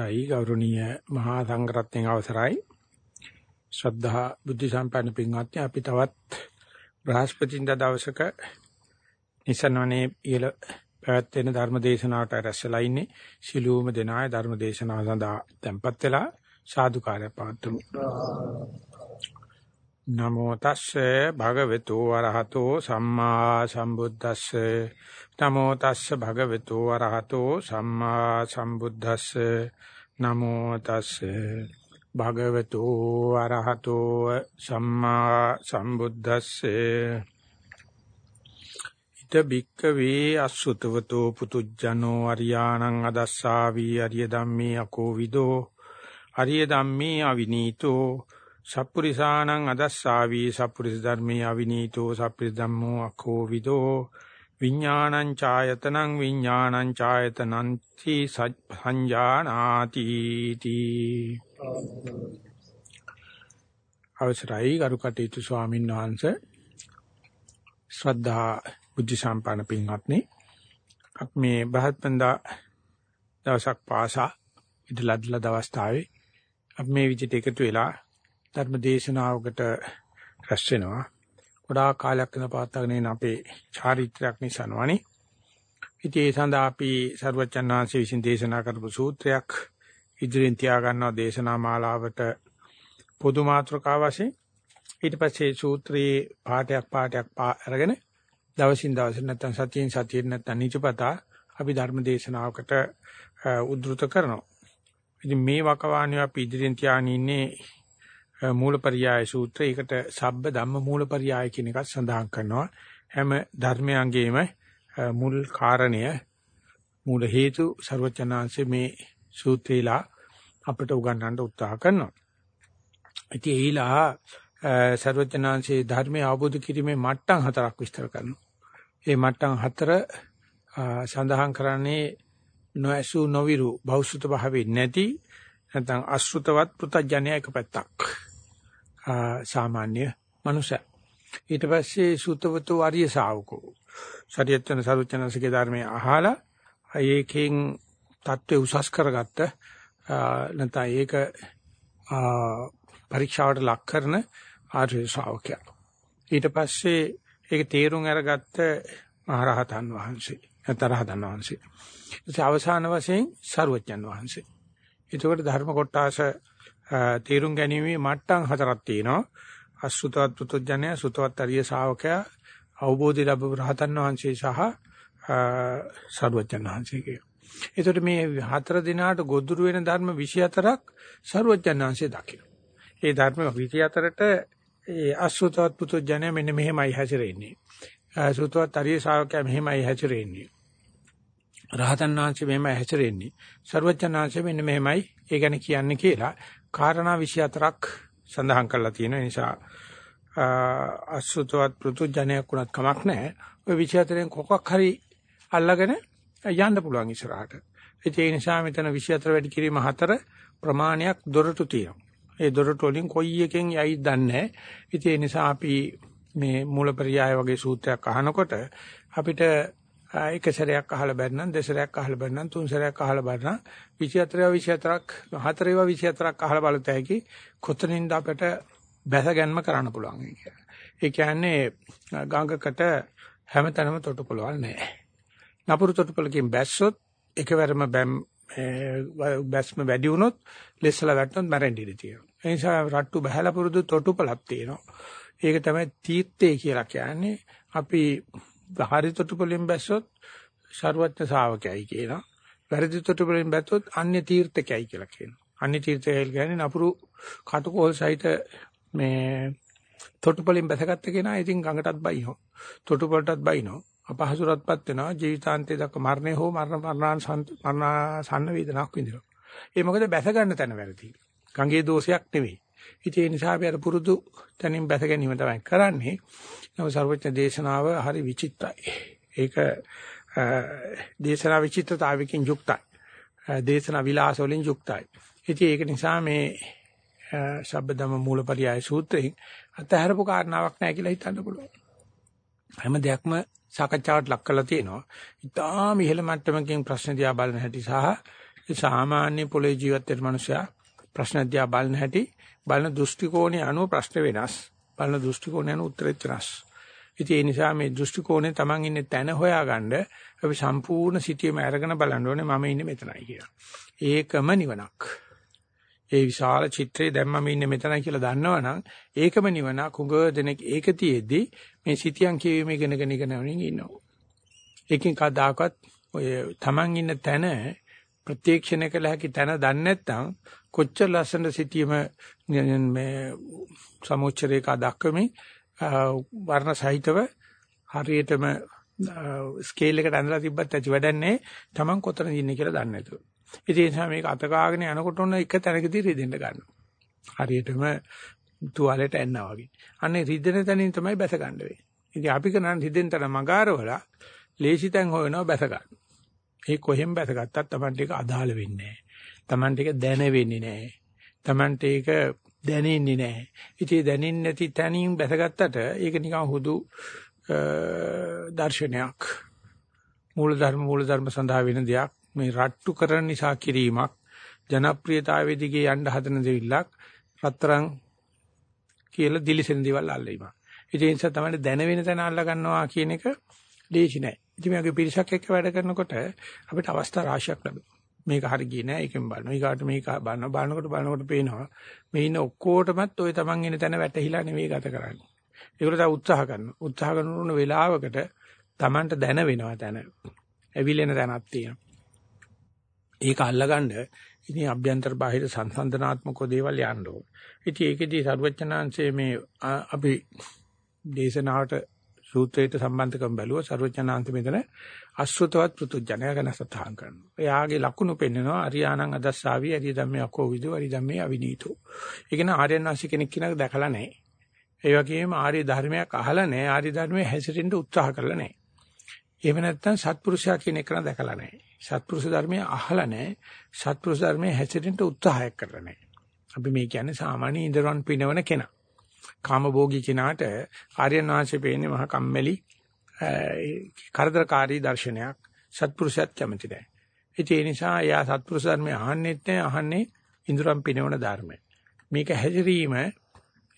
අවස්ථයි ගෞරවනීය මහා සංඝරත්නයේ අවසරයි. ශ්‍රද්ධා බුද්ධ සම්පන්න පින්වත්නි අපි තවත් බ්‍රහස්පතින්දා දවසක නිසනවනේ ඉල පැවැත්වෙන ධර්ම දේශනාවට රැස්ලා ඉන්නේ. සිළුම දෙනාය ධර්ම දේශනාව සඳහා tempත් වෙලා සාදුකාරය පවතුමු නමෝ තස්සේ භගවතු වරහතෝ සම්මා සම්බුද්දස්සේ නමෝ තස්ස භගවතු වරහතෝ සම්මා සම්බුද්දස්ස නමෝ තස්ස භගවතු වරහතෝ සම්මා සම්බුද්දස්සේ ඉත බික්කවේ අසුතවතෝ පුතුජනෝ අරියාණං අදස්සාවි අරිය ධම්මේ අකෝ විදෝ අරිය ධම්මේ අවිනීතෝ සප්පුරිසාණං අදස්සාවි සප්පුරිස ධර්මේ අවිනීතෝ සප්පුරිස ධම්මෝ අකෝ විදෝ විඥානං ඡායතනං විඥානං ඡායතනං ති සංජානාති තී අවසරයි ගරු කටයුතු ස්වාමීන් වහන්සේ. ශ්‍රද්ධා බුද්ධ සම්පන්න පින්වත්නි අප මේ බහත්පන්දා දවසක් පාසා ඉදලද්දලා දවස්තාවේ අප මේ විදිහට එකතු වෙලා ධර්ම දේශනාවකට රැස් වෙනවා. ගොඩාක් කාලයක් ඉඳන් පවත්වාගෙන යන අපේ චාරිත්‍රාක් නිසානවනේ. ඉතින් ඒ සඳහා අපි සර්වචන් වහන්සේ විසින් දේශනා කරපු සූත්‍රයක් ඉදිරියෙන් තියා ගන්නවා දේශනා මාලාවට පොදු මාතෘකාව වශයෙන්. ඊට පස්සේ සූත්‍රයේ පාඩයක් පාඩයක් අරගෙන දවසින් දවස නැත්නම් සතියෙන් සතියෙන් නැත්නම් නිචපතා අපි ධර්ම දේශනාවකට උද්දෘත කරනවා. ඉතින් මේ වකවානුව අපි ඉදිරියෙන් තියාගෙන ඉන්නේ මූලපරියාය සූත්‍රය. ඒකට සබ්බ ධම්ම මූලපරියාය කියන එකත් සඳහන් කරනවා. හැම ධර්මයන්ගේම මුල් කාරණය මූල හේතු ਸਰවචනාංශේ මේ සූත්‍රේලා අපට උගන්වන්න උත්සාහ කරනවා. ඉතින් ඒලා ਸਰවචනාංශේ ධර්මයේ අවබෝධ කිරීමේ මට්ටම් හතරක් විස්තර කරනවා. මේ මට්ටම් හතර සඳහන් කරන්නේ නොඇසු නොවිරු භෞසුත භාවේ නැති නැත්නම් අසෘතවත් පුතඥය එක පැත්තක්. සාමාන්‍ය මනුෂයා. ඊට පස්සේ සුතවතු ආර්ය ශාවකෝ. සරියත්තන සරුවචනසගේ ධර්මයේ අහලා ඒකෙන් தත්ත්වය උසස් කරගත්ත නැත්නම් ඒක පරීක්ෂාවට ලක් කරන ආර්ය ශාවකයා. ඊට පස්සේ ඒක තේරුම් අරගත්ත මහරහතන් වහන්සේ. නැත්නම් රහතන් වහන්සේ. ඊට අවසාන වශයෙන් සරුවචන් වහන්සේ. එතකොට ධර්ම කොටාස තේරුම් ගැනීමේ මට්ටම් හතරක් තියෙනවා. අසුතවත් පුතුජනය, සුතවත් අරිය ශාවකයා, අවබෝධය ලැබු රහතන් වහන්සේ සහ සර්වඥ වහන්සේගේ. ඒතකොට මේ හතර දිනාට ගොදුරු වෙන ධර්ම 24ක් සර්වඥ වහන්සේ දකින්න. ඒ ධර්ම 24ට ඒ අසුතවත් පුතුජනය මෙන්න මෙහෙමයි හැසිරෙන්නේ. සුතවත් අරිය ශාවකයා මෙහෙමයි හැසිරෙන්නේ. රහතන් වහන්සේ මෙහෙමයි හැසිරෙන්නේ. සර්වඥ වහන්සේ මෙන්න මෙහෙමයි ඒ ගැන කියන්නේ කියලා කාරණා 24ක් සඳහන් කරලා තියෙන නිසා අසුතවත් පෘතුජනයක් උනත් කමක් නැහැ. ඔය 24න් කොකක් හරි අල්ලගෙන යන්න පුළුවන් ඉස්සරහට. ඒ නිසා මෙතන 24 වැඩි කිරීම හතර ප්‍රමාණයක් දොරටු තියෙනවා. ඒ දොරටු වලින් කොයි එකෙන් යයිද දන්නේ නැහැ. ඒ නිසා අපි මේ මූලපරියාය වගේ සූත්‍රයක් අහනකොට අපිට එක සැරයක් අහලා බැන්නම් දෙසරයක් අහලා බැන්නම් තුන් සැරයක් අහලා බැන්නම් 24 24ක් හතරේවා 24ක් අහලා බලත හැකි කොතනින්ද අපිට බැස ගැනීම කරන්න පුළුවන් කියලා. ඒ කියන්නේ ගඟකට හැමතැනම තොටුපළවල් නැහැ. නපුරු තොටුපළකින් බැස්සොත් එකවරම බැම් බැස්ම වැඩි වුණොත් ලෙස්සලා වැටුනොත් මැරෙන්න ඉඩ තියෙනවා. ඒ නිසා රට්ටු බහැලා පුරුදු තොටුපළක් තියෙනවා. ඒක තමයි තීර්ථය කියලා කියන්නේ. අපි හරි තොටුපළෙන් බැස්සොත් ਸਰවඥ ශාවකයයි කියනවා. වැරදි තොටුපළෙන් බැස්සොත් අන්‍ය තීර්ථකයයි කියලා කියනවා. අන්‍ය තීර්ථකයයි කියන්නේ නපුරු කටුකෝල් සහිත මේ තොටුපළෙන් බැසගත්ත කෙනා ඉතින් ගඟටත් බයිනෝ. තොටුපළටත් බයිනෝ. අපහසුරත්පත් වෙනවා ජීවිතාන්තයේ දක්වා මරණය හෝ මරණ මරණාන් සන්න වේදනාවක් විඳිනවා. ඒ මොකද බැස ගන්න තැන වැරදි. ගඟේ දෝෂයක් නෙවෙයි. ඉතින් ඒ නිසා අපි අර පුරුදු තැනින් බැස ගැනීම තමයි කරන්නේ. නම සර්වඥ දේශනාව හරි විචිත්තයි. ඒක දේශනා විචිත්තතාවකින් යුක්තයි. දේශනා විලාස වලින් යුක්තයි. ඉතින් ඒක නිසා මේ ශබ්දම මූලපරියාය සූත්‍රයෙන් අතහැරපු කාරණාවක් නැහැ කියලා හිතන්න පුළුවන්. හැම දෙයක්ම සාකච්ඡාවට ලක් කරලා තියෙනවා. ඉතාම ඉහළ මට්ටමකින් ප්‍රශ්න දිහා බලන හැටි සහ ඒ සාමාන්‍ය පොළේ ජීවත් වෙන මනුස්සයා ප්‍රශ්න දිහා බලන හැටි බලන දෘෂ්ටි කෝණය අනුව ප්‍රශ්න වෙනස්. බලන දෘෂ්ටි කෝණය අනුව උත්තරෙත් වෙනස්. ඉතින් ඒ නිසා මේ දෘෂ්ටි කෝණය Taman ඉන්නේ තැන හොයාගන්න අපි සම්පූර්ණ සිටියම අරගෙන බලන්න ඕනේ මම ඉන්නේ මෙතනයි කියලා. ඒකම නිවනක්. ඒ විශාල චිත්‍රයේ දැන් මම ඉන්නේ මෙතනයි කියලා දන්නවනම් ඒකම නිවනක්. උඟ දෙනෙක් ඒක තියේදී මේ සිටියන් කියවීම ඉගෙනගෙන ඉගෙනගෙන ඉන්නවා. ඒකෙන් කවදාකවත් ඔය Taman ඉන්න තැන ප්‍රත්‍යක්ෂණය කළ හැකි තැන දන්නේ නැත්නම් කොච්චර ලස්සන සිටීම මේ සමුච්චරේක දක්වමින් වර්ණ සහිතව හරියටම ස්කේල් එකට ඇඳලා තිබ්බත් ඇති වැඩන්නේ Taman කොතනද ඉන්නේ කියලා දන්නේ නැතුව. ඉතින් ඒ නිසා මේක අතකාගෙන යනකොට ඔන්න එක තැනකදී රිදෙන්න ගන්නවා. හරියටම තුවාලෙට ඇන්නා වගේ. අන්නේ රිදෙන තැනින් තමයි බැස ගන්න වෙන්නේ. ඉතින් අපි කරන්නේ රිදෙන තැන මගාරවලා ලේසි තැන් හොයනවා බැස ගන්න. ඒ කොහෙන් බැසගත්තත් Tamante එක අදාළ වෙන්නේ නැහැ. Tamante එක දැන වෙන්නේ නැහැ. Tamante එක දැනෙන්නේ නැහැ. ඉතින් දැනෙන්නේ නැති තැනින් බැසගත්තට ඒක නිකන් හුදු දර්ශනයක්. මූලධර්ම මූලධර්ම සඳහා වෙන දෙයක්. මේ රට්ටු කරන නිසා කිරීමක් ජනප්‍රියතාවයේ දිගේ යන්න හදන දෙවිල්ලක් රත්තරන් කියලා දිලිසෙන දේවල් අල්ලීමක්. ඒ නිසා තමයි දැන වෙන තැන අල්ල ගන්නවා කියන එක ලේසි නෑ. ඉතින් මේකේ පිරිසක් එක්ක වැඩ කරනකොට අපිට අවස්ථා රාශියක් ලැබෙනවා. මේක හරි ගියේ නෑ ඒකෙන් බලනවා. ඊගාට මේක බලන බලනකොට බලනකොට පේනවා මේ ඉන්න ඔක්කොටමත් ওই Taman ඉන්න තැන වැටහිලා නෙවෙයි ගත කරන්නේ. ඒකට තව උත්සාහ කරනවා. උත්සාහ කරන වෙලාවකට Tamanට දැන වෙනවා තැන. ඇවිලෙන තැනක් තියෙනවා. ඒක අල්ලගන්න ඉතින් අභ්‍යන්තර බාහිර සංසන්දනාත්මක දේවල් යන්න ඕන. ඉතින් ඒකෙදී සරුවචනාංශයේ මේ අපි දේශනාවට සූත්‍රයට සම්බන්ධකම් බැලුවා සරුවචනාංශ මෙතන අසෘතවත් පෘතුජනය ගැන සතහන් කරනවා. එයාගේ ලකුණු පෙන්නනවා අරියාණං අදස්සාවි අරිය ධම්මේ අකෝ විදු අරිය ධම්මේ අවිනීතෝ. ඒක න ආර්යනාසි කෙනෙක් කෙනෙක් දැකලා නැහැ. ඒ වගේම ආර්ය ධර්මයක් අහලා නැහැ. ආර්ය ධර්මයේ හැසිරෙන්න උත්සාහ කරලා නැහැ. එහෙම නැත්නම් සත්පුරුෂයා කියන එක දැකලා නැහැ. සත්පුරුෂ ධර්මයේ අහලා නැහැ. සත්පුරුෂ ධර්මයේ හැසිරෙන්න උත්සාහයක් කරලා නැහැ. අපි මේ කියන්නේ සාමාන්‍ය ඉන්ද්‍රයන් පිනවන කෙනා. කාමභෝගී කෙනාට ආර්යයන් වහන්සේ පේන්නේ මහා කම්මැලි කරදරකාරී දර්ශනයක්. සත්පුරුෂයත් කැමති නැහැ. ඒ නිසා එයා සත්පුරුෂ ධර්මයේ අහන්නෙත් නැහැ. අහන්නේ ඉන්ද්‍රයන් පිනවන ධර්මය. මේක හැසිරීම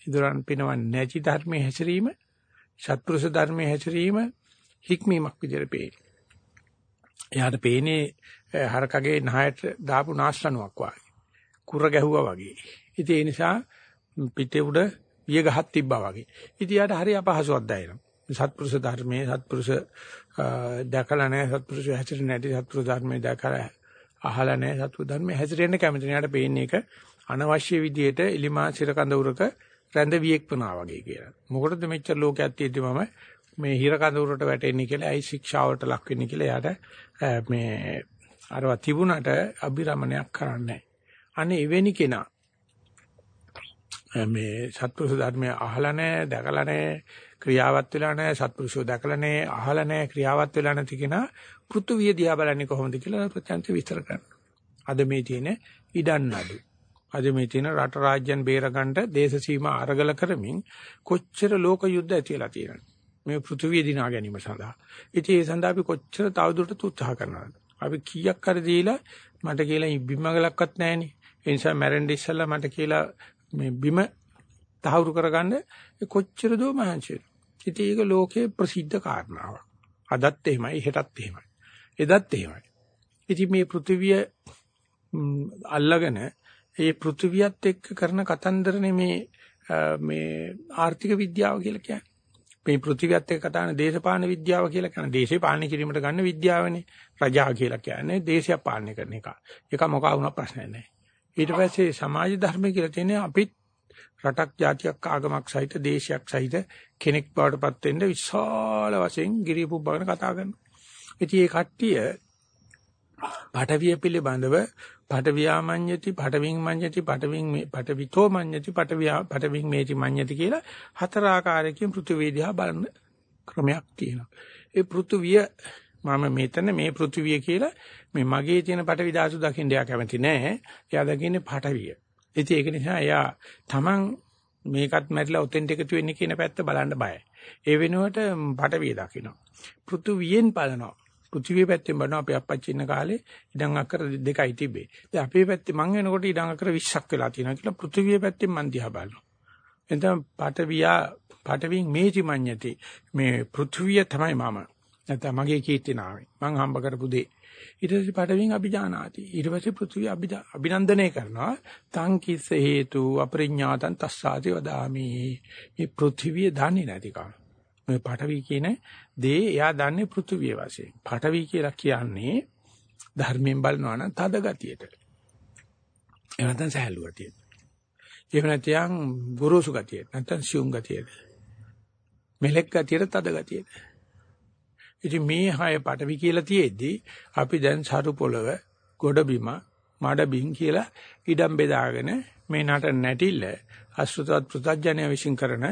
ඉන්ද්‍රයන් පිනවන්නේ නැති ධර්මයේ හැසිරීම සත්පුරුෂ ධර්මයේ හැසිරීම හික්මීමක් විදිහට පේනවා. එයාට පේන්නේ හරකගේ නහයට දාපු නාස්රණුවක් වගේ. කුර ගැහුවා වගේ. ඉතින් ඒ නිසා පිටේ උඩ විය ගහක් තිබ්බා වගේ. ඉතින් යාට හරි අපහසුවක් දැනෙනවා. සත්පුරුෂ ධර්මයේ සත්පුරුෂ දැකලා නැහැ සත්පුරුෂ හැසිරෙන්නේ නැති සත්පුරුෂ ධර්මයේ දැකලා අහලා නැහැ සත්පුරුෂ ධර්මයේ හැසිරෙන්න කැමති නෑට පේන්නේ ඒක අනවශ්‍ය විදියට එලිමා සිර කඳවුරක රැඳ වියෙක් වුණා වගේ කියලා. මොකටද මෙච්චර ලෝකයක් තියෙද්දි මම මේ හිර කඳවුරට වැටෙන්නේ කියලා ඇයි ශික්ෂාවට ලක් වෙන්නේ කියලා එයාට මේ අරවා තිබුණට අභිරමණයක් කරන්නේ අනේ එවැනි කෙනා මේ සත්පුරුෂ ධර්මය අහලා නැහැ දැකලා නැහැ ක්‍රියාවත් වෙලා නැහැ සත්පුරුෂෝ දැකලා නැහැ අහලා නැහැ ක්‍රියාවත් වෙලා නැති කෙනා පෘථුවිය දිහා බලන්නේ කොහොමද කියලා ප්‍රත්‍යන්ත විස්තර කරනවා. අද මේ තියෙන ඉඩන් නඩු. අද මේ තියෙන රට රාජ්‍යයන් බේරගන්න දේශ සීමා අරගල කරමින් කොච්චර ලෝක යුද්ධ ඇතිලා තියෙනවද? මේ පෘථුවිය දිනා ගැනීම සඳහා. ඉතින් ඒ සඳහා අපි කොච්චර තවදුරටත් උත්සාහ කරනවද? අපි කීයක් හරි දීලා මට කියලා බිම්මගලක්වත් නැහෙනේ. ඒ නිසා මැරෙන්න ඉස්සෙල්ලා මට කියලා මේ බිම තහවුරු කරගන්න කොච්චර දෝ මහන්සි ඉතින් ඒක ලෝකේ ප්‍රසිද්ධ කාරණාවක්. අදත් එහෙමයි, හෙටත් එහෙමයි. එදත් එහෙමයි. ඉතින් මේ පෘථිවිය අල්ලගෙන ඒ පෘථිවියත් එක්ක කරන කතන්දරනේ මේ මේ ආර්ථික විද්‍යාව කියලා කියන්නේ. මේ පෘථිවියත් එක්ක කතා කරන දේශපාලන විද්‍යාව කියලා කියන දේශේ පාලනය කිරීමට ගන්න විද්‍යාවනේ. රජා කියලා කියන්නේ දේශය පාලනය කරන එක. ඒක මොකා වුණා ප්‍රශ්නයක් නැහැ. ඊට පස්සේ සමාජ ධර්ම කියලා තියෙන්නේ අපිත් රටක් ජාතියක් ආගමක් සහිත දේශයක් සහිත කෙනෙක් බවටපත් වෙන්න විශාල වශයෙන් ගිරිපුබ්බගෙන කතා කරනවා. ඉතින් මේ කට්ටිය පටවිය පිළිබඳව පටවියාමඤ්ඤති පටවින් මඤ්ඤති පටවින් මේ පටවිතෝ මඤ්ඤති පටවියා පටවින් මේති මඤ්ඤති කියලා හතර ආකාරයකින් පෘථුවේදියා බලන ක්‍රමයක් තියෙනවා. ඒ පෘථුවිය මම මෙතන මේ පෘථුවිය කියලා මේ මගේ තියෙන පටවි දාසු දකින්න එයා කැමති නෑ. එයා දකින්නේ පටවිය. ඉතින් ඒක නිසා එයා Taman මේකත් මැරිලා ඔතෙන්ට එකතු වෙන්නේ කියන පැත්ත බලන්න බයයි. ඒ වෙනුවට පටවිය දකිනවා. පෘථුවියෙන් බලනවා. පෘථිවිය පැත්තෙන් බලනවා අපේ අප්පච්චි ඉන්න කාලේ ඉඩම් අක්කර දෙකයි තිබේ. දැන් අපේ පැත්තේ මං එනකොට ඉඩම් අක්කර 20ක් වෙලා තියෙනවා කියලා පෘථිවිය පැත්තෙන් මං දිහා බලනවා. එතන පටවියා පටවින් මේටි මඤ්ඤති මේ පෘථිවිය තමයි මම. නැත්නම් මගේ කීර්ති නාමය. මං හම්බ කරපු දේ. ඊට පස්සේ පටවින් අභිජානාති. ඊට පස්සේ පෘථිවිය අභිනන්දනය කරනවා. තං කිස්ස හේතු අපරිඥාතං තස්සාති වදාමි. මේ පෘථිවිය දන්නේ නැතිකම. මේ පටවි කියන දේ එයා දන්නේ පෘථුවිය වශයෙන්. පටවි කියලා කියන්නේ ධර්මයෙන් බලනවා නම් තද ගතියට. එහෙම නැත්නම් සහැල්ලු ගතියට. එහෙම නැත්නම් ගොරෝසු ගතියට. නැත්නම් සියුම් ගතියට. මෙලෙක් ගතියට තද ගතියට. ඉතින් මේ හය පටවි කියලා තියෙද්දි අපි දැන් සරු පොළව, ගොඩ බිම, මඩ බිම් කියලා ඉඩම් බෙදාගෙන මේ නට නැටිල්ල අසුතවත් පෘථජ්ජනය විශ්ින් කරන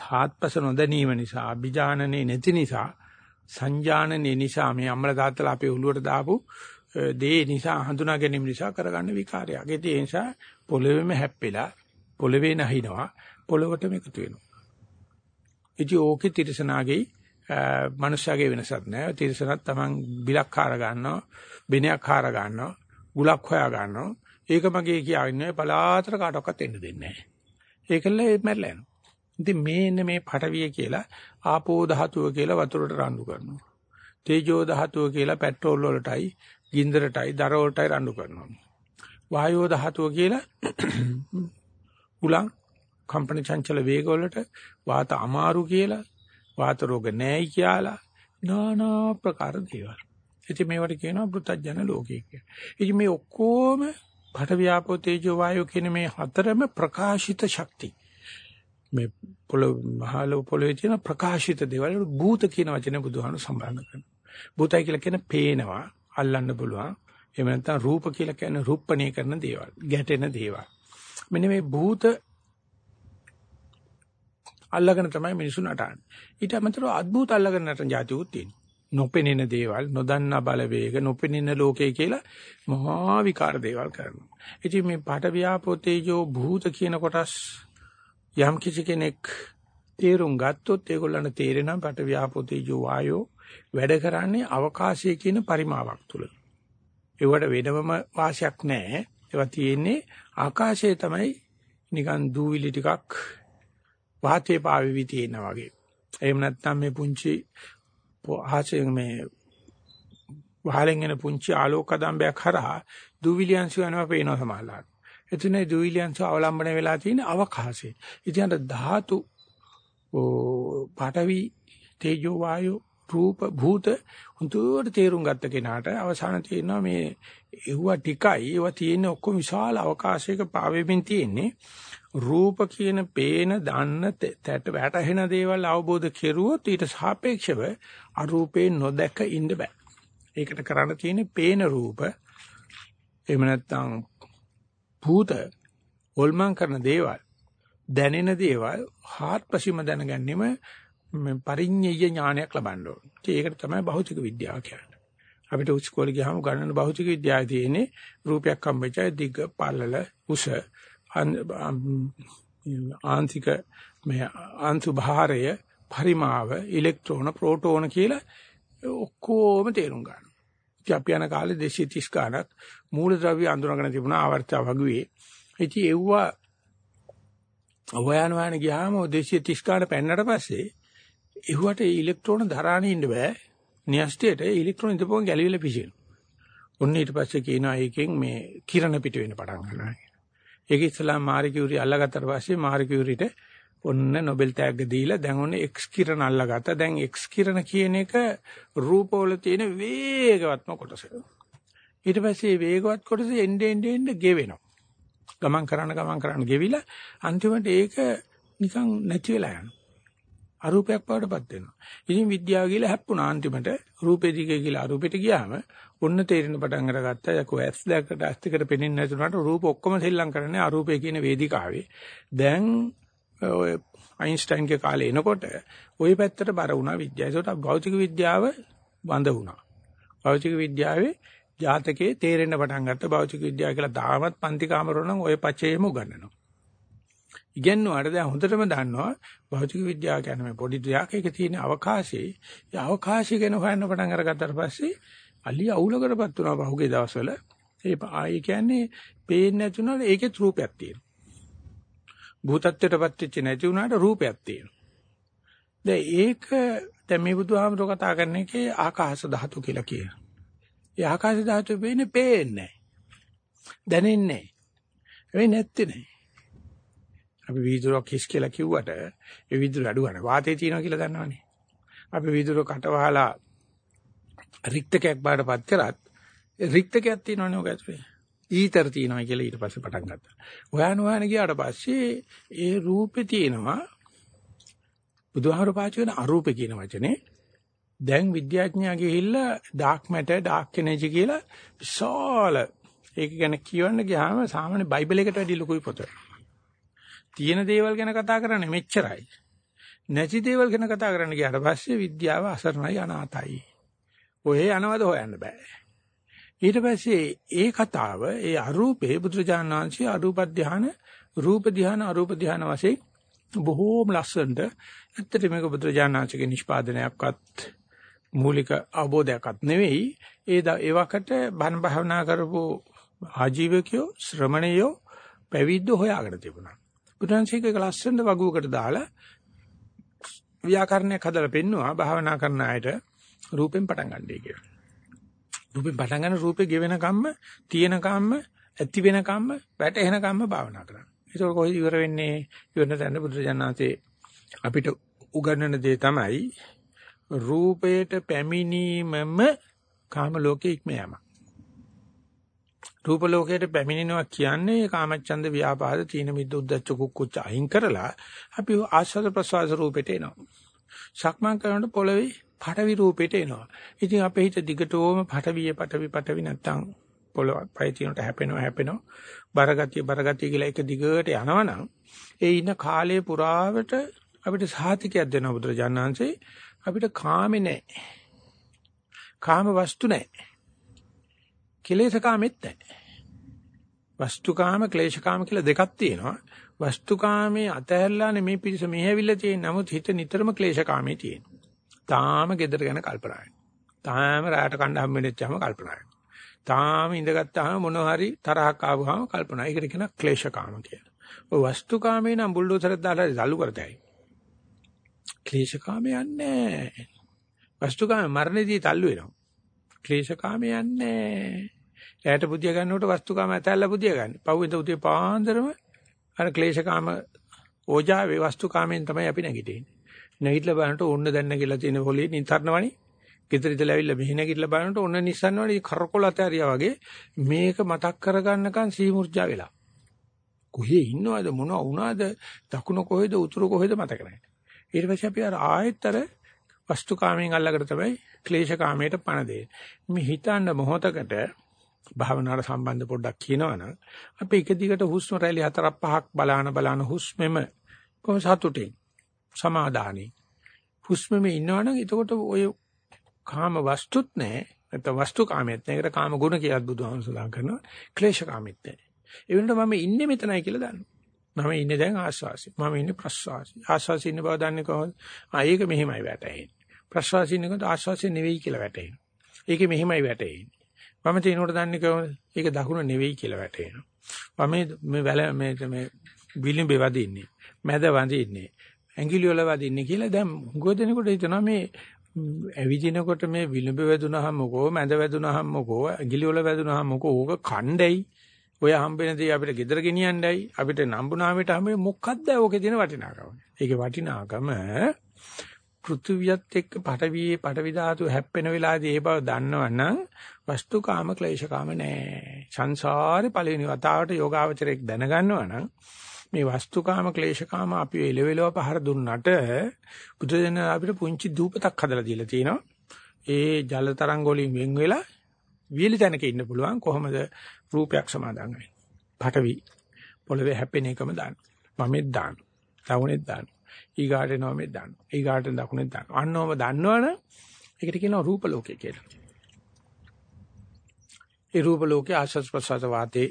හාත්පස නොදැනීම නිසා අභිජානනේ නැති නිසා සංජානනේ නිසා මේ අම්මලා තාත්තලා අපේ ඔළුවට දාපු දේ නිසා හඳුනා ගැනීම නිසා කරගන්න විකාරයක්. ඒ නිසා පොළොවේම හැප්පෙලා පොළොවේ නැහිනවා පොළොවටම එකතු වෙනවා. ඉතින් ඕකේ තිරසනාගේ මනුෂ්‍යගේ වෙනසක් නැහැ. තිරසනත් Taman බිලක් හාර ගන්නවා, බෙනයක් හාර ගන්නවා, ගුලක් හොයා ගන්නවා. ඒක මගේ කියන්නේ පලාතර කාටවත් එන්න දෙන්නේ නැහැ. ඒකල මැරලා යනවා. ඉතින් මේන්න මේ පටවිය කියලා ආපෝ ධාතුව කියලා වතුරට රණ්ඩු කරනවා. තේජෝ ධාතුව කියලා පෙට්‍රෝල් වලටයි, ගින්දරටයි, දර වලටයි රණ්ඩු කරනවා. වායෝ ධාතුව කියලා උලං කම්පන චංචල වේග වලට වාත අමාරු කියලා, වාත රෝග නැයි කියලා নানা ප්‍රකාර දේවල්. ඉතින් මේවට කියනවා පෘථජන ලෝකය කියලා. ඉතින් මේ ඔක්කොම පඨවියාපෝ තේජෝ වායෝ කියන මේ හතරම ප්‍රකාශිත ශක්ති. මේ පොළොව මහල පොළොවේ තියෙන ප්‍රකාශිත දේවල් භූත කියන වචනේ බුදුහාම සම්බන්ධ කරනවා. භූතයි කියලා කියන පේනවා, අල්ලන්න පුළුවන්. එහෙම නැත්නම් රූප කියලා කියන්නේ රූපණය කරන දේවල්, ගැටෙන දේවල්. මෙන්න මේ භූත අල්ලගෙන තමයි මිනිසුන් නටන්නේ. ඊට අමතරව අද්භූත අල්ලගෙන නටන જાතියුත් තියෙනවා. නොපෙනෙන දේවල්, නොදන්නා බලවේග, නොපෙනෙන ලෝකේ කියලා මහා විකාර දේවල් කරනවා. ඉතින් මේ පාඨ ව්‍යාපෝතේජෝ භූත කියන කොටස් යම් කිසි කෙනෙක් තේරුම් ගත්තොත් ඒගොල්ලන්ට තේරෙනවා පාඨ ව්‍යාපෝතේජෝ වායෝ වැඩ කරන්නේ අවකාශය කියන පරිමාවක් තුල. ඒවට වෙනම වාසියක් නැහැ. ඒවා තියෙන්නේ ආකාශයේ තමයි නිකන් දූවිලි ටිකක් වාතයේ පාවෙවි තියෙනා වගේ. එහෙම නැත්නම් මේ පුංචි ආශයෙන් මේ වහලෙන් එන පුංචි ආලෝක දම්බයක් හරහා දූවිලි අංශු යනවා පේනවා සමහරවිට. එතන දුවිලියන්ස අවලම්බන වෙලා තියෙන අවකාශය. ඉතින් ධාතු පාඨවි තේජෝ වායෝ රූප භූත හුදුවට තේරුම් ගත්ත කෙනාට අවසාන තියෙනවා මේ එවුවා ටිකයි ඒවා තියෙන ඔක්කොම විශාල අවකාශයක පාවෙමින් තියෙන්නේ රූප කියන පේන දන්න තැට වැටහෙන දේවල් අවබෝධ කෙරුවොත් ඊට සාපේක්ෂව අරූපේ නොදැක ඉන්න බෑ. ඒකට කරන්න තියෙන්නේ පේන රූප එහෙම නැත්නම් භූත හොල්මන් කරන දේවල් දැනෙන දේවල් හාත්පසීම දැනගන්නෙම පරිඤ්ඤය ඥානයක් ලබන්න ඕන. ඒකට තමයි භෞතික විද්‍යාව කියන්නේ. අපිට උස්කෝලේ ගියාම ගණන භෞතික විද්‍යාවේ තියෙන්නේ රූපයක් හම්බෙච්චා දිග පළල උස ආන්තික මේ අන්තු භාරය පරිමාව ඉලෙක්ට්‍රෝන ප්‍රෝටෝන කියලා ඔක්කොම තේරුම් ගන්න. ඉතින් අපි යන කාලේ 230 ගණක් මූලද්‍රව්‍ය අඳුනගෙන තිබුණා ආවර්තය වගුවේ. ඉතින් එව්වා හොයන හොයන ගියාම 230 ගණන් පෙන්නට පස්සේ එහුවට ඉලෙක්ට්‍රෝන දරාගෙන ඉන්න බෑ. න්‍යෂ්ටියට ඉලෙක්ට්‍රෝන ඉදපුවම ගැලවිලා පිසිනවා. ඔන්න ඊට පස්සේ කියනවා ඒකෙන් මේ කිරණ පිට වෙන්න පටන් ගන්නවා. ඒක ඉස්සලා මාරි කියුරි අල්ලගත්තට පස්සේ මාරි කියුරිට ඔන්න නොබෙල් තෑග්ග දීලා දැන් ඔන්න X කිරණ අල්ලගත්තා. දැන් X කිරණ කියන එක රූපවල තියෙන වේගවත්ම කොටස. ඊට පස්සේ වේගවත් කොටස එන්නේ එන්නේ එන්නේ ගෙවෙනවා. ගමන් කරන ගමන් කරන ගෙවිලා අන්තිමට ඒක නිකන් නැති වෙලා යනවා. අරූපයක් බවටපත් වෙනවා. ඉතින් විද්‍යාව කියලා හැප්පුණා අන්තිමට රූපේ දිගේ කියලා අරූපෙට ගියාම ඔන්න තේරෙන පටන් අරගත්තා. යකෝ ඇස් දැකට ඇස් දෙකට පෙනෙන්නේ නැතුණාට රූප ඔක්කොම සෙල්ලම් කරන්නේ අරූපය කියන වේදිකාවේ. දැන් ඔය අයින්ස්ටයින්ගේ කාලේ එනකොට ওই පැත්තට බර වුණා විද්‍යාව. ඒකට භෞතික විද්‍යාව බඳ වුණා. භෞතික විද්‍යාවේ ජාතකයේ තේරෙන්න පටන් ගත්ත භෞතික විද්‍යාව කියලා තාමත් පන්ති කාමරවල ඔය පචේම උගන්වනවා. ඉගෙනුවාට දැන් හොඳටම දන්නවා භෞතික විද්‍යාව කියන්නේ මේ පොඩි දෙයක්. එක තියෙන අවකාශයේ ඒ අවකාශය ගැන හොයන්න පටන් අරගත්තාට පස්සේ අලිය අවුලකටපත් වුණා පහුගිය දවස්වල. ඒ ආයි කියන්නේ පේන්නේ නැතුණාට ඒකේ රූපයක් තියෙනවා. භූතත්වයටපත් වෙච්ච නැති වුණාට රූපයක් තියෙනවා. දැන් ඒක දැන් මේ බුදුහාමර කතා කරන එකේ ආකාශ ධාතු කියලා කියනවා. ඒ ආකාශ ධාතු වෙන්නේ පේන්නේ නැහැ. දැනෙන්නේ නැහැ. ඒ නැත්තේ නැහැ. අපි වීදුරක් හිස් කියලා කිව්වට ඒ වීදුර අඩු ගන්න වාතේ තියෙනවා කියලා දන්නවනේ. අපි වීදුර කටවහලා රික්තකයක් බාටපත් කරත් රික්තකයක් තියෙනවනේ ඔක ඇතුලේ. ඊතර තියෙනවා කියලා ඊට පස්සේ පටන් ගත්තා. හොයන හොයන ගියාට පස්සේ ඒ රූපේ තියෙනවා බුදුහාමර පාවිච්චි කරන අරූපේ කියන වචනේ දැන් විද්‍යාඥයා ගිහිල්ලා ඩාර්ක් මැටර් ඩාර්ක් එනර්ජි කියලා විශාල ඒක ගැන කියවන්න ගියාම සාමාන්‍ය බයිබලයකට වැඩි ලොකුයි පොත. තියෙන දේවල් ගැන කතා කරන්නේ මෙච්චරයි. නැති දේවල් ගැන කතා කරන්න ගියාට පස්සේ විද්‍යාව අසරණයි අනාතයි. ඔය යනවද හොයන්න බෑ. ඊට පස්සේ ඒ කතාව ඒ අරූපේ බුදුරජාණන් වහන්සේ අරූප ධාන රූප ධාන අරූප ධාන වශයෙන් බොහෝම ලස්සනට ඇත්තට මේක බුදුරජාණන් වහන්සේගේ නිෂ්පාදනයක්වත් මූලික අවබෝධයක්වත් නෙවෙයි ඒ ඒවකට බණ භාවනා කරපු ආජීවකයෝ ශ්‍රමණයෝ පැවිද්දෝ හොයාගෙන තිබුණා. බුදුන්සේක එක ලස්සනට වගුවකට දාලා ව්‍යාකරණයක් හදලා පෙන්නවා භාවනා කරන අයට රූපෙන් පටන් ගන්නයි කියලා. රූපෙන් පටන් ගන්න රූපේ ගෙවෙන කම්ම, තියෙන කම්ම, ඇති වෙන කම්ම, වැටෙන කම්ම භාවනා කරන්න. ඒක කොහොමද ඉවර වෙන්නේ? ඉවරන තැන බුදුරජාණන්සේ අපිට උගන්වන දේ තමයි රූපයට පැමිණීමම කාම ලෝකයේ ඉක්ම යාම. රූප ලෝකයට පැමිණෙනවා කියන්නේ කාමච්ඡන්ද ව්‍යාපාද තීන මිද්ද උද්දච්ච කුක්කුච්ච අයින් කරලා අපි ආස්වාද ප්‍රසවාස රූපෙට එනවා. සක්මන් කරනකොට පොළවේ පටවි රූපෙට එනවා. ඉතින් අපේ හිත දිගටම පටවිය පටවි පටවි නැත්තම් පොළව පය තියනට හැපෙනවා හැපෙනවා. බරගතිය බරගතිය කියලා එක දිගට යනවනම් ඒ ඉන්න කාලය පුරාවට අපිට සාතිකයක් දෙනවා බුදුරජාණන්සේ අපිට කාමේ නැහැ. කාම වස්තු නැහැ. කෙලෙස කාමෙත් නැහැ. වස්තුකාම ක්ලේශකාම කියලා දෙකක් තියෙනවා. වස්තුකාමේ අතහැරලානේ මේ පිරිස මෙහෙවිල්ලා තියෙන. නමුත් හිත නිතරම ක්ලේශකාමේ තියෙන. තාම gedara ගැන කල්පනා වෙනවා. තාම රාට කණ්ඩ හම් වෙච්චාම කල්පනා වෙනවා. තාම ඉඳගත්තාම මොන හරි තරහක් ආවම කල්පනා. ඒකට කියනවා ක්ලේශකාම කියලා. ඔය වස්තුකාමේ නම් බුල්ඩෝසරයක් දාලා දල්ලු කරතයි. ක්ලේශකාමයේ යන්නේ වස්තුකාමයේ මරණදී තල්ලු වෙනවා. ක්ලේශකාමයේ යන්නේ ඈට බුදිය ගන්නකොට වස්තුකාම ඇතැල්ල බුදිය ගන්න. පහුවෙන්ද උදේ පාන්දරම අර ක්ලේශකාම ඕජාවේ වස්තුකාමෙන් තමයි අපි නැගිටින්නේ. නැගිටලා බලනකොට ඕන්න දැන්න කියලා තියෙන පොලේ නිතරනවනේ. ගෙදර ඉඳලා ඇවිල්ලා මෙහි නැගිටලා බලනකොට ඕන්න නිස්සන්නවනේ කරකොල අතහැරියා වගේ මේක මතක් කරගන්නකන් සීමුර්ජා වෙලා. කොහේ ඉන්නවද මොනව වුණාද දකුණ කොහෙද උතුර කොහෙද මතක නැහැ. ඊට පස්සේ අපි අර ආයතර වස්තුකාමයෙන් අල්ලකට තමයි ක්ලේශකාමයට පණ දෙන්නේ. මේ හිතන්න මොහොතකට භාවනාවට සම්බන්ධ පොඩ්ඩක් කියනවනම් අපි එක දිගට හුස්ම රැලි හතරක් පහක් බලාන බලාන හුස්මෙම කොහොම සතුටින් සමාදානයි හුස්මෙම ඉන්නවනම් එතකොට ඔය කාම වස්තුත් නැහැ නැත්නම් වස්තු කාමයක් නැහැ ඒකට කාම ගුණ කියලා බුදුහාම සඳහන් කරනවා ක්ලේශ කාමෙත් නැහැ ඒ වෙනකොට මම ඉන්නේ මෙතනයි කියලා දන්නවා මම ඉන්නේ දැන් ආස්වාසි. මම ඉන්නේ ප්‍රස්වාසි. ආස්වාසි ඉන්න බව දන්නේ කොහොමද? ආ ඒක මෙහෙමයි වැටෙන්නේ. ප්‍රස්වාසි ඉන්නකොට ආස්වාසි නෙවෙයි කියලා වැටෙනවා. ඒක මෙහෙමයි වැටෙන්නේ. මම තිනකොට දන්නේ කොහොමද? ඒක දකුණ නෙවෙයි කියලා වැටෙනවා. මම මේ වැල මේ මේ විලිඹේ වදින්නේ. මැද වදින්නේ. ඇඟිලි වල වදින්නේ කියලා දැන් හුඟ දෙනකොට හිතනවා මේ ඇවිදිනකොට මේ විලිඹ වැදුනහම මොකෝ මැද වැදුනහම මොකෝ ඇඟිලි වල වැදුනහම මොකෝ ඕක කණ්ඩයි ඔය හම්බෙන දේ අපිට ගෙදර ගෙනියන්නයි අපිට නම්බුනාමයට හම්බෙ මොකද්ද ඕකේ තියෙන වටිනාකම. ඒකේ වටිනාකම පෘථුවියත් එක්ක පටවියේ පටවි ධාතු හැප්පෙන වෙලාවේදී ඒ බව දන්නවනම් වස්තුකාම ක්ලේශකාම නෑ. සංසාරේ පළවෙනි වතාවට යෝගාවචරයක් දැනගන්නවනම් මේ වස්තුකාම ක්ලේශකාම අපි එලෙවෙලව පහර දුන්නට බුදුදෙන අපිට පුංචි දූපතක් හදලා දීලා තියෙනවා. ඒ ජල තරංග වලින් වෙන් වෙලා වියලි තැනක ඉන්න පුළුවන් කොහොමද රූපයක් සමාදන් වෙන්නේ. පටවි පොළවේ හැපෙන එකම දාන්න. මමෙත් දාන්න. දකුණෙත් දාන්න. ඊගාට නෝමෙත් දාන්න. ඊගාට දකුණෙත් දාන්න. අන්නෝම දන්නවනේ ඒකට කියනවා රූප ලෝකය කියලා. ඒ රූප ලෝකයේ ආශස් ප්‍රසාද වාතේ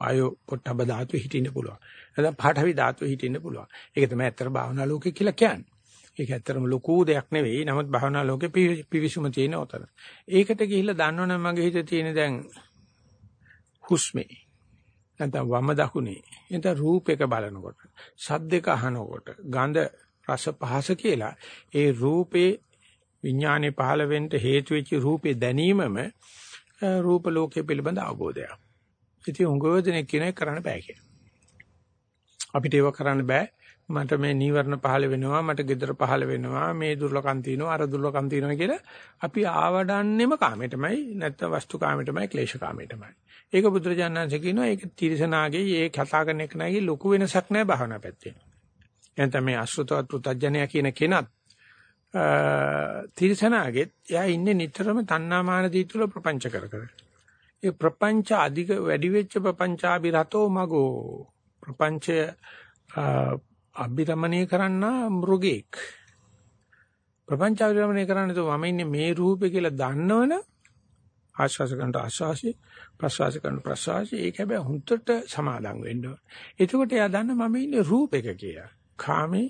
ආයෝ පොට්ටබ ධාතුවේ හිටින්න පුළුවන්. නැත්නම් පාඨවි ධාතුවේ හිටින්න පුළුවන්. ඒක තමයි ඇත්තට භාවනා ලෝකේ කියලා කියන්නේ. ඒක ඇත්තටම ලොකු දෙයක් නෙවෙයි. නමුත් භාවනා ලෝකේ පිවිසුම තියෙන උතන. ඒකට ගිහිල්ලා දන්නවනම් මගේ හිතේ තියෙන දැන් හුස්මේ නැත්නම් වම දකුණේ එතන රූපයක බලනකොට ශබ්දයක අහනකොට ගඳ රස පහස කියලා ඒ රූපේ විඥානේ පහළ වෙන්න හේතු වෙච්ච රූපේ දැනීමම රූප ලෝකයේ පිළිබඳ අවබෝධයක්. ඉතින් උංගෝදෙනෙක් කියන එක කරන්න බෑ කියලා. අපිට ඒව කරන්න බෑ. මට මේ නීවරණ පහළ වෙනවා මට gedara පහළ වෙනවා මේ දුර්ලකම් තියෙනවා අර දුර්ලකම් තියෙනවා කියලා අපි ආවඩන්නෙම කාමයටමයි නැත්නම් වස්තු කාමයටමයි ක්ලේශ කාමයටමයි ඒක බුදුරජාණන්සේ කියනවා ඒක තිරසනාගේ ඒ කතා කරන එක නැගී ලොකු වෙනසක් නැහැ භාවනා පැත්තේ. එතන මේ අසෘතවත් පුතඥය කියන කෙනත් තිරසනාගෙත් එයා ඉන්නේ නිතරම තණ්හාමාන දීතුල ප්‍රපංච කර කර. ඒ ප්‍රපංච අධික වැඩි වෙච්ච ප්‍රපංචාබිරතෝ මගෝ. ප්‍රපංචය අභිරමණය කරන්න මෘගෙක් ප්‍රපංච අභිරමණය කරන්නේ તો මම ඉන්නේ මේ රූපේ කියලා දන්නවනේ ආශ්වාස කරන ආශ්වාසය ප්‍රශ්වාස කරන ප්‍රශ්වාසය ඒක හැබැයි හුන්නට සමාදම් වෙන්න ඕන. එතකොට එයා දන්න මම ඉන්නේ රූපයක කියලා. කාමේ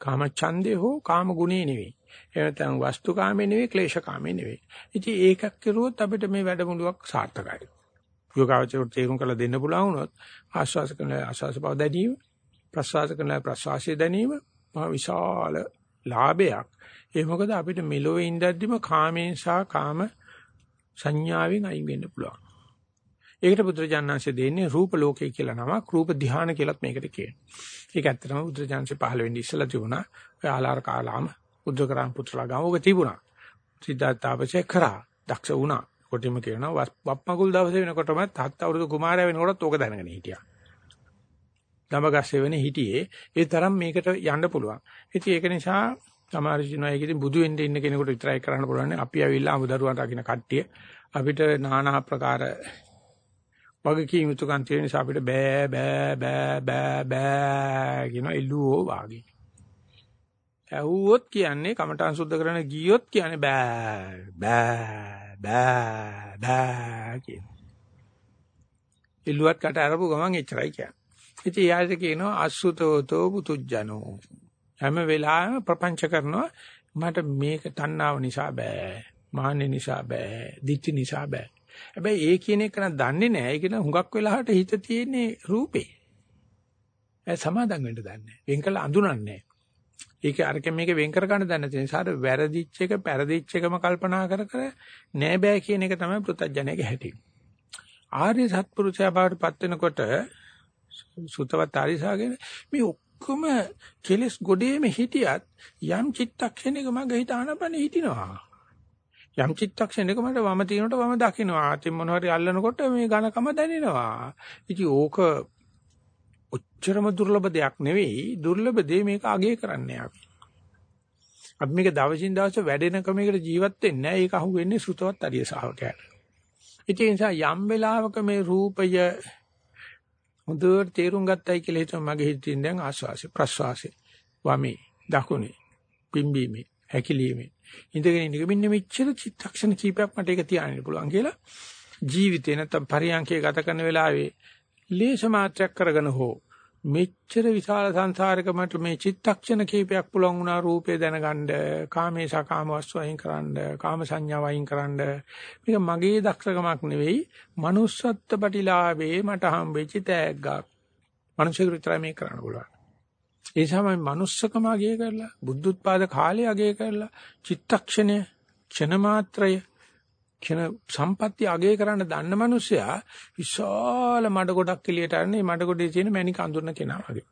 කාම ඡන්දේ හෝ කාම ගුණේ නෙවෙයි. එහෙම නැත්නම් වස්තු කාමේ නෙවෙයි ක්ලේශ කාමේ නෙවෙයි. ඉතින් ඒකක් කරුවොත් අපිට මේ වැඩමුළුවක් සාර්ථකයි. යෝගාවචර තේරුම් කරලා දෙන්න පුළුවන් වුණොත් ආශ්වාස කරන ආශ්වාස බව දැනීම ප්‍රශ්වාස කරන ප්‍රශ්වාසය දැනීම මහ විශාල ලාභයක්. ඒ මොකද අපිට මෙලොවේ ඉඳද්දිම කාමයෙන් සහ කාම සංඥාවෙන් අයින් වෙන්න පුළුවන්. ඒකට බුදුරජාණන්සේ දෙන්නේ රූප ලෝකය කියලා නමක් රූප ධානය කියලත් මේකට කියනවා. ඒක ඇත්තටම බුදුරජාණන්සේ පහළ වෙන්නේ ඉස්සලා තිබුණා. ඔය ආලාර කාලාම බුද්ධකරම් පුත්‍රලා ගාවක තිබුණා. සිද්ධාර්ථ තාපසේ කරා දක්ෂ වුණා. කොටිම කියනවා වප්මකුල් දවසේ වෙනකොටම තාත්ත අවුරුදු කුමාරයා වෙනකොටත් ඕක දැනගෙන හිටියා. ගමගස්සේ වෙන්නේ හිටියේ ඒ තරම් මේකට යන්න පුළුවන්. ඉතින් ඒක නිසා සමහර ජීනවා ඒක ඉතින් බුදු වෙන්න ඉන්න කෙනෙකුට විතරයි කරන්න පුළුවන්. අපි ඇවිල්ලා අමුදරුවන් රකින්න කට්ටිය අපිට নানা ආකාර වගකීම් යුතුකම් තියෙන නිසා අපිට බෑ බෑ බෑ බෑ බෑ කියන එළුවෝ වාගේ. ඇහුවොත් කියන්නේ කමඨාන් සුද්ධ කරන ගියොත් කියන්නේ බෑ බෑ බෑ බෑ කියන. එළුවත් කට අරපු ගමන් එච්චරයි කියන්නේ. ඉතින් යාට කියනවා අසුතෝතෝ පුතුජනෝ. හැම වෙලාවෙම ප්‍රපංච කරනවා මට මේක තණ්හාව නිසා බෑ. මාන්නේ නිසා බෑ. දිච්ච නිසා බෑ. හැබැයි ඒ කියන එක නම් දන්නේ නැහැ. ඒක නම් හුඟක් වෙලාවට හිත තියෙන්නේ රූපේ. ඒ සමාදම් වෙන්න දන්නේ. වෙන් කළ අඳුනන්නේ. ඒක අරක මේක වෙන් කර ගන්න දන්නේ නැති නිසා වැරදිච්ච එක, පෙරදිච්ච එකම කල්පනා කර කර නෑ බෑ කියන එක තමයි පෘථජ්ජනයේ හැටි. ආර්ය සත්පුරුෂයා බවට පත් වෙනකොට සුතවත් ආරිසාගෙන මේ ඔක්කොම කෙලස් ගොඩේම හිටියත් යම් චිත්තක්ෂණයක මගේ හිත ආනපන හිටිනවා. යම් චිත්තක්ෂණයක මට වම තිනකොට වම දකින්නවා. අතින් මොන හරි අල්ලනකොට මේ ඝනකම දැනෙනවා. ඉතින් ඕක ඔච්චරම දුර්ලභ දෙයක් නෙවෙයි. දුර්ලභ දේ මේක අගය කරන්නේ අපි. අපි මේක දවසින් දවස වැඩෙන ක්‍රමයකට ජීවත් වෙන්නේ නැහැ. ඒක අහුවෙන්නේ සුතවත් අරිය ශාවකයාට. ඒ නිසා යම් වෙලාවක මේ රූපය හොඳට තේරුම් ගත්තයි කියලා හිතුවා මගේ හිතින් දැන් ආස්වාසි ප්‍රස්වාසි වමේ දකුණේ පිම්බීමේ හැකිලීමේ ඉඳගෙන ඉන්න මෙන්න මෙච්චර චිත්තක්ෂණ කීපයක් මට ඒක තියාගෙන පුළුවන් කියලා ජීවිතේ නැත්තම් පරියන්කේ ගත කරන වෙලාවේ ලේස මාත්‍රයක් කරගෙන හෝ මෙච්චර විශාල සංසාරයක මට මේ චිත්තක්ෂණ කීපයක් පුළුවන් වුණා රූපේ දැනගන්න කාමේ සකාම වස්තු අයින් කරන්න කාම සංඥාව අයින් කරන්න. මේක මගේ දක්ෂකමක් නෙවෙයි manussත්ත්ව ප්‍රතිලාභේ මට හම්බෙච්ච තෑග්ගක්. මනුෂ්‍ය විතරයි මේක කරන්න පුළුවන්. ඒ තමයි manussකම අගය කරලා බුද්ධ උත්පාද කාලය අගය කරලා චිත්තක්ෂණය ක්ෂණ මාත්‍රය කියන සම්පත්‍ය අගය කරන්න දන්න මිනිසයා විශාල මඩ ගොඩක් එළියට අරන්නේ මඩ ගොඩේ තියෙන මැණික අඳුරන කෙනා වගේ.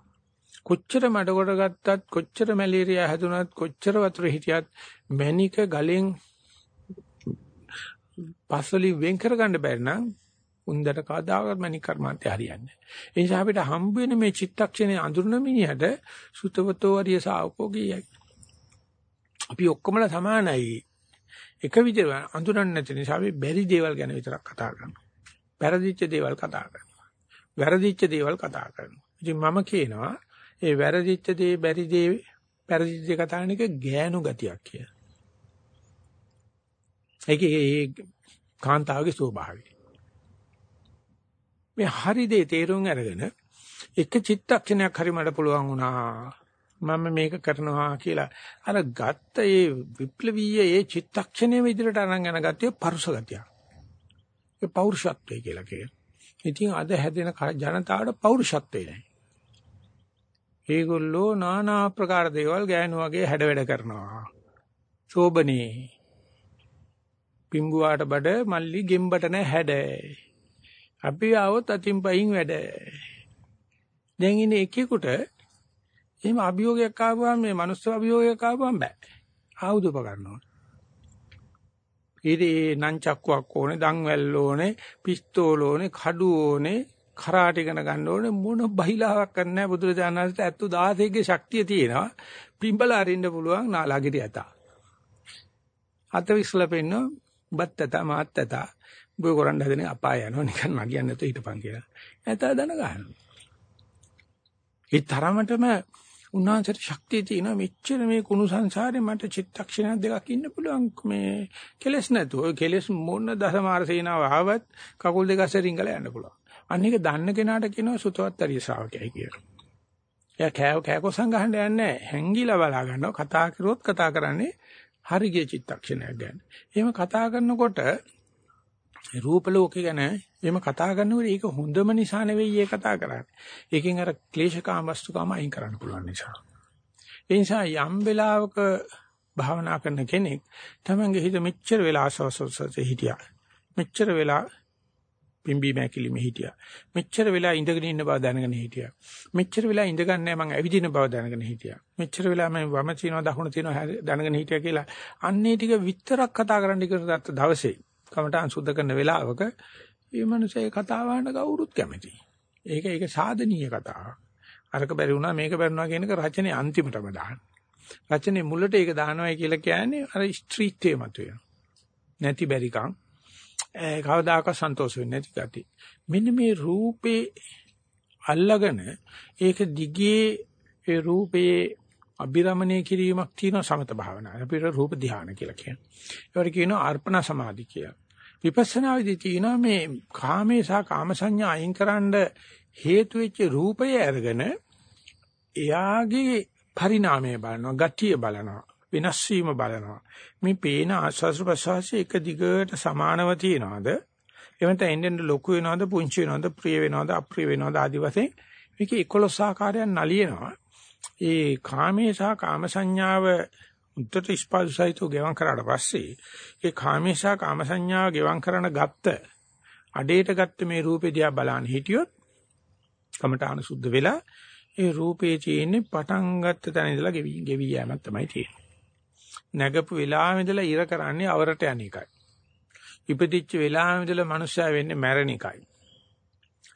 කොච්චර මඩ ගොඩ ගත්තත් කොච්චර මැලේරියා හැදුනත් කොච්චර වතුර හිටියත් මැණික ගලෙන් පස්වලි වෙන් කරගන්න බැරි නම් උන්දට කවදාකවත් මැණික කර්මාන්තය හරියන්නේ නැහැ. ඒ නිසා අපිට හම්බ වෙන මේ චිත්තක්ෂණේ අඳුරන මිනිහට සුතවතෝ වරිය ශාවකෝ කියයි. අපි ඔක්කොමලා සමානයි. එක විදිහට අඳුරන්නේ නැති නිසා අපි බැරි දේවල් ගැන විතරක් කතා කරනවා. වැරදිච්ච දේවල් කතා කරනවා. වැරදිච්ච දේවල් කතා කරනවා. ඉතින් මම කියනවා ඒ වැරදිච්ච දේ බැරි දේ වැරදිච්ච දේ කතා කරන එක ගෑනු ගතියක් කියලා. ඒකේ ඒ කාන්තාවගේ ස්වභාවය. මේ හරි දේ තේරුම් අරගෙන එක චිත්තක්ෂණයක් හරි මට පුළුවන් වුණා මම මේක කරනවා කියලා අර ගත්ත ඒ විප්ලවීය ඒ චිත්තක්ෂණය විදිහට අරන් යන ගතිය පරුස ගතිය. ඒ පෞරුෂත්වය කියලා කියනවා. ඉතින් අද හැදෙන ජනතාවට පෞරුෂත්වය නැහැ. ඒගොල්ලෝ নানা ආකාර දේවල් ගෑනු වගේ හැඩ වැඩ කරනවා. සෝබනේ. පිඹුවාට බඩ මල්ලි ගෙම්බට නැ හැඩ. අපි ආවොත් අතින් පයින් වැඩ. දැන් ඉන්නේ එකෙකුට එහෙම අභියෝගයක් ආවම මේ මනුස්ස අභියෝගයක් ආවම බෑ. ආයුධ උපකරනවා. ඊදී නංචක්කුවක් ඕනේ, දන්වැල් ඕනේ, පිස්තෝල ඕනේ, කඩු ඕනේ, කරාට ඉගෙන ගන්න ඕනේ මොන බහිලාවක් කරන්නේ නැහැ බුදුරජාණන් වහන්සේට 71600ගේ ශක්තිය තියෙනවා. පිඹලා අරින්න පුළුවන් නාලාගිරිය ඇත. අත විශ්ලා පෙන්න බත් ඇත මාත් ඇත. ඔබ කරන්න හදනේ අපාය යනවා නිකන් මගියන්න නැතුව හිටපන් කියලා. ඇත දන ගන්නවා. ඒ තරමටම උන්වහන්සේට ශක්තිය තියෙනවා මෙච්චර මේ කුණු සංසාරේ මට චිත්තක්ෂණ දෙකක් ඉන්න පුළුවන් මේ කෙලස් නැතුව ඔය කෙලස් මොන දසමාර සේනාව ආවත් කකුල් දෙක අස්සේ රිංගලා යන්න පුළුවන්. අන්න ඒක දන්න කෙනාට කියනවා සුතවත් අරිය ශ්‍රාවකයයි කියලා. එයා කෑව කෑකොසම් ගහන්න යන්නේ හැංගිලා බලා ගන්නවා කතා කරුවොත් කතා කරන්නේ හරිගේ චිත්තක්ෂණයක් ගැන. එහෙම කතා කරනකොට රූප ලෝකේ ගැන එහෙම කතා කරනකොට ඒක හොඳම නිසා නෙවෙයි ඒ කතා කරන්නේ. ඒකෙන් අර ක්ලේශකාම වස්තුකාම අයින් කරන්න පුළුවන් නිසා. ඒ නිසා යම් වෙලාවක භාවනා කරන කෙනෙක් තමන්ගේ හිත මෙච්චර වෙලා ආසවසසසේ හිටියා. මෙච්චර වෙලා පිම්බි මෑකිලිමේ හිටියා. මෙච්චර වෙලා ඉඳගෙන ඉන්න බව දැනගෙන හිටියා. මෙච්චර වෙලා ඉඳගන්නේ මම ඇවිදින බව දැනගෙන හිටියා. මෙච්චර වෙලා මම වම තියනවා දකුණ තියනවා දැනගෙන හිටියා කියලා අන්නේ ටික විතරක් කතා කරන්න ඉගෙන දවසේ කමටහන් සුද්ධ කරන වෙලාවක මේ මිනිස්සේ කතාව අහන්න කවුරුත් කැමතියි. ඒක ඒක සාධනීය කතාවක්. අරක බැරි වුණා මේක බැරිුණා කියන එක රචනයේ අන්තිමටම දාන්න. රචනයේ මුලට ඒක දානවයි කියලා කියන්නේ අර ස්ත්‍රීත්වයේ මතුවෙන. නැති බැරිකම් කවදාකවත් සන්තෝෂ වෙන්නේ නැති gati. මෙන්න මේ රූපේ අල්ලගෙන ඒක දිගේ ඒ රූපේ අභිරමණය කිරීමක් තියෙන සමත භාවනාව. අපිට රූප ධානය කියලා කියනවා. ඒවට කියනවා අර්පණ සමාධි කියලා. විපස්සනා විදි තියෙනවා මේ කාමේ සහ කාම සංඥා අයින් කරන්න හේතු වෙච්ච රූපය අරගෙන එයාගේ පරිණාමය බලනවා, ගතිය බලනවා, වෙනස් වීම බලනවා. මේ පේන ආස්වාස් ප්‍රසවාසයේ එක දිගට සමානව තියනවාද? එවන්ට එන්නෙන් ලොකු වෙනවද, පුංචි වෙනවද, ප්‍රිය වෙනවද, අප්‍රිය වෙනවද ආදි වශයෙන් මේක 11 ආකාරයන් නලියනවා. ඒ කාමේ සහ කාම සංඥාව උත්තර ස්පර්ශයිතෝ ගෙවම් කරාට පස්සේ ඒ කාමේ සහ කාම සංඥාව ගෙවම් කරන ගත්ත අඩේට ගත්ත මේ රූපේ දිහා බලන්න හිටියොත් කමඨාන සුද්ධ වෙලා ඒ රූපේ තියෙන්නේ පටන් ගත්ත තැන ඉඳලා ගෙවි ගෙවි යෑමක් තමයි තියෙන්නේ. නැගපු වෙලාවෙ ඉඳලා ඉර කරන්නේ අවරට යන එකයි. ඉපදිච්ච වෙලාවෙ ඉඳලා මනුස්සයා වෙන්නේ මැරෙන එකයි.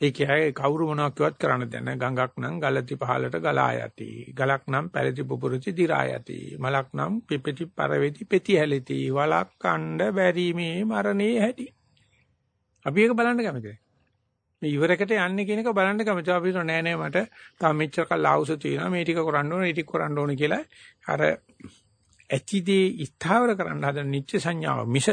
ඒ කියන්නේ කවුරු මොනවක් කිව්වත් කරන්න දෙන්න. ගඟක් නම් ගලති පහලට ගලා යති. ගලක් නම් පැලති පුපුරති දි รา යති. මලක් නම් පිපෙති පරවේති පෙති හැලෙති. වලක් කණ්ඩ බැරිමේ මරණේ හැටි. අපි ඒක බලන්න කැමතියි. මේ ඉවරකට යන්නේ කියන එක බලන්න කැමතියි. අපි නෑ නෑ මට තාම මෙච්චර කල් ආවුස තියෙනවා. මේ ටික කරන්න ඕනේ, ටික කරන්න ඕනේ කියලා අර ඇතිදී ස්ථාවර කරන්න හදන නිත්‍ය සංඥාව මිස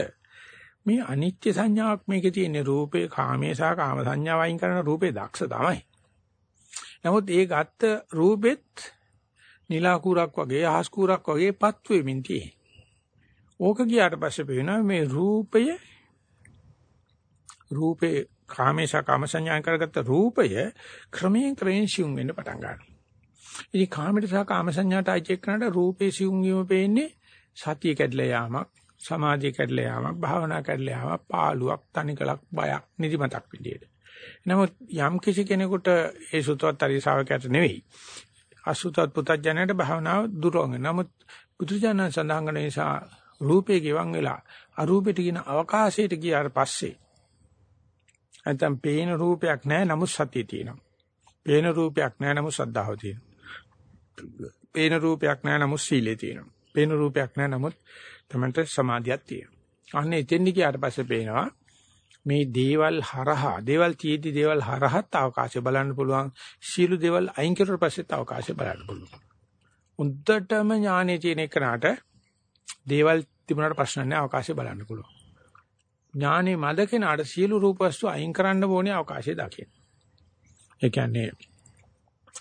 මේ අනිත්‍ය සංඥාවක් මේකේ තියෙන රූපේ කාමයේ සහ කාම සංඥාව වයින් කරන රූපේ දක්ෂ තමයි. නමුත් ඒ ගත්ත රූපෙත් නිලා කුරක් වගේ ආස් කුරක් වගේ පත් වෙමින් තියෙන්නේ. ඕක ගියාට පස්සේ පේනවා මේ රූපය රූපේ කාමයේ සහ කාම සංඥා කරගත්ත රූපය ක්‍රමයෙන් ක්‍රමයෙන් සිුම් වෙන්න පටන් ගන්නවා. ඉතින් කාමයට සහ කාම සංඥාට අයිති කරනට රූපේ සිුම් වීම පේන්නේ සතිය කැඩලා යාමක් සමාධිය කැඩලා යාමක් භාවනා කැඩලා යාමක් පාළුවක් තනිකලක් බයක් නිදිමතක් විදියට. නමුත් යම් කිසි කෙනෙකුට ඒ සුතවත් අරිසාවකයට නෙවෙයි. අසුතවත් පුතඥයට භාවනාව දුරවංග. නමුත් බුදුජානක සඳහන් කරන නිසා රූපේ ගිවන් වෙලා අරූපෙට කියන අවකාශයට ගියාට පස්සේ නැත්නම් පේන රූපයක් නැහැ නමුත් සතිය තියෙනවා. පේන රූපයක් නැහැ නමුත් සද්ධාව තියෙනවා. පේන රූපයක් නැහැ නමුත් සීලය තියෙනවා. පේන රූපයක් නැහැ නමුත් තමන්ට සමාධියක් තියෙනවා. අන්න එතෙන්දි ගියාට පස්සේ පේනවා මේ දේවල් හරහා දේවල් තියේදී දේවල් හරහත් අවකාශය බලන්න පුළුවන්. සීළු දේවල් අයින් කරුවට පස්සෙත් අවකාශය බලන්න පුළුවන්. උද්දටම ඥානෙ තියෙන එකනට දේවල් තිබුණාට ප්‍රශ්න නැහැ අවකාශය බලන්න පුළුවන්. ඥානේ මද කෙනාට සියලු රූප වස්තු අයින් කරන්න ඕනේ අවකාශය දකින්න. ඒ කියන්නේ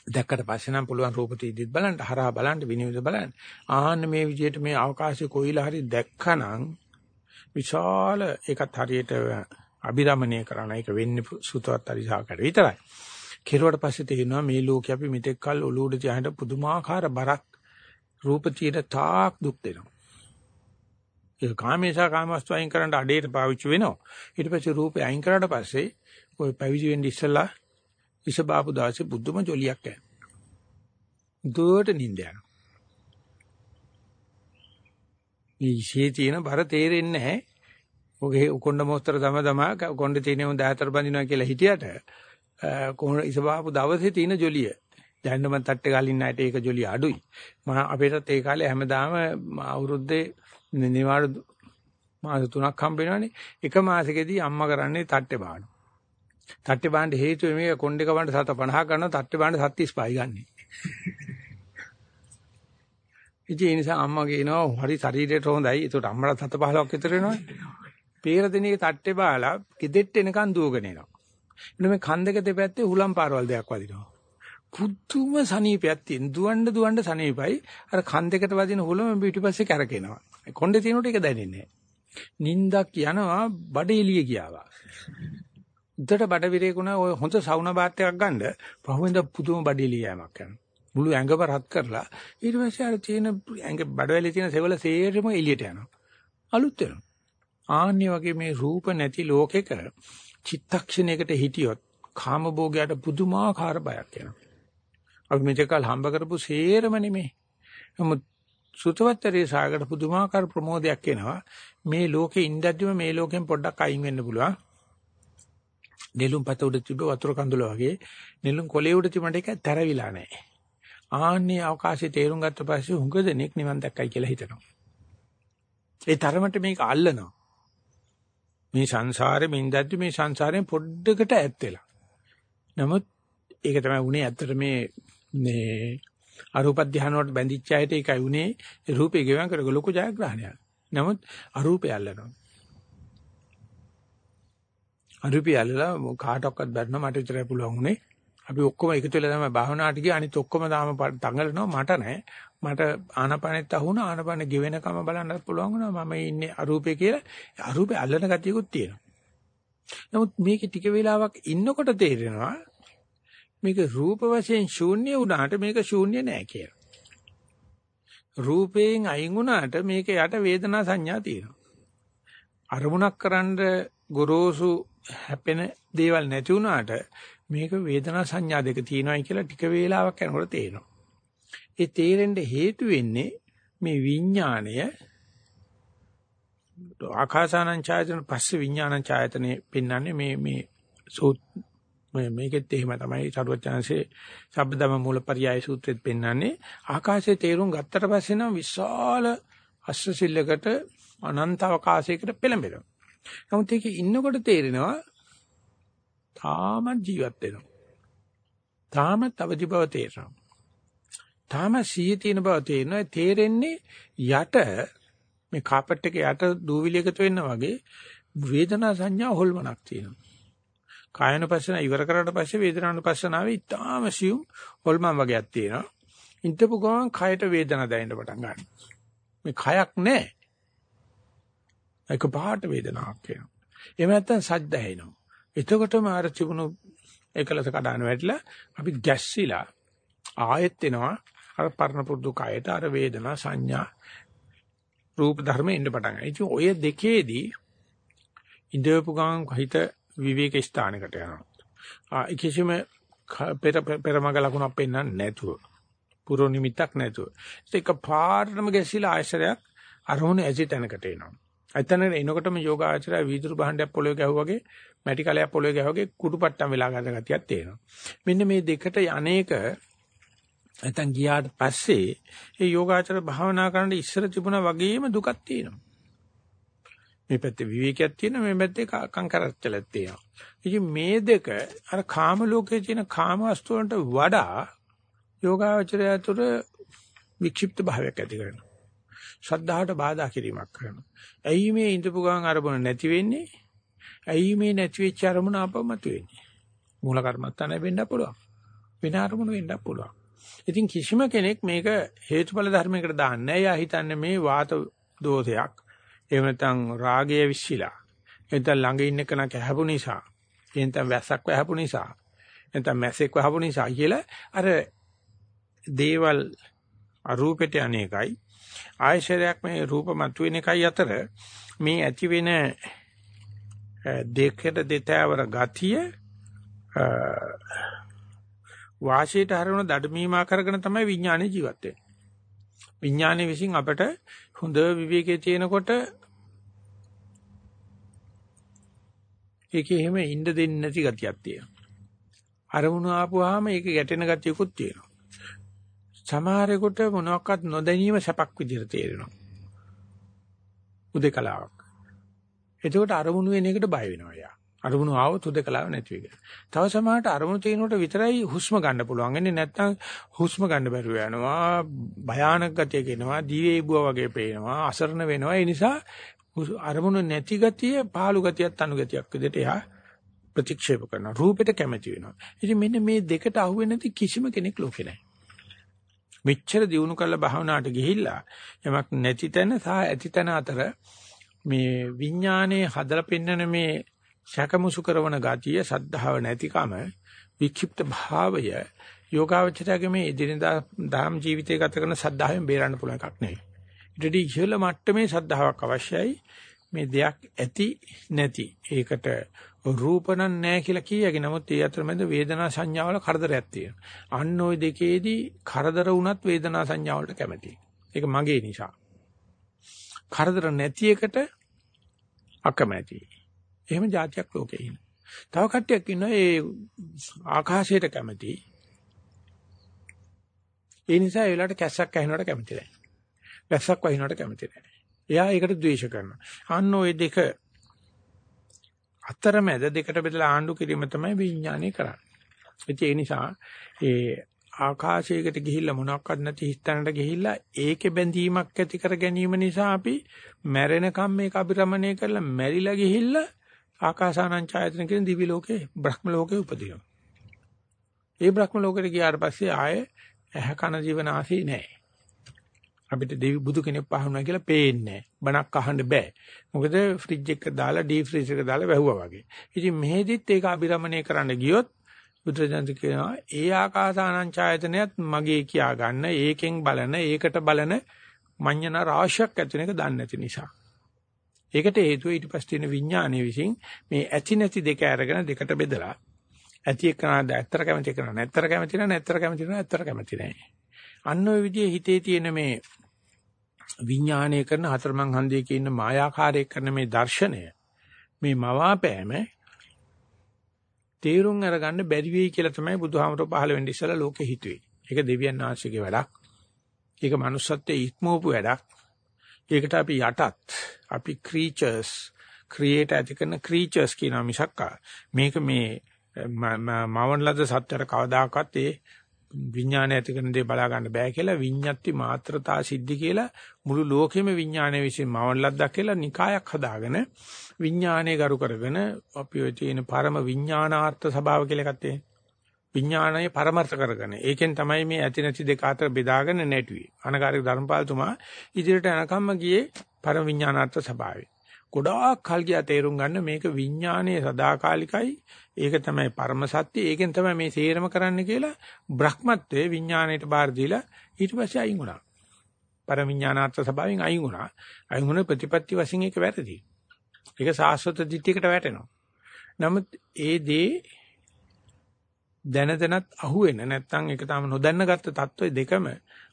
දැක්කට පස්සේ නම් පුළුවන් රූප තීදිත් බලන්න හරහා බලන්න විනිවිද බලන්න. ආන්න මේ විදිහට මේ අවකාශය කොයිලා හරි දැක්කනම් විශාල ඒකත් හරියට අභිරමණය කරන එක වෙන්නේ සුතවත් අරිසාකට විතරයි. කෙරුවට පස්සේ තේරෙනවා මේ ලෝකේ අපි මෙතෙක් කල් ඔලුවට තියාගෙන පුදුමාකාර බරක් රූප තියෙන තාක් දුක් දෙනවා. ඒ කාමේශා කාමවස්තු අයින් කරන්න අඩේට පාවිච්චි වෙනවා. ඊට පස්සේ රූපය අයින් කරාට පස්සේ ওই පැවිදි වෙන්න ඉස්සලා ඉස බාපු දාසේ බුදුම ජොලියක් යන. දුවට නිින්ද යනවා. මේ ඉෂේ තියෙන බර තේරෙන්නේ නැහැ. ඔගේ කොණ්ඩ මොස්තර තම තමා කොණ්ඩ තියෙන උන් 14 බඳිනවා කියලා හිටියට කොහොම ඉස බාපු දවසේ තියෙන ජොලිය දැන් මම තට්ටේ ගාලින් නැට ඒක ජොලිය අඩුයි. මම අපේටත් ඒ කාලේ හැමදාම අවුරුද්දේ නිවාඩු මාස 3ක් හම්බ වෙනවනේ. එක මාසෙකදී අම්මා කරන්නේ තට්ටේ බානවා. තට්ටේ බාන්න හේතුව මේක කොණ්ඩේ කවන්න 750 ගන්නවා තට්ටේ බාන්න 735යි ගන්නෙ. ඉතින් ඒ නිසා අම්මා කියනවා හරි ශරීරයට හොඳයි. ඒකට අම්මලා 715ක් විතර වෙනවනේ. පේර දිනේ තට්ටේ බාලා කිදෙට්ට එනකන් දුවගෙන එනවා. එන්න මේ කන් දෙක දෙපැත්තේ හුලම් පාරවල් දෙයක් වදිනවා. පුදුම සනීපයක් තියෙන. දුවන්න දුවන්න සනීපයි. අර කන් දෙකට වදින හුලම පිටිපස්සේ කැරකෙනවා. කොණ්ඩේ තියෙනකොට ඒක දැනෙන්නේ නැහැ. නින්දක් යනවා බඩ එළිය ගියාවා. උඩට බඩ විරේකුණා ඔය හොඳ සවුනා බාත් එකක් ගන්න පහුවෙන්ද පුදුම බඩ එළිය යෑමක් කරනවා. මුළු ඇඟම රත් කරලා ඊට පස්සේ අර තියෙන ඇඟ බඩවැලේ තියෙන සෙවල සේරම එළියට යනවා. අලුත් වෙනවා. ආන්නේ වගේ මේ රූප නැති ලෝකෙක චිත්තක්ෂණයකට හිටියොත් කාමභෝගයට පුදුමාකාර බයක් එනවා. අපි මෙතකල් හම්බ කරපු සේරම නෙමෙයි. නමුත් සුතවත්තරේ සාගර පුදුමාකාර ප්‍රමෝදයක් එනවා. මේ ලෝකේ ඉඳද්දිම මේ ලෝකෙන් පොඩ්ඩක් අයින් වෙන්න පුළුවන්. නෙළුම් පත උඩ තිබ්බ වතුර කඳුල වගේ නෙළුම් කොලේ උඩ තිබුණට ඒක තැරවිලා නැහැ. ආන්නේ අවකාශයේ තේරුම් ගත්ත පස්සේ හුඟ දෙනෙක් නිවන් දැක්කයි කියලා හිතනවා. ඒ තරමට මේක අල්ලනවා. මේ සංසාරේ මින්දද්දි මේ සංසාරයෙන් පොඩ්ඩකට ඈත් වෙලා. නමුත් ඒක තමයි උනේ ඇත්තට මේ මේ අරූප ධානය වලට බැඳිච්ච අයට ඒකයි උනේ රූපේ ගෙවන් කරග ලොකු ජයග්‍රහණයක්. නමුත් අරූපය අල්ලනවා. අරූපය අල්ලලා කාටවත් බැන්න මට විතරයි පුළුවන් උනේ. අපි ඔක්කොම එකතු වෙලා තමයි භාවනාවට ගියේ අනිත් ඔක්කොම තාම තංගලනවා මට නෑ. මට ආනපනෙත් අහුණා ආනපන ගෙවෙනකම බලන්නත් පුළුවන් වුණා මම ඉන්නේ අරූපේ කියලා. අරූපේ අල්ලන ගතියකුත් තියෙනවා. නමුත් මේක ටික වෙලාවක් ඉන්නකොට තේරෙනවා මේක රූප වශයෙන් ශූන්‍ය වුණාට මේක ශූන්‍ය නෑ කියලා. රූපයෙන් අයින් වුණාට මේක යට වේදනා සංඥා තියෙනවා. අරමුණක් කරන්න ගොරෝසු හැපෙන දේවල් නැති වුණාට මේක වේදනා සංඥා දෙක තියෙනවායි කියලා ටික වේලාවක් යනකොට තේරෙනවා. ඒ තේරෙන්න හේතු වෙන්නේ මේ විඥාණය ආකාසානං ඡායතන පස්සේ විඥානං ඡායතනේ පෙන්වන්නේ මේ මේ මේ මේකෙත් එහෙම තමයි සරුවචාන්සේ සබ්බදම මූලපරියාය සූත්‍රෙත් පෙන්වන්නේ ආකාශයේ තේරුම් ගත්තට පස්සේ නම් විශාල අශ්‍රසිල්ලකට අනන්ත අවකාශයකට පෙළඹෙනවා. නමුත් ඒකේ ඉන්නකොට තේරෙනවා තාම ජීවත් වෙනවා. තාම අවදි බව තේරෙනවා. තාම සිහිය තියෙන බව තේරෙනවා. තේරෙන්නේ යට මේ කාපට් එකේ යට දූවිලි එකතු වෙන්න වගේ වේදනා සංඥා හොල්මනක් තියෙනවා. කායනුපස්සන ඉවර කරාට පස්සේ වේදනානුපස්සනාවේ ඊටාම සියුම් හොල්මන් වගේක් තියෙනවා. ඉඳපු ගමන් කයට වේදනා දැනෙන්න පටන් ගන්නවා. මේ කයක් නැහැ. ඒක පහට වේදනාවක් එනවා. එහෙම නැත්නම් සද්ද ඇහෙනවා. එතකොටම අර තිබුණු එකලස කඩන වැටිලා අපි ගැස්සිලා ආයෙත් එනවා අර පරණ පුරුදු කයට අර වේදනා සංඥා රූප ධර්ම එන්න පටන් ගන්නවා. ඉතින් ඔය දෙකේදී ඉඳපු ගමන් හිත විවේක ස්ථානයකට යනවා. ආ කිසිම පෙර පෙරමග ලකුණක් පෙන්වන්නේ නැතුව. පුරෝ නිමිත්තක් නැතුව. ඒක පාරටම ගැසිලා ආයශරයක් අරමුණ ඇසි තැනකට එනවා. එතන එනකොටම යෝගාචරය වීදුරු භාණ්ඩයක් පොළවේ ගැහුවාගේ මැටි කලයක් පොළවේ ගැහුවාගේ කුඩුපට්ටම් වෙලා ගන්න ගතියක් තියෙනවා. මෙන්න මේ දෙකට යන්නේක නැත්නම් ගියාට පස්සේ ඒ යෝගාචර භාවනා කරන්න ඉස්සර තිබුණා වගේම දුකක් තියෙනවා. මේ පැත්තේ විවේකයක් තියෙනවා මේ පැත්තේ කංකරච්චලක් තියෙනවා. ඉතින් මේ දෙක අර කාම ලෝකයේ තියෙන කාම වස්තු වලට වඩා යෝගාචරය තුළ වික්ෂිප්ත භාවයක් ඇති කරනවා. ශ්‍රද්ධාවට බාධා කිරීමක් කරනවා. ඇයි මේ ඉඳපු ගමන් අරමුණ නැති වෙන්නේ? ඇයි මේ නැති වෙච්ච අරමුණ ආපමතු වෙන්නේ? මූල කර්මත්තානේ වෙන්න පුළුවන්. වෙන අරමුණ වෙන්න පුළුවන්. ඉතින් කිසිම කෙනෙක් මේක හේතුඵල ධර්මයකට දාන්නේ නැහැ. එයා හිතන්නේ මේ වාත දෝෂයක්. එහෙම නැත්නම් රාගය විශ්සිලා. එතන ළඟ ඉන්න කෙනා කැහපු නිසා. එතන වැස්සක් වැහපු නිසා. එතන මැස්සෙක් වැහපු නිසා කියලා අර දේවල් අරූපෙට අනේකයි ආයශරයක් මේ රූප මතුවෙන එකයි අතර මේ ඇති වෙන දෙකට දෙතවර ගතිය වාසියට හරවන දඩමීමා කරගෙන තමයි විඥානේ ජීවත් වෙන්නේ. විඥානේ විසින් අපට හොඳ විවේකයේ තියෙනකොට ඒකේ එහෙම ඉන්න දෙන්නේ නැති ගතියක් තියෙනවා. අරමුණු ආපුවාම ඒක ගැටෙන ගතියකුත් තියෙනවා. සමහරෙකුට මොනවත් නොදැනීම සැපක් විදිහට තේරෙනවා. උදේකලාවක්. එතකොට අරමුණු වෙන එකට බය වෙනවා යා. අරමුණු ආවොත් උදේකලාව නැති වෙයි. තව සමහරට අරමුණු තියෙනකොට විතරයි හුස්ම ගන්න පුළුවන්. එන්නේ නැත්තම් හුස්ම ගන්න බැරුව යනවා. භයානක ගතියක එනවා. දීවේ ඉබුවා වගේ පේනවා. අසරණ වෙනවා. ඒ නිසා අරමුණු නැති ගතිය පාළු ගතියක් අනු ගතියක් විදිහට එහා ප්‍රතික්ෂේප කරනවා. රූපෙට කැමති වෙනවා. ඉතින් මෙන්න මේ දෙකට අහුවෙන්නේ නැති කිසිම කෙනෙක් ලෝකේ නැහැ. මෙච්චර දිනු කළ භාවනාවට ගිහිල්ලා යමක් නැති තැන සහ ඇති තැන අතර මේ විඥානයේ හදලා පෙන්වන මේ ශකමුසු කරන ගතිය සද්ධාව නැතිකම වික්ෂිප්ත භාවය යෝගාවචරයේ මේ එදිනදා ධම් ජීවිතය ගත කරන සද්ධාවෙන් බේරන්න පුළුවන් එකක් නෙවෙයි. ඊටදී ඉහළ මට්ටමේ සද්ධාාවක් අවශ්‍යයි. මේ දෙයක් ඇති නැති. ඒකට රූපණන් නැහැ කියලා කියයගේ නමුත් ඒ අතරමැද වේදනා සංඥාවල කරදරයක් තියෙනවා. අන්න ওই දෙකේදී කරදර වුණත් වේදනා සංඥාවලට කැමතියි. ඒක මගේ නිසා. කරදර නැති එකට අකමැතියි. එහෙම જાතියක් ලෝකේ ඉන්නේ. තව කට්ටියක් ඉන්නවා ඒ ආකාශයට කැමතියි. ඒ නිසා ඒ වෙලාවට කැස්සක් ඇහෙනවට කැමති නැහැ. වැස්සක් වහිනවට කැමති නැහැ. එයා ඒකට ද්වේෂ කරනවා. අන්න ওই දෙක අතරමැද දෙකට බෙදලා ආණ්ඩු කිරීම තමයි විඥානය කරන්නේ. ඒ නිසා ඒ ආකාශයකට ගිහිල්ලා මොනක්වත් නැති හිස්තැනට ගිහිල්ලා ඒකේ බැඳීමක් ඇති කර ගැනීම නිසා අපි මැරෙනකම් මේක අභිරමණය කරලා මැරිලා ගිහිල්ලා ආකාසානං ඡායතන කියන දිවි ලෝකේ බ්‍රහ්ම ලෝකේ උපදිනවා. ඒ බ්‍රහ්ම ලෝකෙට ගියාට පස්සේ ආයේ ඇහ කන ජීවන ආසී නැහැ. අපිට දෙවි බුදු කෙනෙක් පහුණා කියලා පේන්නේ නැහැ. බණක් අහන්න බෑ. මොකද ෆ්‍රිජ් එක දාලා ඩීප් ෆ්‍රීස් එක දාලා වැහුවා වගේ. ඉතින් මෙහෙදිත් ඒක අභිරමණය කරන්න ගියොත් බුදුරජාණන් කියනවා ඒ ආකාසානං ඡායතනයත් මගේ කියා ගන්න ඒකෙන් බලන ඒකට බලන මඤ්ඤණ රාශියක් ඇති වෙන එක දන්නේ නැති නිසා. ඒකට හේතුව ඊට පස්සේ තියෙන විඥානයේ විසින් මේ ඇති නැති දෙක අරගෙන දෙකට බෙදලා ඇති එක්කනද ඇත්තට කැමති කරන නැත්තර කැමති නැහැ නැත්තර කැමති නැහැ ඇත්තට කැමති නැහැ. අන්න ওই විදිහේ හිතේ තියෙන මේ විඥානය කරන හතරමං හන්දියක ඉන්න මායාකාරයක් කරන මේ දර්ශනය මේ මවාපෑම තේරුම් අරගන්න බැරි වෙයි කියලා තමයි බුදුහාමරෝ පහළ වෙන්න ඉස්සලා ලෝකෙ හිතුවේ. ඒක දෙවියන් ආශ්‍රිතගේ වැඩක්. ඒක manussත්වයේ ඉක්මවපු වැඩක්. ඒකට අපි යටත් අපි creatures create ඇති කරන creatures කියන මිසක්කා මේක මේ මවන ලද සත්‍යර කවදාකවත් ඒ විඥානය ඇති කරන දේ බලා ගන්න බෑ කියලා විඤ්ඤාති මාත්‍රතා සිද්ධි කියලා මුළු ලෝකෙම විඥානය විසින් මවන ලද්දක් කියලා නිකායක් හදාගෙන විඥානය ගරු කරගෙන අපි ඔය තියෙන පරම විඥානාර්ථ ස්වභාව කියලා එකක් තියෙනවා. විඥානය පරමර්ථ කරගෙන ඒකෙන් තමයි මේ ඇති නැති දෙක අතර බෙදාගෙන නැටුවේ. අනකාරික ධර්මපාලතුමා ඉදිරියට යනකම්ම ගියේ පරම විඥානාර්ථ ස්වභාවය. ගොඩාක් කල් ගියා තේරුම් ගන්න මේක විඥානයේ සදාකාලිකයි. ඒක තමයි පරම සත්‍ය. ඒකෙන් තමයි මේ තේරම කරන්න කියලා බ්‍රහ්මත්වයේ විඥාණයට බාර දීලා ඊට පස්සේ අයින් වුණා. පරම විඥානාර්ථ ස්වභාවයෙන් අයින් වුණා. අයින් වුණ ප්‍රතිපatti වශයෙන් ඒක වැරදි. ඒක සාස්වත දිට්ඨියකට වැටෙනවා. නමුත් ඒ දේ දැන දැනත් අහුවෙන නැත්නම් ඒක තාම නොදැනගත්තු தত্ত্বය දෙකම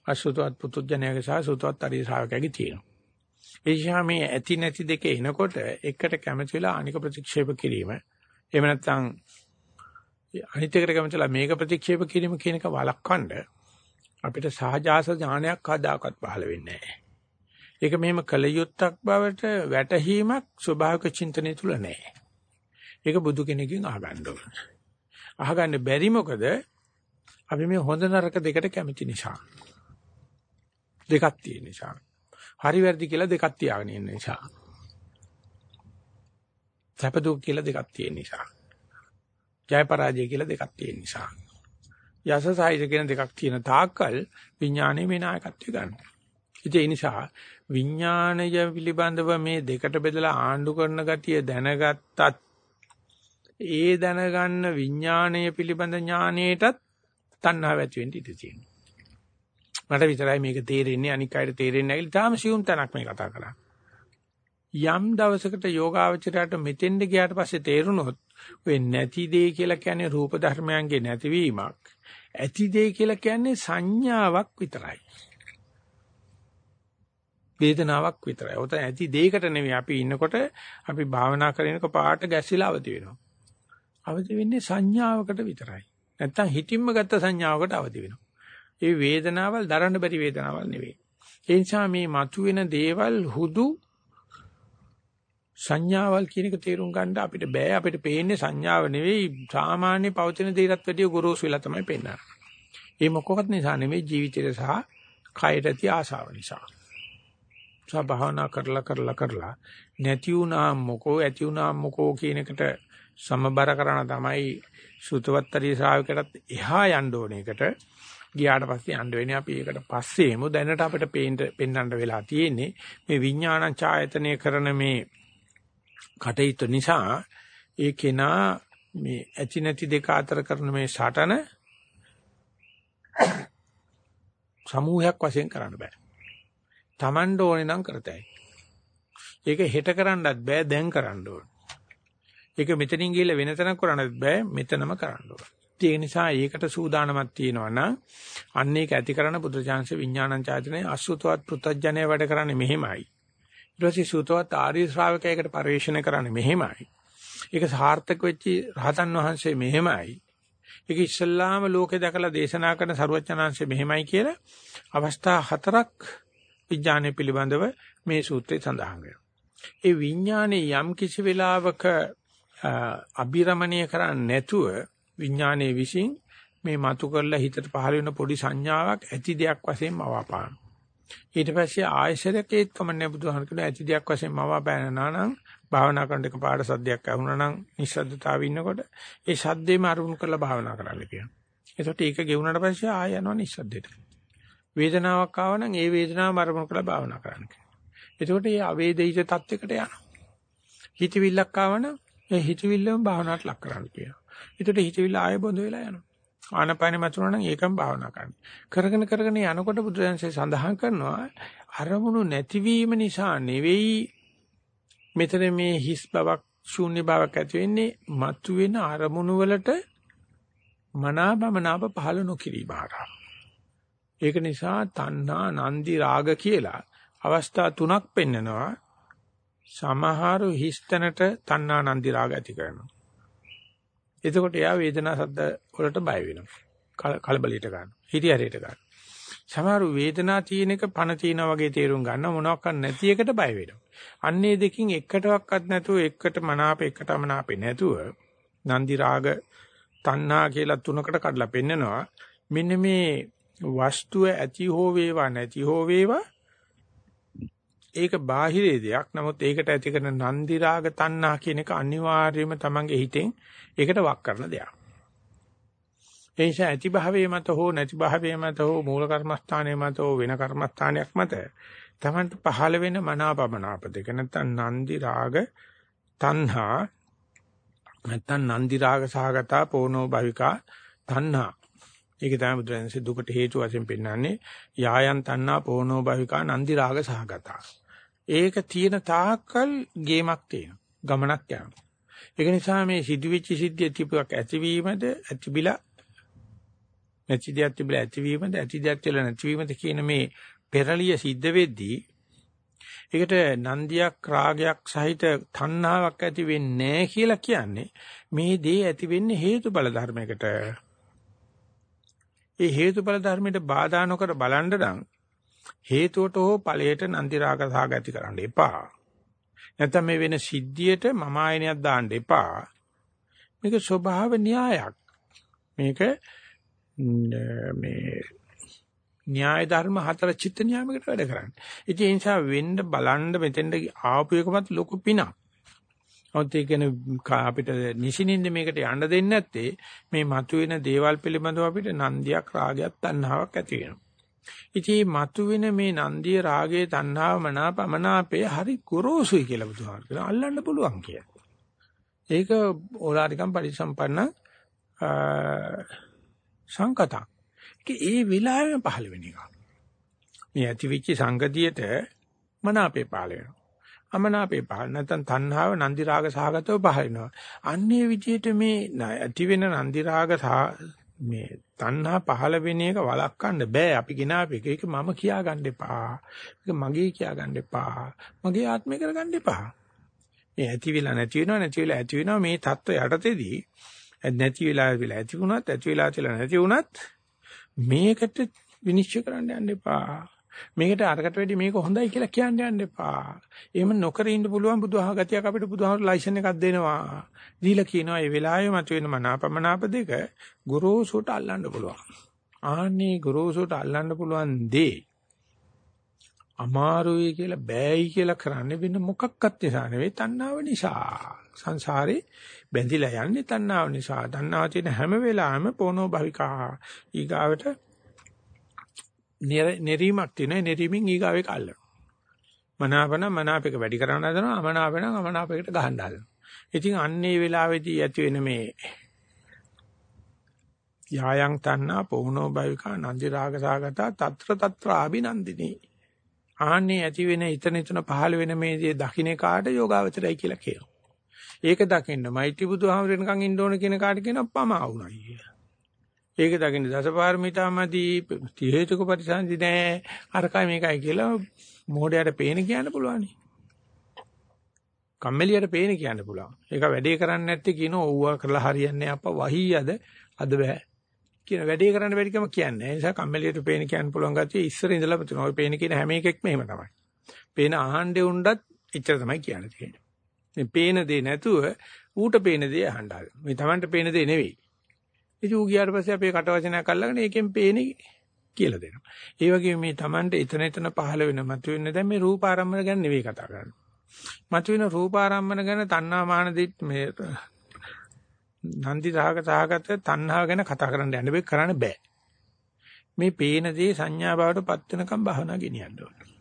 අසුතවත් පුතුත්ජනයාගේ සහ සුතවත් අරිය ශා วก යාගේ තියෙනවා. එනිසා මේ ඇති නැති දෙක එනකොට එකට කැමති වෙලා අනික ප්‍රතික්ෂේප කිරීම. එහෙම නැත්නම් අනිත් එකට කැමතිලා මේක ප්‍රතික්ෂේප කිරීම කියන එක වළක්වන්න අපිට සහජාස ඥානයක් කවදාකවත් පහළ වෙන්නේ නැහැ. ඒක මෙහෙම කල යුත්තක් බවට වැටහීමක් ස්වභාවික චින්තනය තුල නැහැ. ඒක බුදු කෙනෙක්ගෙන් අහගන්න ඕන. අහගන්න බැරි මොකද අපි මේ හොඳ නරක දෙකට කැමති නිසා. දෙකක් තියෙන නිසා. හරි වැරදි කියලා දෙකක් තියාගෙන ඉන්න නිසා. සැප දුක් කියලා දෙකක් තියෙන නිසා. ජය පරාජය කියලා දෙකක් තියෙන නිසා. යස සාහිත කියන දෙකක් තියෙන තාක්කල් විඥානයේ මේ නායකත්වය ගන්නවා. ඒ නිසා විඥාණය පිළිබඳව මේ දෙකට බෙදලා ආණ්ඩු කරන ගතිය දැනගත්තත් ඒ දැනගන්න විඥාණය පිළිබඳ ඥානයටත් තණ්හාව ඇති වෙන්න ඉඩ තියෙනවා. මට විතරයි මේක තේරෙන්නේ අනික් අයට තේරෙන්නේ නැහැ කියලා තාම සියුම් තැනක් මේ කතා කරන්නේ. යම් දවසකට යෝගාවචරයට මෙතෙන්ද ගියාට පස්සේ තේරුණොත් ඔය නැති දේ කියලා කියන්නේ රූප ධර්මයන්ගේ නැතිවීමක්. ඇති දේ කියලා කියන්නේ සංඥාවක් විතරයි. වේදනාවක් විතරයි. ඔතන ඇති දෙයකට නෙමෙයි අපි ඉන්නකොට අපි භාවනා කරනකොට පාට ගැසිලා අවදි වෙනවා. අවදි වෙන්නේ සංඥාවකට විතරයි. නැත්තම් හිතින්ම ගත්ත සංඥාවකට අවදි වෙනවා. ඒ වේදනාවල් දරන්න බැරි වේදනාවල් නෙවෙයි. ඒ නිසා මේ මතුවෙන දේවල් හුදු සංඥාවල් කියන එක තේරුම් ගන්න අපිට බෑ අපිට පේන්නේ සංඥාව නෙවෙයි සාමාන්‍ය පවතින දේටත් වැඩිය ගොරෝසු වෙලා තමයි පෙන්වන්නේ. ඒ මොකක්වත් නිසා නෙවෙයි ජීවිතේ සහ කයට ඇති ආශාව නිසා. සා භාවනා කරලා කරලා කරලා නැති වුණාම මොකෝ ඇති වුණාම මොකෝ කියන එකට සමබර කරන තමයි සුතවත්තරී ශ්‍රාවකයටත් එහා යන්න ඕන එකට ගියාට පස්සේ යන්න වෙන්නේ අපි ඒකට පස්සේම දැනට අපිට පේන්න පෙන්වන්න වෙලා තියෙන්නේ මේ විඥාන ඡායතනය කරන මේ කටයුතු නිසා ඒ කෙනා මේ ඇති නැති දෙක අතර කරන මේ සටන සමූහයක් වශයෙන් කරන්න බෑ. Tamanට ඕනේ නම් කරතයි. ඒක හෙට කරන්නත් බෑ දැන් කරන්න ඕනේ. ඒක මෙතනින් ගිහලා වෙන තැනක් කරන්නත් බෑ මෙතනම කරන්න ඕනේ. ඒ නිසා ඒකට සූදානමක් තියෙනවා නම් අන්න ඒක ඇති කරන බුදුචාන්සේ විඥානං චාතනේ අසුතවත් පෘතජ්ජනේ වැඩ කරන්නේ මෙහෙමයි. ඊට පස්සේ සූතවත් ආර්ය ශ්‍රාවකයෙකුට පරිශන කරන්නේ මෙහෙමයි. ඒක සාර්ථක වෙච්ච රහතන් වහන්සේ මෙහෙමයි. ඒක ඉස්සල්ලාම ලෝකේ දැකලා දේශනා කරන සරුවචනාංශය මෙහෙමයි කියලා අවස්ථා හතරක් විඥානය පිළිබඳව මේ සූත්‍රයේ සඳහන් වෙනවා. ඒ විඥානේ යම් කිසි වෙලාවක අභිරමණය කරන්නේ නැතුව විඥානයේ විසින් මේ මතු කරලා හිතට පහළ වෙන පොඩි සංඥාවක් ඇති දෙයක් වශයෙන් මවාපාන. ඊට පස්සේ ආයශරයක් ඒත් කමන්නේ බුදුහාම කියන ඇති දෙයක් වශයෙන් මවාපෑනනා නම් භාවනා කරන එක පාඩ සද්දයක් ඇහුණා නම් නිස්සද්දතාවය ඉන්නකොට ඒ සද්දේම අරුණු කරලා භාවනා කරන්න කියනවා. එතකොට ඒක ගෙවුනට පස්සේ ආය යනවා නිස්සද්දෙට. වේදනාවක් ආව නම් ඒ වේදනාව අරමුණු කරලා භාවනා කරන්න කියනවා. එතකොට මේ අවේදිත තත්වයකට යනවා. හිතවිල්ලක් ආව නම් ඒ හිතවිල්ලම භාවනාවට ලක් කරන්න කියනවා. එතකොට හිතවිල්ල ආය බොඳ වෙලා යනවා. ආනපන මතුණා නම් ඒකම භාවනා කරන්න. කරගෙන කරගෙන යනකොට බුදුරජාන්සේ සඳහන් කරනවා අරමුණු නැතිවීම නිසා නෙවෙයි මෙතන මේ හිස් බවක් ශූන්‍ය බවක් ඇති වෙන්නේ මතුවෙන අරමුණු වලට මනාබමනාප පහළ නොකිරීම හරහා. ඒක නිසා තණ්හා නන්දි රාග කියලා අවස්ථා තුනක් පෙන්නනවා. සමහරු හිස්තැනට තණ්හා නන්දි රාග ඇති කරනවා. එතකොට එයා වේදනා සද්ද වලට බය වෙනවා. කලබලයට ගන්නවා. හිරිහැරයට ගන්නවා. සමහර වේදනා තියෙන එක පණ තියෙනා වගේ තේරුම් ගන්න මොනවක් නැති එකට බය වෙනවා. අන්නේ දෙකින් එකටවත් නැතුව එකට මනාප එකට මනාපේ නැතුව නන්දි රාග තණ්හා කියලා තුනකට කඩලා පෙන්නනවා. මෙන්න මේ වස්තුව ඇති හෝ වේවා නැති හෝ වේවා ඒක බාහිරේ දෙයක්. නමුත් ඒකට ඇති කරන නන්දි රාග තණ්හා කියන එක අනිවාර්යයෙන්ම තමන්ගේ හිතෙන් ඒකට වක් කරන දෙයක්. ඒ නිසා ඇති භාවයේ මත හෝ නැති භාවයේ මත හෝ මූල කර්මස්ථානයේ මත හෝ වෙන කර්මස්ථානයක් මත තමන්ට පහළ වෙන මනාපමනාප දෙක නැත්නම් නන්දි රාග තණ්හා නැත්නම් නන්දි රාග සහගතා පෝනෝ භවිකා තණ්හා ඒක තමයි බුදුරජාණන්සේ දුකට හේතු වශයෙන් පෙන්නන්නේ යායන් තණ්හා පෝනෝ භවිකා නන්දි රාග සහගතා ඒක තියෙන තාක්කල් ගේමක් තියෙනවා ගමනක් යනවා ඒක නිසා මේ සිදුවෙච්ච සිද්ධිය තිබුවක් ඇතිවීමද ඇතිබිලා නැති දෙයක් තිබිලා ඇතිවීමද ඇති දෙයක් තිබිලා නැතිවීමද කියන මේ පෙරලිය සිද්ධ වෙද්දී ඒකට නන්දියක් රාගයක් සහිත තණ්හාවක් ඇති වෙන්නේ නැහැ කියලා කියන්නේ මේ දේ ඇති වෙන්නේ හේතුඵල ධර්මයකට. ඒ හේතුඵල ධර්මයට බාධා නොකර බලන්න නම් හේතුවට හෝ ඵලයට නන්දි රාග සාග ඇති කරන්න එපා. නැත්නම් මේ වෙන සිද්ධියට මම ආයනයක් දාන්න එපා. මේක ස්වභාව න්‍යායක්. මේක මේ න්‍යාය ධර්ම හතර චිත්ත නියාමයකට වැඩ කරන්නේ. ඉතින් ඒ නිසා වෙන්න බලන්න මෙතෙන්ද ආපු එකමත් ලොකු පිනක්. ඔත් ඒ කියන්නේ අපිට නිසිනින්ද මේකට යන්න දෙන්නේ නැත්තේ මේ මතුවෙන දේවල් පිළිබඳව අපිට නන්දියක් රාගයක් තණ්හාවක් ඇති වෙනවා. ඉතින් මතුවෙන මේ නන්දිය රාගයේ තණ්හාව මනාපමනාපේ හරි ගොරෝසුයි කියලා බුදුහාම කියනවා. අල්ලන්න පුළුවන් කියලා. ඒක ඕලාරිකම් පරිසම්පන්න සංකතක්. ඒ වෙලාවෙම පහළ වෙන එක. මේ ඇතිවිච්ච සංගතියට මනාපේ පහළ වෙනවා. අමනාපේ පහළ නැත්නම් තණ්හාව නන්දි රාග සහගතව පහළ වෙනවා. අන්නේ විදිහට මේ ඇති වෙන නන්දි රාග මේ තණ්හා පහළ වෙන එක වළක්වන්න බෑ අපි ගినాප එක. ඒක මම කියාගන්න එපා. ඒක මගේ කියාගන්න එපා. මගේ ආත්මය කරගන්න එපා. මේ ඇති වෙලා නැති වෙනවා නැති වෙලා ඇති වෙනවා මේ தত্ত্ব යටතේදී නැති වෙලා වෙලා ඇති වුණත් ඇති වෙලා තියලා නැති වුණත් මේකට විනිශ්චය කරන්න යන්න එපා. මේකට අරකට වැඩි මේක හොඳයි කියලා කියන්න යන්න එපා. එහෙම නොකර ඉන්න පුළුවන් බුදුහා ගතියක් අපිට බුදුහාමර ලයිසන් එකක් දෙනවා. දීලා කියනවා මේ වෙලාවේ මතුවෙන මනාපමනාප දෙක ගුරුසුට අල්ලන්න පුළුවන්. ආන්නේ ගුරුසුට අල්ලන්න පුළුවන් දේ අමාරුයි කියලා බෑයි කියලා කරන්නේ වෙන මොකක්වත් නිසා නෙවෙයි තණ්හාව නිසා. සංසාරේ බැඳිලා යන්නේ තණ්හාව නිසා. තණ්හාව තියෙන හැම වෙලාවෙම පොනෝ භවිකා ඊගාවට නෙරීමක් තියෙනවා. නෙරීමෙන් ඊගාවේ කල්ලන. මනාපන මනාපයක වැඩි කරන්න හදනවා. අමනාපන අමනාපයකට ගහන්න හදනවා. ඉතින් අන්නේ වෙලාවේදී ඇති වෙන මේ යායන් තන්නා පොහුනෝ භවිකා නන්දි රාග සාගතා తත්‍ර తත්‍ර ආබිනන්දිනී ආන්නේ ඇති වෙන ඊතන ඊතන පහළ වෙන මේ දේ දකින්න කාට යෝගාවචරයි කියලා කියනවා. ඒක දකින්න මෛත්‍රී බුදුහාමරෙන්කන් ඉන්න ඕන කියන කාට කියනවා පමා වුණා කියලා. ඒක දකින්න දසපාරමිතාමදී හේතුක පරිසන්දි නෑ අරකයි මේකයි කියලා මොහොඩයට පේන කියන්න පුළුවන්. කම්මැලියට පේන කියන්න පුළුවන්. ඒක වැඩේ කරන්නේ නැත්තේ කියන ඕවා කරලා හරියන්නේ අප්පා වහීයද අද බෑ. කියන වැඩේ කරන්න බැරිකම කියන්නේ. ඒ නිසා කම්මැලියට පේන කියන්න පුළුවන් ගැතිය ඉස්සර ඉඳලාම තියෙනවා. ඔය පේන කියන හැම එකෙක්ම එහෙම තමයි. පේන අහන්නේ උණ්ඩත් එච්චර තමයි කියන්නේ තියෙන්නේ. මේ පේන දේ නැතුව ඌට පේන දේ අහන්න ආවේ. මේ Tamanට පේන දේ නෙවෙයි. ඉතින් ඌ ගියාට පස්සේ අපේ කටවචනයක් අල්ලගෙන ඒකෙන් පේන්නේ කියලා දෙනවා. ඒ වගේම මේ Tamante එතන එතන පහළ වෙන මතුවෙන දැන් මේ රූප ආරම්භන ගැන නෙවෙයි කතා කරන්නේ. මතුවෙන රූප ආරම්භන ගැන තණ්හා මාන දිත් මේ නන්දි සහගත සහගත තණ්හාව ගැන කතා කරන්න යන්න බෑ කරන්න බෑ. මේ පේන දේ සංඥා බවට පත් වෙනකම් භවනා ගෙනියන්න ඕනේ.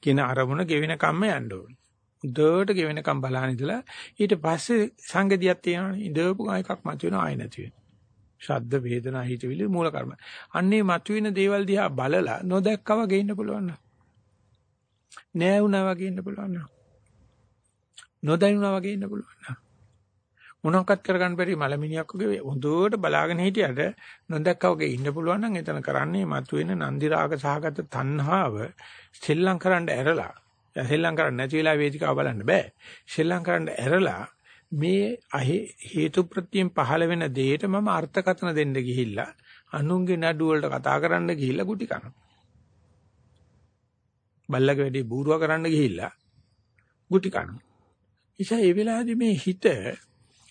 කියන අරමුණ ගෙවෙන කම්ම යන්න ඕනේ. උදේට ගෙවෙනකම් බලන ඉඳලා ඊට පස්සේ සංගතියක් තියෙනවනේ. ඉඳපු එකක් මතුවෙන ආය නැති වෙනවා. ශබ්ද වේදනා හිතවිලි මූල කර්ම. අන්නේ මතුවෙන දේවල් දිහා බලලා නොදැක්කා වගේ ඉන්න පුළුවන් නේද? නෑ වුණා වගේ ඉන්න පුළුවන් නේද? නොදැනුණා වගේ ඉන්න පුළුවන් නේද? මොනවක්වත් කරගන්න බැරි මලමිනියක් වගේ හොඳට බලාගෙන හිටියට නොදැක්කා වගේ ඉන්න පුළුවන් නම් එතන කරන්නේ මතුවෙන නන්දි රාග සහගත තණ්හාව ශ්‍රී කරන්න ඇරලා ශ්‍රී කරන්න නැති වෙලා වේදිකාව බලන්න බෑ ශ්‍රී කරන්න ඇරලා මේ හේතු ප්‍රත්‍යයෙන් පහළ වෙන දෙයට මම අර්ථකථන දෙන්න ගිහිල්ලා අනුන්ගේ නඩු වලට කතා කරන්න ගිහිල්ලා ගුටි කනවා. බල්ලගේ වැඩි බූරුව කරන්න ගිහිල්ලා ගුටි කනවා. ඉතින් ඒ වෙලාවේදී මේ හිත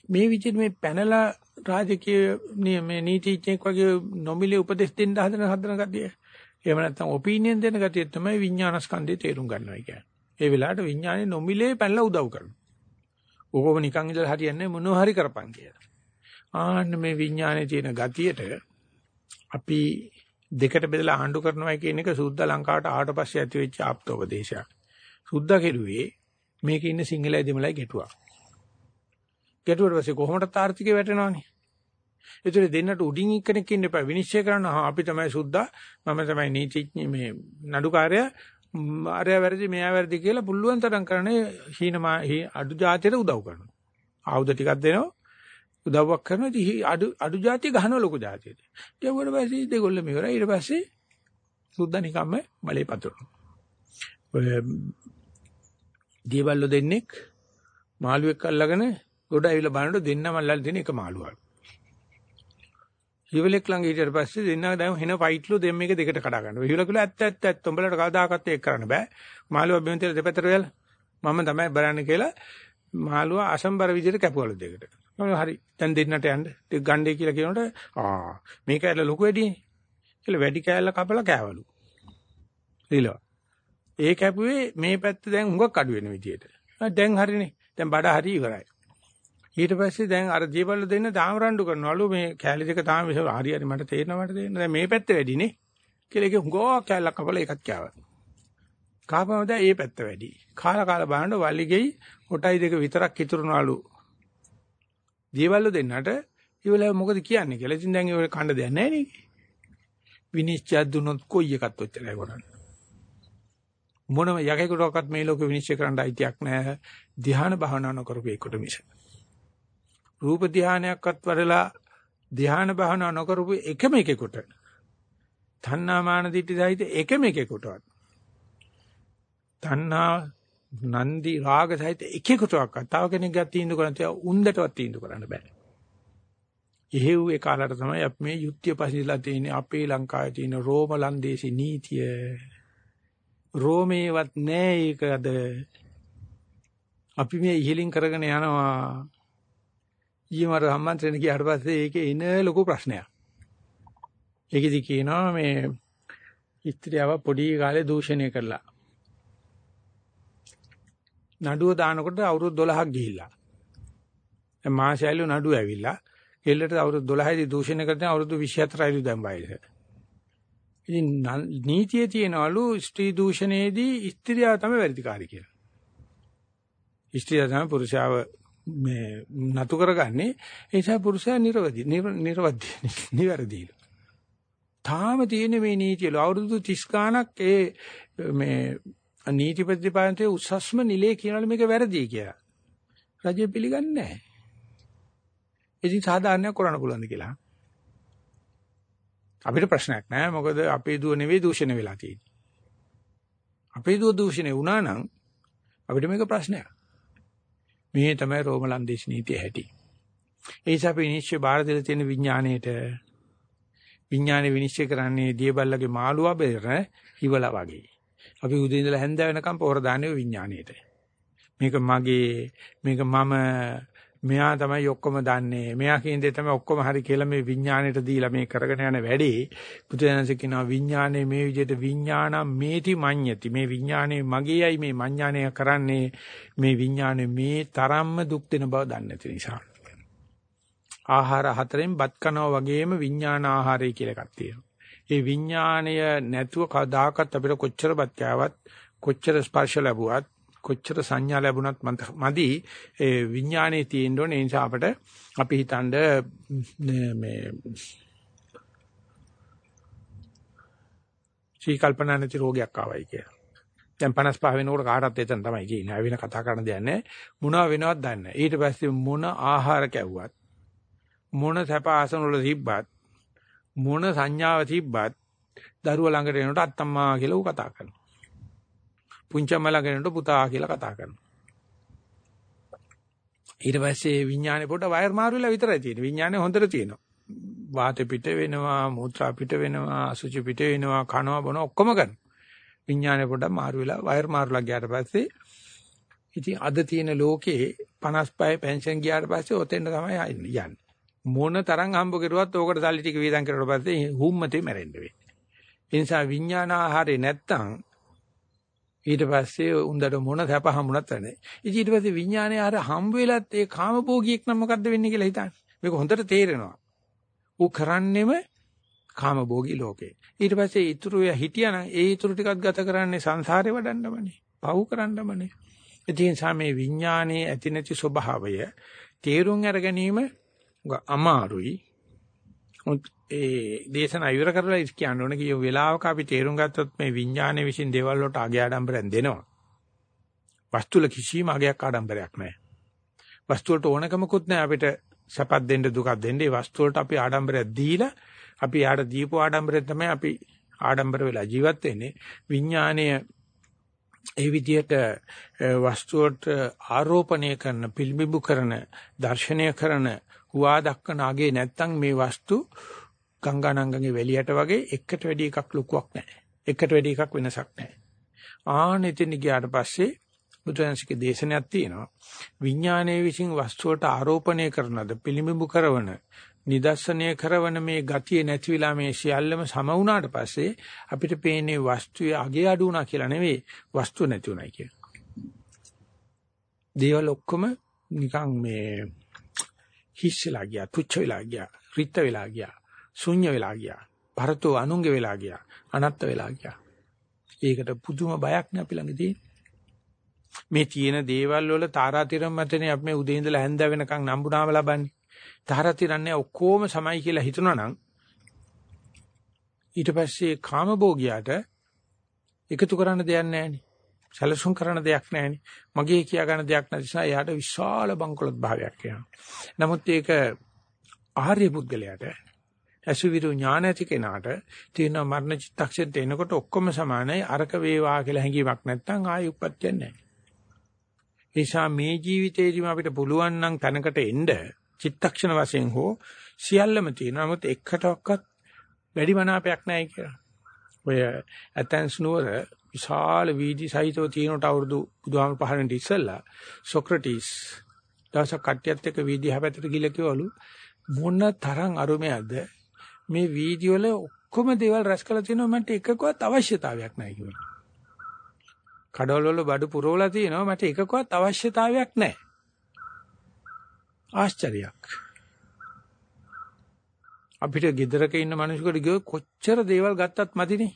මේ විදිහට මේ පැනලා රාජකීය මේ නීතිඥෙක් වගේ නොමිලේ උපදෙස් දෙන්න හදන හදන ගතිය. එහෙම නැත්නම් ඔපිනියන් දෙන ගතිය තමයි විඥානස්කන්ධය තේරුම් ගන්නවා කියන්නේ. ඒ වෙලාවට විඥානේ නොමිලේ පැනලා උදව් කරනවා. ඕකම නිකන් ඉඳලා හරියන්නේ මොනව හරි කරපන් කියලා. ආන්න මේ විඥානයේ තියෙන ගතියට අපි දෙකට බෙදලා ආණ්ඩු කරනවා කියන එක සුද්ධ ලංකාවට ආවට පස්සේ ඇති වෙච්ච ආප්තෝපදේශයක්. සුද්ධ කෙරුවේ මේකේ ඉන්න සිංහලයි දෙමළයි ගැටුවා. ගැටුවට පස්සේ කොහොමද තාර්ථිකේ වැටෙනවනේ. ඒතර දෙන්නට උඩින් එක්කෙනෙක් ඉන්න එපා විනිශ්චය කරන්න අපි තමයි සුද්ධා මම තමයි නීතිඥ මේ නඩුකාරයා ආර්ය වැරදි මෙයා වැරදි කියලා පුළුවන් තරම් කරන්නේ හීනමා අඩු જાතියට උදව් කරනවා. ආයුධ ටිකක් දෙනවා. උදව්වක් කරනවා. ඉතින් අඩු අඩු જાතිය ගහනවා ලොකු જાතියට. ඊට පස්සේ දෙගොල්ලම ඉවරයි. ඊට පස්සේ සුද්ධ නිකම්ම බලේ පතුරනවා. ඔය දියබල්ලෝ දෙන්නෙක් මාළුවෙක් අල්ලගෙන ගොඩ ඇවිල්ලා බලනකොට දෙන්නම අල්ලලා තියෙන එක මාළුවක්. හිවලෙක් ළඟ හිටියට පස්සේ දෙන්නා දැන් හෙන ෆයිට්ලු දෙම් මේක දෙකට කඩා ගන්නවා. හිවල කිව්ලා ඇත්ත ඇත්ත ඇත්ත උඹලට කවදාකවත් ඒක කරන්න බෑ. මාළුවා බෙන්තේ දෙපැත්තට වෙලා මම තමයි බලන්නේ කියලා මාළුවා අසම්බර විදිහට කැපුවලු දෙකට. හරි දැන් දෙන්නට යන්න ටික ගන්නේ කියලා කියනකොට ආ මේක ඇල්ල ලොකු වැඩිනේ. කියලා වැඩි කෑල්ල කපලා කෑවලු. ඊළඟ ඒ කැපුවේ මේ පැත්ත දැන් හුඟක් අඩු වෙන විදියට. දැන් හරිනේ. දැන් බඩ හරි ඉවරයි. ඊට පස්සේ දැන් අර දීපල්ල දෙන්න තාම රණ්ඩු කරනවලු මේ කෑලි දෙක තාම හරි හරි මට තේරෙනවා මට තේරෙනවා දැන් මේ පැත්ත වැඩිනේ කියලා ඒක හුඟෝ කෑල්ලක් කපලා එකක් කෑවා. කාපම දැන් ඒ පැත්ත වැඩි. කාලා කාලා බලන්න වලිගෙයි කොටයි දෙක විතරක් ඉතුරුනවලු. දීපල්ල දෙන්නට ඉවල මොකද කියන්නේ කියලා. ඉතින් දැන් ඒ කණ්ඩ දෙයක් නැහැ නේ. විනිශ්චය දුන්නොත් කොයි එකත් ඔච්චරයි කරන්නේ. මොනම යකෙකුටවත් මේ ලෝකෙ විනිශ්චය කරන්න අයිතියක් නැහැ. ධ්‍යාන භාවනා නොකරපු එකට මිස. රූප ධ්‍යානයක්වත් වරලා ධ්‍යාන භාවනා නොකරපු එකම එකෙකුට තණ්හා මාන දිටි සහිත එකම එකෙකුටවත් තණ්හා නන්දි රාග සහිත එකෙකුටවත් තව කෙනෙක් ගත තීන්දුව කරන්න තියා උන්දටවත් තීන්දුව කරන්න බෑ. එහෙව් ඒ කාලයට තමයි අපි මේ යුද්ධය පසිලා තියෙන්නේ අපේ ලංකාවේ තියෙන රෝම ලන්දේසි නීතිය. රෝමේවත් නෑ ඒකද. අපි මේ ඉහලින් කරගෙන යනවා. ඊමර සම්මන්ත්‍රණ ගියාට පස්සේ ඒකේ එන ලොකු ප්‍රශ්නයක්. ඒකෙදි කියනවා මේ ස්ත්‍රියව පොඩි කාලේ දූෂණය කළා. නඩුව දානකොට අවුරුදු 12ක් ගිහිල්ලා. දැන් මාසයලු නඩුව ඇවිල්ලා කෙල්ලට අවුරුදු 12යි දූෂණය කරන අවුරුදු 24යිලු දැන් වයස. ඉතින් නීතියේ තියෙනවලු ස්ත්‍රී දූෂණයේදී ස්ත්‍රියව තමයි වැඩිකාරී කියලා. ස්ත්‍රිය තමයි පුරුෂයාව මේ නතු කරගන්නේ ඒ නිසා පුරුෂයා නිර්වදි නිර්වදි නිවැරදිලු. තාම තියෙන මේ නීතියල අවුරුදු 30 ගාණක් ඒ මේ නීති ප්‍රතිපාදනයේ උසස්ම නිලයේ කියනවලු මේක වැරදි කියලා. රජය පිළිගන්නේ නැහැ. ඉතින් සාධාරණයක් කරන්න පුළුවන්ද කියලා. අපිට ප්‍රශ්නයක් නෑ මොකද අපේ දුව නෙවෙයි දූෂණය වෙලා තියෙන්නේ. අපේ දුව දූෂණය වුණා නම් අපිට මේක ප්‍රශ්නයක්. මේ තමයි රෝමලන්දේශ නීතිය හැටි. ඒ නිසා අපි නිශ්චය බාර දෙලා තියෙන විඥාණයට විඥානේ විනිශ්චය කරන්නේ දියබල්ලගේ මාළුවා බෙර ඉවලා වගේ. අපි උදේ ඉඳලා හැන්ද වෙනකම් පොර දාන්නේ විඥාණයට. මේක මගේ මේක මම මෙයා තමයි ඔක්කොම දන්නේ. මෙයා කියන දේ තමයි ඔක්කොම හරි කියලා මේ විඥාණයට දීලා මේ කරගෙන යන වැඩේ බුදුදහමසේ කියනවා විඥානේ මේ විදිහට විඥානම් මේති මඤ්ඤති. මේ විඥානේ මගේයි මේ මඤ්ඤාණය කරන්නේ මේ විඥානේ මේ තරම්ම දුක් දෙන බව දන්නේ නැති නිසා. ආහාර හතරෙන් බත් කනවා වගේම විඥාන ආහාරය කියලා එකක් තියෙනවා. ඒ විඥාණය නැතුව කවදාකවත් අපිට කොච්චර බත් කෑවත් කොච්චර ස්පර්ශ ලැබුවත් කොච්චර සංඥා ලැබුණත් මදි ඒ විඥානයේ තියෙන්න ඕනේ ඒ නිසා අපිට අපි හිතනද මේ සී කල්පනා නැති රෝගයක් ආවයි කියලා. දැන් 55 වෙනකොට කාටවත් එතන තමයි කියන්නේ. ආ වෙන කතා කරන්න දෙයක් නැහැ. මොනවා වෙනවද දන්නේ නැහැ. ඊට පස්සේ මොන ආහාර කැව්වත් මොන සැප ආසන වල තිබ්බත් මොන සංඥාව තිබ්බත් දරුවා ළඟට එනකොට අත්තම්මා කියලා ඌ කතා කරනවා. පුංචම්ම ළඟනට පුතා කියලා කතා කරනවා. ඊට පස්සේ විඥානේ පොඩ වයර් මාරු වෙලා විතරයි තියෙන්නේ. විඥානේ හොඳට තියෙනවා. වාත පිට වෙනවා, මූත්‍රා පිට වෙනවා, අසුචි පිට වෙනවා, කනවා බොන ඔක්කොම කරනවා. විඥානේ පොඩ මාරු වෙලා වයර් මාරුලා ගියාට පස්සේ ඉතින් අද තියෙන ලෝකේ 55 පෙන්ෂන් ගියාට පස්සේ ඔතෙන් තමයි යන්නේ. මොන තරම් හම්බ කරුවත් ඕකට සල්ලි ටික වේදම් කරලා පස්සේ හුම්මතේ මැරෙන්න වෙන්නේ. ඒ නිසා විඥාන ආහාරේ නැත්තම් ඊට පස්සේ උන්දට මොන සැප හම්බුණත් නැහැ. ඉතින් ඊට පස්සේ විඥානය අර හම්බ වෙලත් ඒ කාමභෝගියෙක් නම් මොකද්ද වෙන්නේ කියලා හිතන්නේ. මේක හොඳට තේරෙනවා. ඌ කරන්නේම කාමභෝගී ලෝකේ. ඊට පස්සේ ඊතුරු හිටියානම් ඒ ඊතුරු ටිකක් ගත කරන්නේ සංසාරේ වඩන්නමනේ. පව් කරන්නමනේ. ඉතින් සාමේ විඥානයේ ඇති නැති ස්වභාවය තේරුම් අර ගැනීම අමාරුයි. ඒ දේශනා ඉවර කරලා කියන්න ඕනේ කිය වෙලාවක අපි තේරුම් ගත්තොත් මේ විඥානයේ විසින් දේවල් වලට අගය ආඩම්බරෙන් දෙනවා. වස්තුල කිසිම අගයක් ආඩම්බරයක් නැහැ. වස්තු වලට ඕනකමකුත් නැහැ අපිට සැපක් දෙන්න දුකක් දෙන්න. ඒ වස්තු වලට අපි ආඩම්බරයක් දීලා අපි යාට දීපු ආඩම්බරයෙන් තමයි අපි ආඩම්බර වෙලා ජීවත් වෙන්නේ. විඥානය ඒ විදිහට වස්තුවට ආරෝපණය කරන, පිළිඹු කරන, දර්ශනය කරන, හුවා දක්වන අගේ නැත්තම් මේ වස්තු ගංගානංගගේ වැලියට වගේ එකට වැඩි එකක් ලොකුවක් නැහැ. එකට වැඩි එකක් වෙනසක් නැහැ. ආනෙතින් ගියාට පස්සේ බුදුන්සේගේ දේශනයක් තියෙනවා. විඥානයේ විසින් වස්තුවට ආරෝපණය කරනද පිළිඹු කරන නිදර්ශනය කරන මේ ගතිය නැති වෙලා මේ සියල්ලම සම වුණාට පස්සේ අපිට පේන්නේ වස්තුවේ අගේ අඩු වුණා කියලා නෙවෙයි වස්තුව නැති වුණයි කියලා. දේවල් ඔක්කොම නිකන් මේ හිස්සලා ගියා, තුච්ච වෙලා ගියා, රිත්ත වෙලා ගියා, ශුන්‍ය වෙලා ගියා. පරතෝ අනුන්ගේ වෙලා ගියා. අනත්ත වෙලා ගියා. ඒකට පුදුම බයක් නේ අපි ළඟ තියෙන්නේ. මේ තියෙන දේවල් වල තාරාතිරම් මතනේ අපි මේ උදේ ඉඳලා හැන්ද වෙනකන් නම්බුනාම ලබන්නේ. තාරාතිරන්නේ ඔක්කොම සමයි කියලා හිතනවා නම් ඊට පස්සේ කාමභෝගියාට එකතු කරන්න දෙයක් නැහැ සැලසුම් කරන දෙයක් නැහැ මගේ කියා ගන්න දෙයක් නැති නිසා එයාට විශාල බංකොලොත් භාවයක් එනවා. නමුත් ඒක ආර්ය පුද්ගලයාට අසුවිරු ඥාන ඇති කෙනාට තියෙන මරණ චිත්තක්ෂණයට එනකොට ඔක්කොම සමානයි අරක වේවා කියලා හැඟීමක් නැත්නම් ආයෙ උප්පත්තියක් නැහැ. නිසා මේ ජීවිතේදීම අපිට පුළුවන් නම් තැනකට එන්න චිත්තක්ෂණ වශයෙන් හෝ සියල්ලම තියෙනවා. නමුත් එකටවත් වැඩි මනාපයක් නැහැ කියලා. ඔය ඇතැන්ස් නුවර විශාල වීදි සහිතව තියෙනට අවුරුදු බුදුහාම පහරෙන්ට ඉස්සෙල්ලා සොක්‍රටිස් දවසක් කට්ටියත් එක්ක වීදි හැපැත්තට ගිහලා කිව්වලු මොන තරම් අරුමයක්ද මේ වීදි වල ඔක්කොම දේවල් රැස් කරලා තියෙනවා මට එකකවත් අවශ්‍යතාවයක් නැහැ කිව්වා. කඩවල වල බඩු පුරවලා තියෙනවා මට එකකවත් අවශ්‍යතාවයක් නැහැ. ආශ්චර්යයක්. අපිට ගෙදරක ඉන්න මිනිසෙකුට ගියොත් කොච්චර දේවල් ගත්තත් මදිනේ.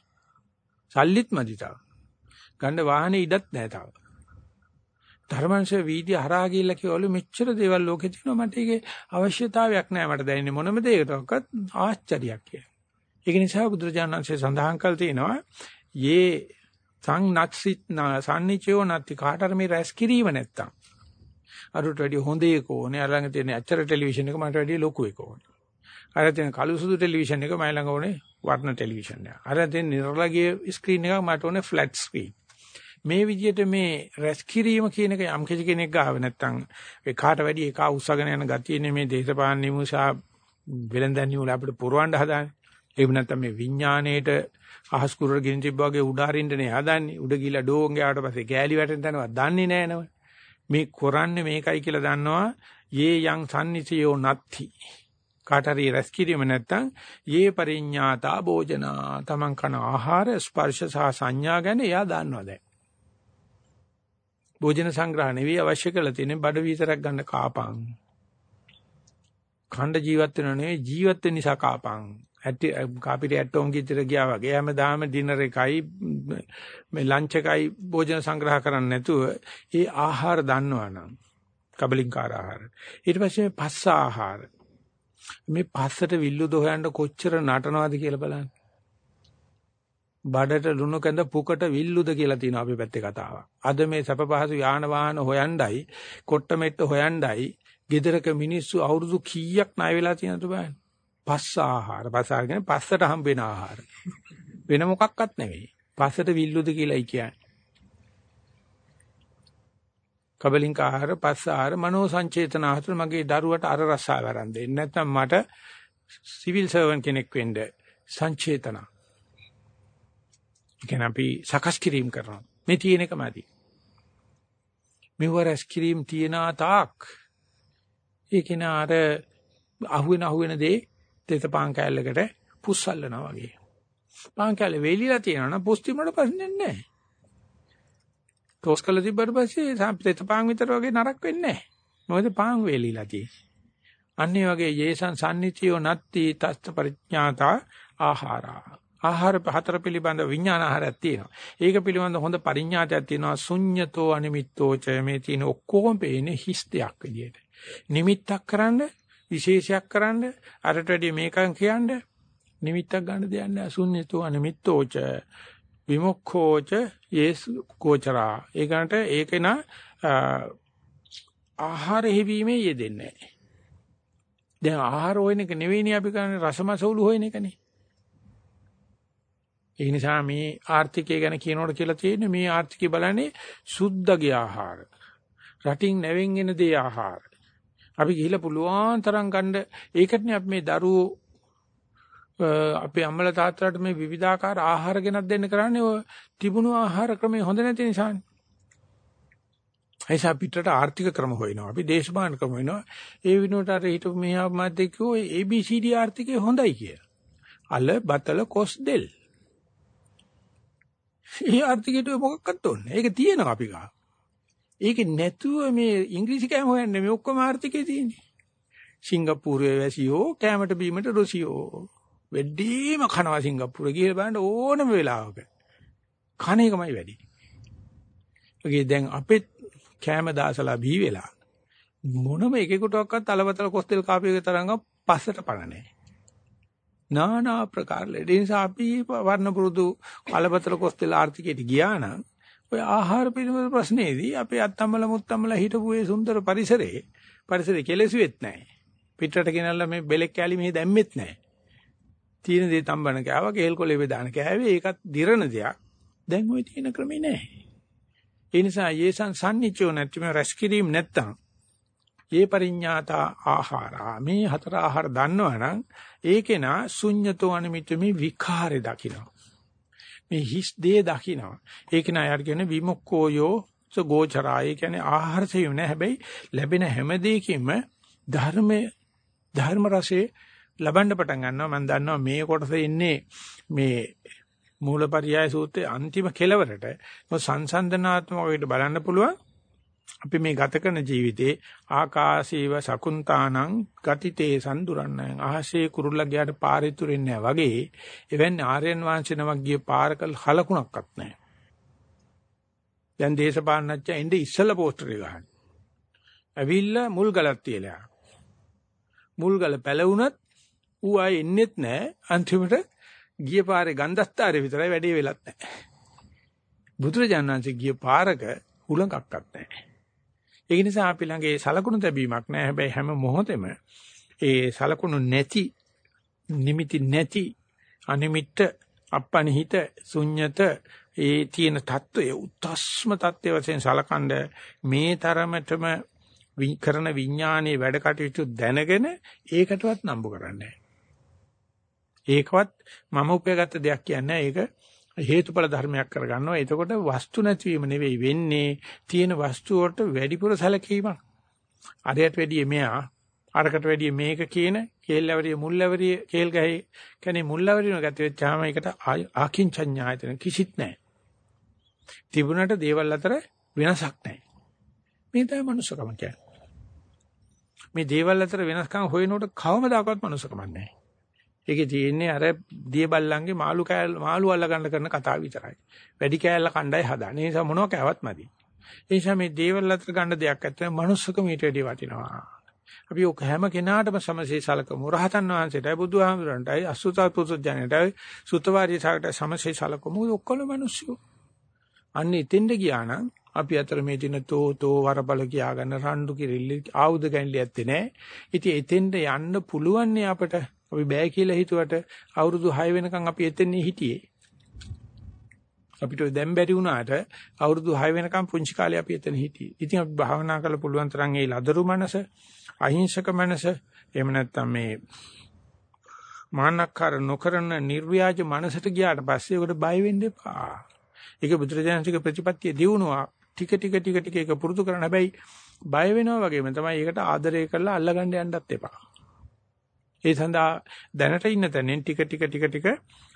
සල්ලිත් මදි තාම. ගන්න වාහනේ ඉඩත් නැහැ තාම. ධර්මංශ වීදි හරහා ගිහිල්ලා කියවලු මෙච්චර දේවල් ලෝකේ තියෙනවා මට ඒකේ අවශ්‍යතාවයක් නැහැ මට දැනෙන්නේ මොනම දෙයකටවත් ආශ්චර්යයක් කියලා. ඒක නිසා බුදුරජාණන්සේ සඳහන් කළ තියෙනවා යේ සංනත්සිත සම්නිචයෝ නැති කාටර මේ රැස් කිරීම නැත්තම් අරුට වැඩි හොඳ එක ඕනේ අරගෙන තියෙන අච්චර ටෙලිවිෂන් එක මට වැඩි ලොකු එක ඕනේ. අර තියෙන කළු සුදු ටෙලිවිෂන් එක මයි ළඟ ඕනේ වර්ණ ටෙලිවිෂන් එක. අර තියෙන නිරලගිය ස්ක්‍රීන් එක මට ඕනේ ෆ්ලැට් ස්ක්‍රීන්. මේ විදිහට මේ රැස් කිරීම කියන එක යම් කිසි කෙනෙක් ගාව නැත්තම් ඒ කාට වැඩි එක උස්සගෙන යන ගතියනේ මේ දේශපාලන නිමුසා වෙලඳන්නේ උල අපිට පුරවන්න හදාන්නේ. එහෙම නැත්තම් මේ විඥාණයට අහස් කුරර ගෙන තිබ්බා වගේ උඩ හරින්නනේ හදන්නේ. උඩ ගිහලා ඩෝන් ගාවට පස්සේ කෑලි වැටෙන තැනවත් දන්නේ නැහැ නම. මේ කරන්නේ මේකයි කියලා දන්නවා. යේ යං සම්නිසියෝ නත්ති. කාට හරි රැස් කිරීම නැත්තම් යේ පරිඥාතා භෝජනා තමන් කන ආහාර ස්පර්ශ සහ සංඥා ගැන එයා දන්නවා දැන් භෝජන සංග්‍රහ නෙවෙයි අවශ්‍ය කරලා තියෙන්නේ බඩ විතරක් ගන්න කාපං. ඛණ්ඩ ජීවත් වෙනව නෙවෙයි ජීවත් වෙන නිසා කාපං. ඇටි කාපිරි ඇටෝම් කිතර ගියා වගේ. හැමදාම ඩිනර් එකයි මේ ලන්ච් එකයි භෝජන සංග්‍රහ කරන්නේ නැතුව ඒ ආහාර දන්නවනම් කබලින්කාර ආහාර. ඊට පස්සේ පස්ස ආහාර. මේ පස්සට විල්ලුද හොයන්න කොච්චර නටනවද කියලා බලන්න. බඩට ලුණු කැඳ පුකට විල්ලුද කියලා තියෙනවා අපේ පැත්තේ කතාවක්. අද මේ සැප පහසු යාන වාහන හොයණ්ඩයි, කොට්ට මෙට්ට හොයණ්ඩයි, ගෙදරක මිනිස්සු අවුරුදු කීයක් ණය වෙලා තියෙනවද බලන්න. පස්ස ආහාර, පස්ස ආහාර පස්සට හම්බ වෙන ආහාර. වෙන මොකක්වත් නෙවෙයි. පස්සට විල්ලුද කියලායි කියන්නේ. කබලින්ක ආහාර, පස්ස ආහාර, මනෝ සංචේතන ආහාර මගේ දරුවට අර රසාව ආරම්භ දෙන්න. නැත්නම් මට සිවිල් සර්වන් කෙනෙක් වෙන්න සංචේතන. ඉතින් අපි සකස් කිරීම කරනවා. මේ තියෙන එකමදි. මෙවරස් කිරීම තියන තාක් ඒක නාර අහුවෙන අහුවෙන දේ තෙතපාන් කැලලකට පුස්සල්නවා වගේ. පාන් කැලේ වෙලිලා තියෙනවා නම් පුස්ති මොඩ ප්‍රශ්නේ නැහැ. ටෝස් කරලා තිබ්බට පස්සේ සම්ප්‍රේත පාන් විතර වගේ නරක වෙන්නේ නැහැ. මොකද පාන් වේලිලා තියෙන්නේ. අන්නේ වගේ යේසං සම්නිතියෝ නත්ති තස්ත පරිඥාතා ආහාරා. ආහාර හතර පිළිබඳ විඥාන ආහාරයක් තියෙනවා. ඒක පිළිබඳ හොඳ පරිඥාතයක් තියෙනවා. ශුඤ්‍යතෝ අනිමිත්තෝ ච මේ තියෙන ඔක්කොම පේන්නේ හිස් දෙයක් විදියට. නිමිත්තක් කරන්න විශේෂයක් කරන්න අරට වැඩි මේකන් කියන්න නිමිත්තක් ගන්න දෙයක් නෑ. ශුඤ්‍යතෝ අනිමිත්තෝ ච විමුක්ඛෝච යේස් කෝචරා ඒකට ඒකේන ආහාර හිවීමේ යෙදෙන්නේ නැහැ. දැන් ආහාර හොයන එක නෙවෙයිනේ අපි කරන්නේ රසමසවුලු හොයන එකනේ. ඒ නිසා මේ ආර්ථිකය ගැන කියනකොට කියලා තියෙන්නේ මේ ආර්ථිකය බලන්නේ සුද්ධගේ ආහාර. රටින් නැවෙන් එන දේ ආහාර. අපි ගිහිලා පුළුවන් තරම් ගන්න ඒකටනේ අපි මේ දරුවෝ අපේ අම්මලා තාත්තලාට මේ විවිධාකාර ආහාර ගෙනත් දෙන්න කරන්නේ ඔය තිබුණු ආහාර ක්‍රමේ හොඳ නැති නිසානේ. ඒසා පිටරට ආර්ථික ක්‍රම හොයනවා. අපි දේශපාලන ක්‍රම හොයනවා. ඒ විනෝඩ අර හිටපු මෙහා මැද්දේ කිව්වෝ ABCD ආර්ථිකය හොඳයි කියලා. අල බතල කොස් දෙල්. ඒ ආර්ථිකයට මොකක්වත් ඕනේ. ඒක තියෙනවා අපි ගා. ඒක නැතුව මේ ඉංග්‍රීසි කෑම හොයන්නේ මේ ඔක්කොම ආර්ථිකේ තියෙන්නේ. සිංගප්පූරුවේ වැසියෝ කෑමට බීමට රුසියෝ. වෙඩිම කනවා සිංගප්පූරුවේ ගිහලා බලන්න ඕනම වෙලාවක. කණ එකමයි වැඩි. ඔගේ දැන් අපේ කෑම දාසලා බී වෙලා මොනම එකෙකුටවත් අලවතල කොස්තෙල් කාපියක තරංග පස්සට පණ නැහැ. নানা ආකාර ලෙඩ නිසා අපි වර්ණ පුරුදු අලවතල කොස්තෙල් ආර්ථිකයට ගියා නම් ඔය ආහාර පිළිබඳ ප්‍රශ්නේදී අපේ අත්තම්මල මුත්තම්මල හිටපු ඒ සුන්දර පරිසරේ පරිසරේ කෙලෙසුවෙත් නැහැ. පිටරට ගෙනල්ලා මේ බෙලෙක් කැලි මෙහි දැම්මෙත් නැහැ. තීන දේ තම්බන කෑවා කේල් කොලේ බෙදාන කෑවේ ඒකත් දිරණ දෙයක්. දැන් ওই තියෙන ක්‍රමේ නැහැ. ඒ නිසා යේසන් සම්නිච්චෝ නැත්නම් රැස් කිරීම නැත්තම් ඒ පරිඤ්ඤාතා ආහාරා. මේ හතර ආහාර දන්නවනම් ඒකේ නා ශුඤ්‍යතෝ අනිමිත්‍ය මේ විකාරේ දකිනවා. මේ හිස් දේ දකිනවා. ඒක නා යාර කියන්නේ විමුක්ඛෝයෝ සෝගෝචරාය කියන්නේ ආහාර සෙයුම නෑ. හැබැයි ලැබෙන හැම දෙයකින්ම ධර්මයේ ධර්ම රසයේ ලබන්න පටන් ගන්නවා. මම දන්නවා මේ කොටසේ ඉන්නේ මේ මූලපරියාය සූත්‍රයේ අන්තිම කෙලවරට සංසන්දනාත්මක වේට බලන්න පුළුවන්. අපි මේ ගත කරන ජීවිතේ ආකාශීව සකුන්තානං ගතිතේ සම්දුරන්නං අහසේ කුරුල්ලා ගියාට පාරිතුරෙන්නේ නැහැ වගේ එවැනි ආර්යයන් වහන්සේ නමක් ගිය පාරකල් හලකුණක්වත් නැහැ. දැන් දේශපාලනච්චා එnde ඉස්සලා පෝස්ටර් එක ගහන. ඇවිල්ලා මුල් ගලක් තියලා. මුල් ගල පැලවුණත් ඌ ආයේ එන්නෙත් නැහැ. අන්තිමට ගිය පාරේ ගන්ධස්තරේ විතරයි වැඩේ වෙලත් නැහැ. බුදුරජාණන් වහන්සේ ගිය පාරක හුලඟක්වත් නැහැ. ඒ නිසා අපි ළඟ ඒ සලකුණු තැබීමක් නැහැ. හැබැයි හැම මොහොතෙම ඒ සලකුණු නැති, නිමිති නැති, අනිමිත්ත, අපනිහිත, ශුන්්‍යත ඒ තියෙන தত্ত্বය උත්ස්ම தත්ත්වය වශයෙන් සලකනද මේ තරමටම කරන විඥානයේ වැඩ කටයුතු දැනගෙන ඒකටවත් නම්බු කරන්නේ ඒකවත් මම උපයාගත්ත දෙයක් කියන්නේ ඒක හේතුඵල ධර්මයක් කරගන්නවා. එතකොට වස්තු නැතිවීම නෙවෙයි වෙන්නේ තියෙන වස්තු වලට වැඩිපුර සැලකීමක්. අරයට වැඩිය මෙයා අරකට වැඩිය මේක කියන කේල්ලවරිය මුල්ලවරිය කේල් ගහේ කියන්නේ මුල්ලවරියන ගත වෙච්චාම ඒකට ආකින්චඤ්ඤායතන කිසිත් නැහැ. තිබුණට දේවල් අතර වෙනසක් නැහැ. මේ තමයි මනුස්සකම කියන්නේ. මේ දේවල් අතර වෙනස්කම් හොයනකොට කවමදාකවත් මනුස්සකමක් නැහැ. ඒකේ තියෙන්නේ අර දිය බල්ලන්ගේ මාළු කෑල්ල මාළු අල්ල ගන්න කරන කතාව විතරයි. වැඩි කෑල්ල කණ්ඩායි හදාන. ඒ නිසා මොනවා කෑවත් මදි. ඒ නිසා මේ දේවල් අතර ගන්න දෙයක් නැත්නම් manussකම ඊට වැඩි වටිනවා. අපි ඔක හැම කෙනාටම සමසේ සලකමු. රහතන් වහන්සේටයි බුදුහාමුදුරන්ටයි අසුතත් පුදුජනටයි සුතවාදී සාකට සමසේ සලකමු. ඔක්කොම මිනිස්සු. අන්න එතෙන්ද ගියා නම් අපි අතර මේ දින තෝ තෝ වරබල කියා ගන්න රණ්ඩු කිරිල්ල ආයුධ ගැන්ලි ඇත්තේ නැහැ. ඉතින් එතෙන්ද යන්න පුළුවන් නේ අපිට. අපි බෑ කියලා හිතුවට අවුරුදු 6 වෙනකන් අපි එතෙන්නේ හිටියේ. අපිට දැන් බැරි වුණාට අවුරුදු 6 වෙනකන් පුංචි කාලේ අපි එතන හිටියේ. ඉතින් අපි භාවනා කරලා පුළුවන් තරම් ඒ ලදරු මනස, අහිංසක මනස, එහෙම නැත්නම් මේ මානක්කාර නොකරන නිර්ව්‍යාජ මනසට ගියාට පස්සේ ඒකට බය වෙන්න එපා. ඒක බුදුරජාණන්සේගේ ප්‍රතිපත්තිය දිනුවා. ටික ටික ටික ටික ඒක පුරුදු කරන හැබැයි බය වෙනවා වගේම තමයි ඒකට ආදරය කරලා අල්ලගන්න යන්නත් එපා. ඒ සඳහා දැනට ඉන්න තැනෙන් ටික ටික ටික ටික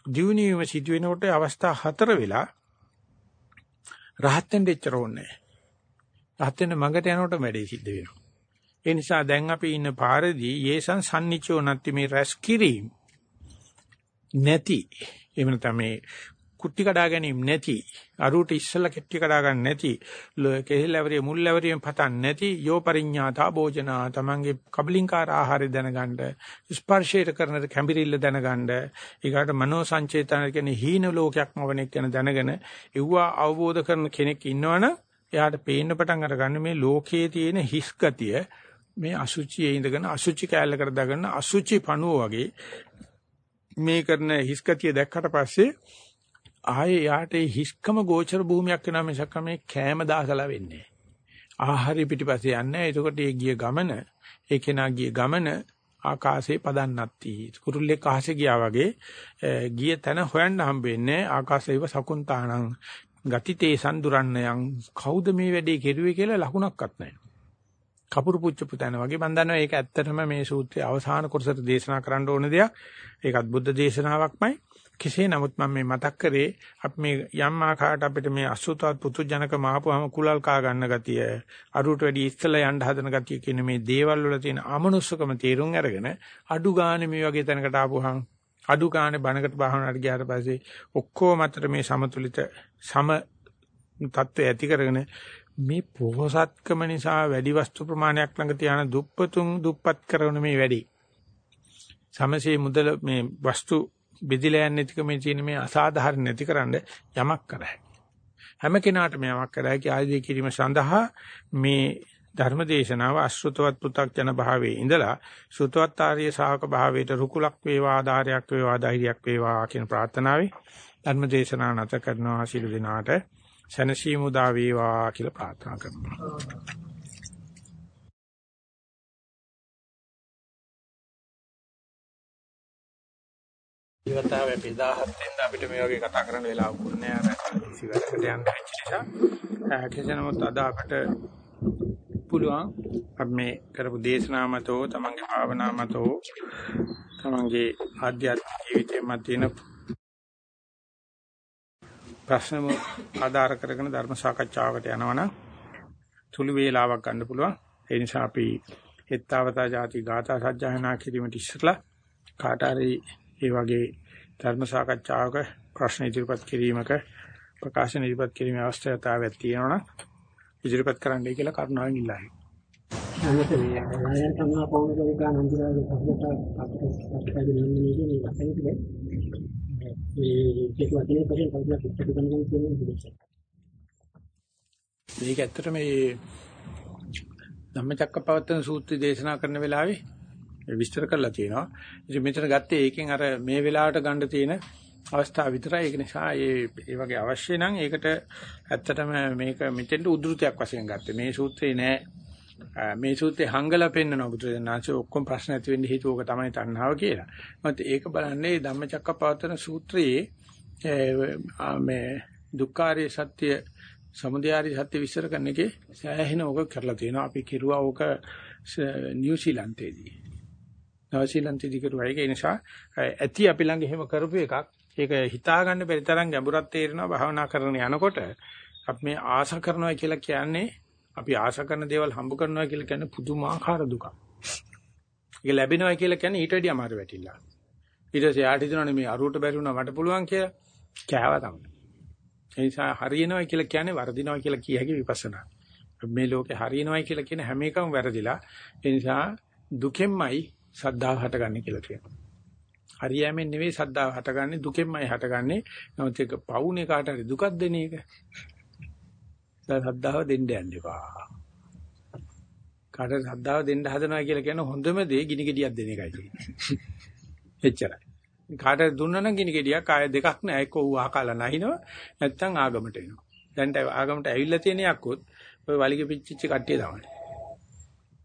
ජීවණීයම සිදු වෙනකොට අවස්ථා හතර වෙලා රහත් වෙන්න එච්චර ඕනේ රහත් වෙන්න මඟට යනකොට වැඩේ සිද්ධ වෙනවා. ඒ නිසා දැන් අපි ඉන්න පාරදී යේසන් සම්නිචෝ නැති මේ රැස් කිරීම නැති එහෙම නැත්නම් මේ කුට්ටි කඩා ගැනීම නැති අරුවට ඉස්සලා කෙට්ටි කඩා ගන්න නැති කෙහෙලවරිය මුල්ලවරියෙන් පතන් නැති යෝ පරිඤ්ඤාතා භෝජනා තමන්ගේ කබලින්කාර ආහාරය දැනගන්න ස්පර්ශයට කරන කැඹිරිල්ල දැනගන්න ඊගාට මනෝ සංචේතන කියන්නේ හීන ලෝකයක්ම වණෙක් ගැන දැනගෙන ඒවා අවබෝධ කරන කෙනෙක් ඉන්නවනම් එයාට පේන්න පටන් අරගන්න මේ ලෝකයේ තියෙන හිස් ගතිය මේ අසුචියේ ඉඳගෙන අසුචි කැලලකට දාගෙන අසුචි පණුව වගේ මේ කරන හිස් ගතිය දැක්කට පස්සේ ආයේ යාට හිස්කම ගෝචර භූමියක් වෙනවා මිසක් මේ කෑම දාසලා වෙන්නේ. ආහාරي පිටිපස්සේ යන්නේ. එතකොට ඒ ගිය ගමන, ඒ කෙනා ගිය ගමන ආකාශේ පදන්නත්ති. කුරුල්ලෙක් අහසේ ගියා වගේ ගිය තැන හොයන්න හම්බෙන්නේ ආකාශයව සකුන්තානං ගතිතේ සම්දුරන්නයන් කවුද මේ වැඩේ කෙරුවේ කියලා ලකුණක්වත් නැහැ. කපුරු පුච්චපු තැන වගේ මම දන්නවා ඒක ඇත්තටම මේ සූත්‍රයේ අවසාන කොටසට දේශනා කරන්න ඕන දෙයක්. ඒකත් බුද්ධ දේශනාවක්මයි. කෙසේ නමුත් මම මේ මතක් කරේ අපි මේ යම් ආකාරයට අපිට මේ අසුතවත් පුතුජනක මහපුවම කුලල් කා ගන්න ගතිය අරුවට වැඩි ඉස්සලා යන්න හදන ගතිය කියන මේ දේවල් වල තියෙන අමනුෂ්‍යකම තේරුම් අරගෙන අඩු ගානේ මේ වගේ තැනකට ආපුහම අඩු ගානේ බණකට භාවනාවට ගියාට පස්සේ ඔක්කොම අතර මේ සමතුලිත සම තත්ත්වය ඇති කරගෙන මේ පොහසත්කම නිසා වැඩි වස්තු ප්‍රමාණයක් ළඟ තියාන දුප්පතුන් දුප්පත් කරන මේ වැඩි. සමසේ මුදල මේ වස්තු බෙදිලා යන්නේ නැතිකමේ තියෙන මේ අසාධාරණ නැතිකරන්න යමක් කරයි. හැම කෙනාටම යමක් කරයි කිය ආයුධ කිරීම සඳහා මේ ධර්මදේශනාව අශ්‍රුතවත් පු탁ජන භාවයේ ඉඳලා ශ්‍රුතවත් ආර්ය ශාවක භාවයට රුකුලක් වේවා ආධාරයක් වේවා ධෛර්යයක් වේවා කියන ප්‍රාර්ථනාවයි ධර්මදේශනා නැත කරනවා සිළු දිනාට සනසීමුදා වේවා කියලා ප්‍රාර්ථනා කරනවා. ඉවතාව අපි 17 වෙනිදා අපිට මේ වගේ කතා කරන්න වෙලාවකුත් නෑ අර කිසි වැඩකට යන්න වෙච්ච නිසා. කෙසේ නමුත් අද අපිට පුළුවන් අපි මේ කරපු දේශනා මතෝ තමන්ගේ භාවනා මතෝ තමන්ගේ ආධ්‍යාත්මික ජීවිතේ මත තියෙන ප්‍රශ්නම ආධාර කරගෙන ධර්ම සාකච්ඡාවකට යනවනම් සුළු වේලාවක් ගන්න පුළුවන්. ඒ නිසා අපි හෙත්තාවතා ಜಾති ගාථා සජ්ජායනා කිරීමට ඉස්සලා කාට හරි ඒ වගේ ධර්ම සාකච්ඡාවක ප්‍රශ්න ඉදිරිපත් කිරීමක ප්‍රකාශන ඉදිරිපත් කිරීමේ අවශ්‍යතාවයක් තියෙනවා නම් ඉදිරිපත් කරන්නයි කියලා කරුණාවෙන් ඉල්ලයි. අනත මේ ආයතන තමයි පොණක ගාන අන්තිරාගේ පහකට අපිට අපිට නින්නේ මේ වශයෙන් මේ ඒක වචනේ පරිදි කවුරුත් පිටට ගන්න කියන්නේ මේක ඇත්තට මේ ධම්මචක්කපවත්තන සූත්‍රය දේශනා කරන වෙලාවේ විස්තර කරලා තියෙනවා. ඉතින් මෙතන ගත්තේ ඒකෙන් අර මේ වෙලාවට ගන්න තියෙන අවස්ථාව විතරයි. ඒක නිසා ඒ ඒ වගේ අවශ්‍ය නම් ඒකට ඇත්තටම මේක මෙතෙන්ට උද්ෘතයක් වශයෙන් ගත්තේ. මේ සූත්‍රේ නෑ මේ සූත්‍රේ හංගලා පෙන්නන බුදුරජාණන්සේ ඔක්කොම ප්‍රශ්න ඇති වෙන්න හේතුව තමයි තණ්හාව කියලා. මත ඒක බලන්නේ ධම්මචක්කපවත්තන සූත්‍රයේ මේ දුක්ඛාරිය සත්‍ය සමුදයාරි සත්‍ය විස්තර කරන එකේ සෑහෙන ඕක කරලා තියෙනවා. අපි කිරුවා ඕක නිව්සීලන්තයේදී. නවසීලන්තයේදී කරුවා. ඒක නිසා ඇති අපි ළඟ එහෙම කරපු එකක්. ඒක හිතා ගන්න බැරි තරම් ගැඹුරක් තේරෙනවා භාවනා කරන යනකොට. අපි මේ ආශ කරනවා කියලා කියන්නේ අපි ආශ කරන දේවල් හම්බ කරනවා කියලා කියන්නේ පුදුමාකාර දුකක්. ඒක ලැබෙනවා කියලා කියන්නේ ඊට වඩා අමාරු වැටිලා. ඊට පස්සේ යාට හිතනවානේ මේ අරුවට බැරි වුණා මට පුළුවන් කියලා. කෑවා තමයි. ඒ නිසා හරියනවා කියලා කියන්නේ වර්ධිනවා කියලා කිය හැකි විපස්සනා. මේ ලෝකේ හරියනවා කියලා කියන හැම එකම වැරදිලා. ඒ නිසා දුකෙන්මයි සද්ධාව හටගන්නේ කියලා කියනවා. හරියෑමෙන් නෙවෙයි සද්ධාව හටගන්නේ දුකෙන්මයි හටගන්නේ. නමුත් ඒක පවුනේ කාට හරි දුකක් දෙන එක. දැන් සද්ධාව දෙන්න යන්න එපා. කාට සද්ධාව දෙන්න හදනවා කියලා කියන හොඳම දේ ගිනි ගෙඩියක් දෙන එකයි තියෙන්නේ. එච්චරයි. කාට දුන්නා නම් ගිනි ගෙඩියක් ආය දෙකක් නෑ එක්ක ඌ අහකලා නැහිනව නැත්තම් ආගමට එනවා. දැන් ආගමට ඇවිල්ලා තියෙන යක්කොත් ඔය වලිගෙ පිච්චිච්ච කට්ටිය තමයි.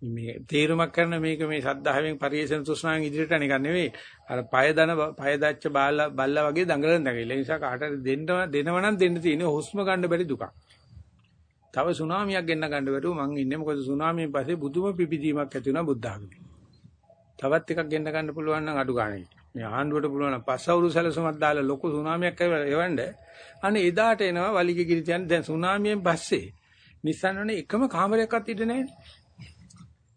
මේ තේරුමක් කරන මේක මේ සද්ධාවෙන් පරිේශන තෘෂ්ණාවෙන් ඉදිරියට යන එක නෙවෙයි අර පය දන පය දැච්ච බාල්ලා බල්ලා වගේ දඟලන දඟල. ඒ නිසා කාටද දෙන්න දෙනව නම් දෙන්න තියෙන්නේ හුස්ම ගන්න බැරි දුකක්. තව සුනාමියක් ගෙන්න ගන්න බැරුව මං ඉන්නේ මොකද සුනාමියෙන් පස්සේ බුදුම පිපිදීමක් ඇති වුණා බුද්ධ ආගමේ. තවත් එකක් ගෙන්න ගන්න පුළුවන් නම් අඩු ගානේ. මේ ආණ්ඩුවට පුළුවන් නම් පස්වරු සැලසුමක් දාලා ලොකු සුනාමියක් එවන්න. අනේ එදාට එනවා වලිග ගිරි කියන්නේ දැන් සුනාමියෙන් පස්සේ නිස්සන් වනේ එකම කාමරයක්වත් ඉඳ නැහැ.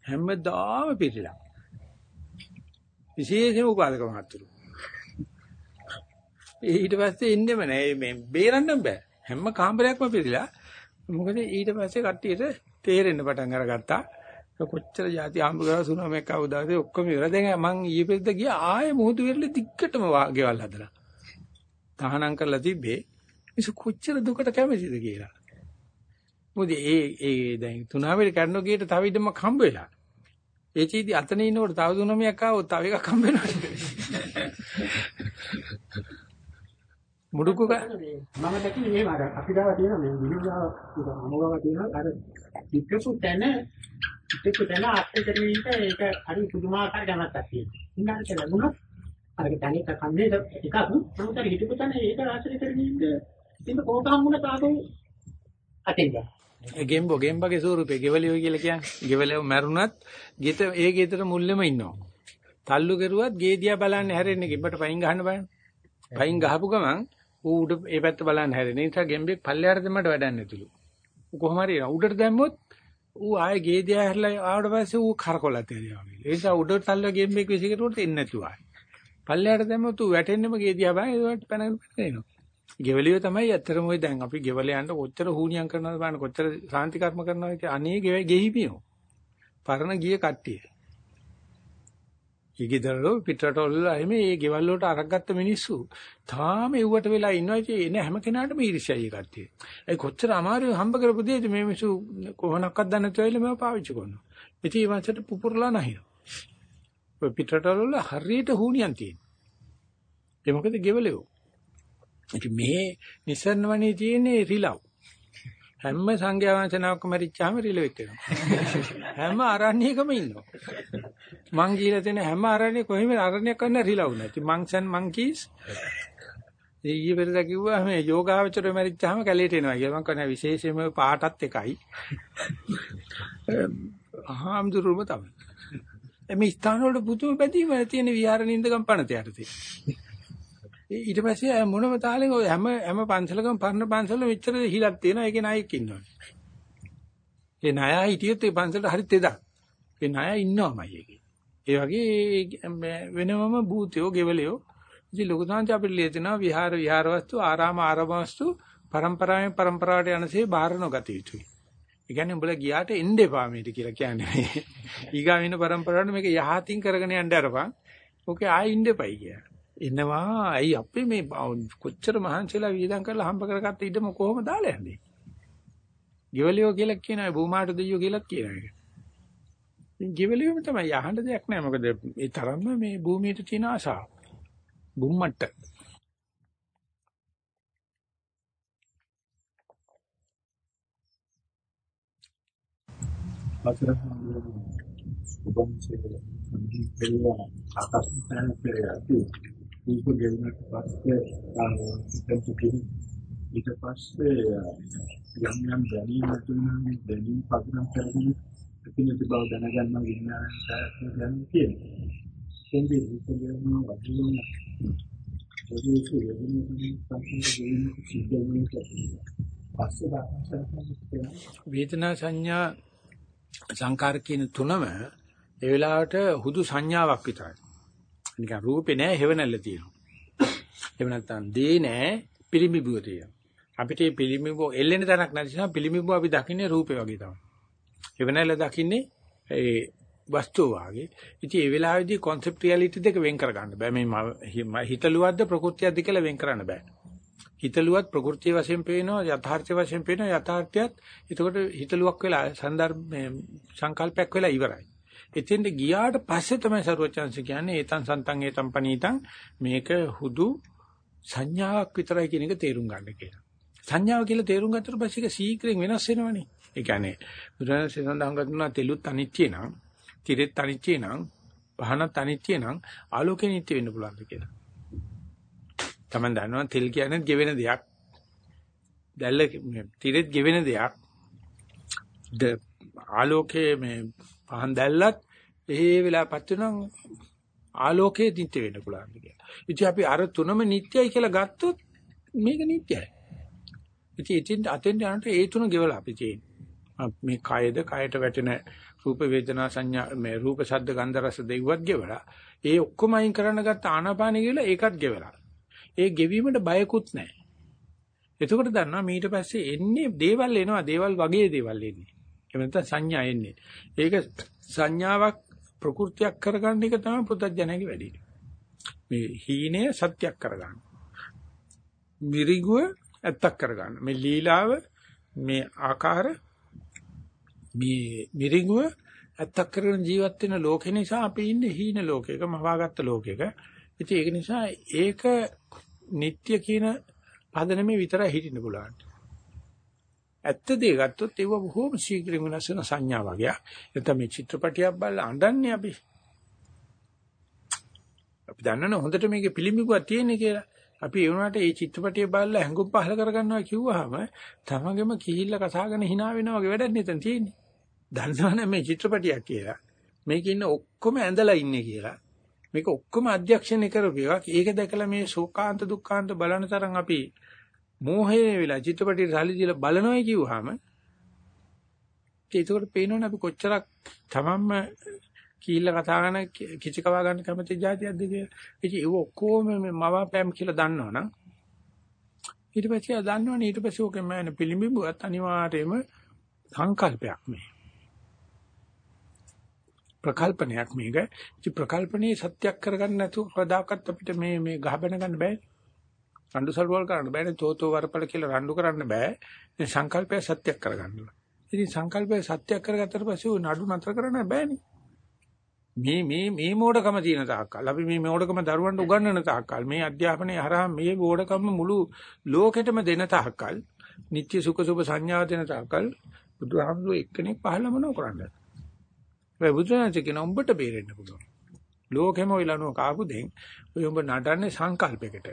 හැමදාම පිළිලා. විශේෂයෙන්ම උපාදක මහතුරු. ඊට පස්සේ ඉන්නෙම නෑ මේ බේරන්න බෑ. හැම කාමරයක්ම පිළිලා. මොකද ඊට පස්සේ කට්ටියට තේරෙන්න පටන් අරගත්තා. කොච්චර જાති ආම්බ කරා සුනමයක් අවදාසේ ඔක්කොම ඉවර. දැන් මං ඊයේ පෙරේද ගියා ආයේ මුහුදු වෙරළේ දිග්ගටම ගෙවල් හදලා. තහනම් කරලා තිබ්බේ. මිස කොච්චර දුකට කැමතිද කියලා. මොකද ඒ ඒ දැන් තුනාවෙල කරනෝ ගියට තව ඉදමක් හම්බ වෙලා. ඒ චීදි අතන ඉන්නකොට තව දුනමියක් ආවොත් තව එකක් හම්බ වෙනවා. මුඩුකු මම දැක්කේ මේ අර අපි ගාව තියෙන මේ විනුගාව අමෝගාව තියෙන අර පිටකු තැන පිටකු තැන අත්දැකීමට ඒක හරි පුදුමාකාර දැනක් තියෙනවා. ඉන්නත් ලැබුණා අර තනිය කන්නේ එකක් නමුත් අර හිතපු තැන ඒක ආශ්‍රය කරගෙන ඉන්න ඉතින් කොහොම හම්බුණා තාකෝ අතෙන්ද ගෙම්බෝ ගෙම්බගේ ස්වරූපේ ගෙවලියෝ කියලා කියන්නේ. ගෙවලියෝ මැරුණත් ගෙත ඒ ගෙදර මුල්ලෙම ඉන්නවා. තල්ලු කරුවත් ගේ දිහා බලන්නේ හැරෙන්නේ ගෙම්බට පයින් ගහන්න බෑනේ. පයින් ගහපු ගමන් ඌ උඩ ඒ පැත්ත බලන්න හැදෙන. ඒ නිසා ගෙම්බෙක් පල්ලෙහාට දෙන්නට වැඩක් නැතුළු. ඌ කොහොම හරි උඩට දැම්මොත් ඌ ආයේ ගේ දිහා හැරලා ආවට පස්සේ ඌ කරකොලත් එනවා. ඒ නිසා උඩට තල්ල ගෙම්බෙක් විසිකරුවට එන්නේ නැතුව ආයේ. පල්ලෙහාට දැම්මොත් ඌ වැටෙන්නෙම ගේ දිහා බලන ඒකට පැනගෙන පැනගෙන එනවා. ගෙවලිය තමයි ඇත්තටම ওই දැන් අපි ගෙවල යන්න කොච්චර හුණියම් කරනවද බලන්න කොච්චර සාන්ති කර්ම කරනවද කියලා අනේ ගෙහිපියෝ. පරණ ගිය කට්ටිය. ඊගෙදරලෝ පිටරටවල එහෙම මේ ගෙවල් වලට අරක්ගත්ත මිනිස්සු තාම එව්වට වෙලා ඉන්නවා ඉතින් එන හැම කෙනාටම ඊර්ෂ්‍යයි කට්ටිය. ඒ කොච්චර අමාරු හම්බ කරපු දෙයද මේ මිනිස්සු කොහොනක්වත් දන්නේ නැතුව ඇවිල්ලා මේව පාවිච්චි කරනවා. ඉතින් ඒ වන්සට පුපුරලා නැහැ. ඔය පිටරටවල හරියට හුණියන් තියෙනවා. ඒ මොකද ගෙවලෝ. ඉතින් මේ නිසරණවනේ තියෙන්නේ රිලව්. හැම සංඝයා වහන්සේනමක් මරිච්චාම රිලෙවෙක් වෙනවා. හැම අරණ්‍යකම ඉන්නවා. මං කියලා තියෙන හැම අරණ්‍ය කොහෙම අරණ්‍යයක් කරන්න රිලව් නැති. මංක්ස් and monkeys. ඊයේ පෙරදා කිව්වා මේ යෝගාවචරය මරිච්චාම කැලේට එනවා කියලා. මං කියන්නේ විශේෂයෙන්ම පාටත් එකයි. ආම්දුරුම තමයි. මේ ස්ථාන වල පුදුම බැඳීම තියෙන විහාර නින්දගම් පණතයට තියෙන. ඊට පස්සේ අය මොනම තාලෙන් ඔය හැම හැම පන්සලකම පරණ පන්සල මෙච්චර හිලක් තියෙනවා ඒකේ ණයෙක් ඉන්නවා. ඒ ණයා හිටියොත් ඒ පන්සලට හරිත් එදා. ඒ ණයා ඉන්නවමයි ඒකේ. ඒ වගේ වෙනවම භූතයෝ, ගෙවලයෝ. ඉතින් ලොකු සංජානන අපිට ලියනවා විහාර විහාර වස්තු, ආරාම ආරාම වස්තු, පරම්පරාවෙන් පරම්පරාවට යනසේ බාහිර නොගත යුතුයි. ඒ කියන්නේ උඹලා ගියාට එන්න එපා මේට කියලා කියන්නේ. ඊගා වෙන පරම්පරාවට මේක යහතින් කරගෙන යන්න අරපන්. ඕකේ ආයෙ ඉන්න එපයි කියලා. එනවා ඇයි අපි මේ කොච්චර මහන්සිලා වීදම් කරලා හම්බ කරගත්ත ඉඩම කොහොම දාලා යන්නේ? ගෙවලියෝ කියලා කියනවා භූමාට දෙයියෝ කියලාත් කියනවා ඒක. ඉතින් ගෙවලියෝම තමයි අහන්න දෙයක් නැහැ. මොකද ඒ තරම්ම මේ භූමියට තියෙන ආශාව. බුම්මට්ට. අසරණ ඔබන්සේ සම්පූර්ණ පෙරලා ආකාශයෙන් පෙරලා රූප ගෙවුනට පස්සේ දැන් කිසි ඊට පස්සේ යම් යම් දැනීම් තුනම දැනීම් පදනම් කරගෙන පිළිතුරු බව දැනගන්න විඥානය දැන තියෙනවා. එන්නේ රූප ගෙවුන වගේ ඒකේ කියන්නේ සම්පූර්ණ ගෙවුන සිද්ධ වෙන වේදනා සංඥා සංකාර කියන තුනම ඒ වෙලාවට හුදු සංඥාවක් විතරයි. නිකන් රූපේ නෑ හේවණල්ල තියෙනවා. එහෙම නැත්නම් දේ නෑ පිළිඹුව තියෙනවා. අපිට මේ පිළිඹුව එල්ලෙන තැනක් නැති නිසා පිළිඹුව අපි දකින්නේ රූපේ වගේ තමයි. හේවණල්ල දකින්නේ ඒ වස්තුව වගේ. ඉතින් ඒ වෙලාවේදී concept reality දෙක වෙන් කර ගන්න බෑ. මේ හිතලුවද්ද ප්‍රകൃතියක්ද කියලා වෙන් කරන්න බෑ. හිතලුවත් ප්‍රകൃතිය වශයෙන් පේනවා යථාර්ථය වශයෙන් පේනවා යථාර්ථයත් එතකොට හිතලුවක් වෙලා සන්දර්භ සංකල්පයක් වෙලා ඉවරයි. එතෙන්ට ගියාට පස්සේ තමයි සරුවචාන්ස කියන්නේ ඒතන් සන්තන් ඒතන් පනීතන් මේක හුදු සංඥාවක් විතරයි කියන එක තේරුම් ගන්න කියලා. සංඥාව කියලා තේරුම් ගත්තට පස්සේ ඒක සීක්‍රෙන් වෙනස් වෙනවනේ. ඒ කියන්නේ බුදුරජාණන් සඳහන් කරනවා තෙලුත් අනිත්‍ය නම්, තිරෙත් අනිත්‍ය නම්, පහනත් අනිත්‍ය නම් ආලෝකේ නිට්ටය වෙන්න පුළුවන්ද කියලා. Taman දන්නවා තෙල් කියන්නේ ගෙවෙන දෙයක්. දැල්ල තිරෙත් ගෙවෙන දෙයක්. ආලෝකයේ මේ පහන් දැල්ලත් ඒ වෙලාවපත් වෙනම් ආලෝකයේ නිත්‍ය වෙන්න පුළුවන් කියලා. ඉතින් අපි අර තුනම නිත්‍යයි කියලා ගත්තොත් මේක නිත්‍යයි. ඉතින් ඉතින් අතෙන් යනට ඒ තුන ගෙවලා අපි තියෙන්නේ. මේ කයද කයට වැටෙන රූප වේදනා සංඥා මේ රූප ශබ්ද ගන්ධ රස දෙව්වත් ගෙවලා ඒ ඔක්කොම අයින් කරන්න ගත්ත ආනාපානෙ කියලා ඒකත් ගෙවලා. ඒ ගෙවීමට බයකුත් නැහැ. එතකොට දන්නවා මීට පස්සේ එන්නේ දේවල් එනවා දේවල් වගේ දේවල් එන්නේ. එහෙම නැත්නම් සංඥා එන්නේ. ඒක සංඥාවක් ප්‍රකෘතියක් කරගන්න එක තමයි පුතත්ජනගේ වැඩේ. මේ හීනය සත්‍යයක් කරගන්න. මිරිගුව ඇත්තක් කරගන්න. මේ ලීලාව මේ ආකාර මේ මිරිගුව ඇත්තක් කරගෙන ජීවත් වෙන ලෝකේ නිසා අපි ඉන්නේ හීන ලෝකයක මවාගත්ත ලෝකයක. ඉතින් ඒක නිසා ඒක නিত্য කියන පදනමේ විතරයි හිටින්න පුළුවන්. ඇත්ත දේ ගත්තොත් ඒව බොහොම ශීඝ්‍රයෙන් වෙනස් වෙන සංඥා වගේ. නැත්නම් මේ චිත්‍රපටියක් බලලා අඬන්නේ අපි. අපි දන්නවනේ හොඳට මේකේ පිළිමිකුවක් තියෙන්නේ කියලා. අපි ඒ වුණාට මේ චිත්‍රපටිය බලලා හැඟුම් පහල කරගන්නවා කිව්වහම තමගෙම කිහිල්ල කසාගෙන hina වෙනවා වගේ වැඩක් නේද තියෙන්නේ. දන්නවනේ මේ චිත්‍රපටියක් කියලා. මේකේ ඉන්න ඔක්කොම ඇඳලා ඉන්නේ කියලා. මේක ඔක්කොම අධ්‍යක්ෂණය කරපු එකක්. ඒක දැකලා මේ ශෝකාන්ත දුක්ඛාන්ත බලන තරම් අපි මෝහයේ වෙලා චිත්‍රපටි රාලි දීලා බලනවයි කිව්වහම ඒකට පේනවනේ අපි කොච්චරක් තමන්ම කීල්ල කතා කරන කිචි කවා ගන්න කැමති જાතියක්ද කියලා. ඉතින් ඒක ඔක්කොම මේ මවාපෑම් කියලා දන්නවනම් ඊට පස්සේ ආ දන්නවනේ ඊට පස්සේ ඕකෙන් මම පිළිඹුවත් අනිවාර්යයෙන්ම සංකල්පයක් මේ. ප්‍රකල්පනයක් මේක. ඉතින් ප්‍රකල්පනේ සත්‍යක් කරගන්න නැතුව කවදාකවත් අපිට මේ මේ ගහබැන ගන්න බෑ. රණ්ඩු සල්වල් කරන්න බෑනේ තෝතෝ වරපල කියලා රණ්ඩු කරන්න බෑ. මේ සංකල්පය සත්‍යක් කරගන්න ඕන. ඉතින් සංකල්පය සත්‍යක් කරගත්තට පස්සේ උ නඩු නතර කරන්න බෑනේ. මේ මේ මේ මෝඩකම තියෙන තාක්කල් අපි මේ මෝඩකම දරුවන්ට උගන්වන තාක්කල් මේ අධ්‍යාපනයේ හරහා මේ මෝඩකම මුළු ලෝකෙටම දෙන තාක්කල් නිත්‍ය සුඛ සුභ සංඥා දෙන තාක්කල් බුදුහාමුදුරුවෝ එක්කෙනෙක් පහළම නොකරන්නේ. ඒ බුදුරජාණන් කියන උඹට බේරෙන්න පුළුවන්. ලෝකෙම ඔයලනෝ කාපු දෙන් ඔය උඹ නටන්නේ සංකල්පයකට.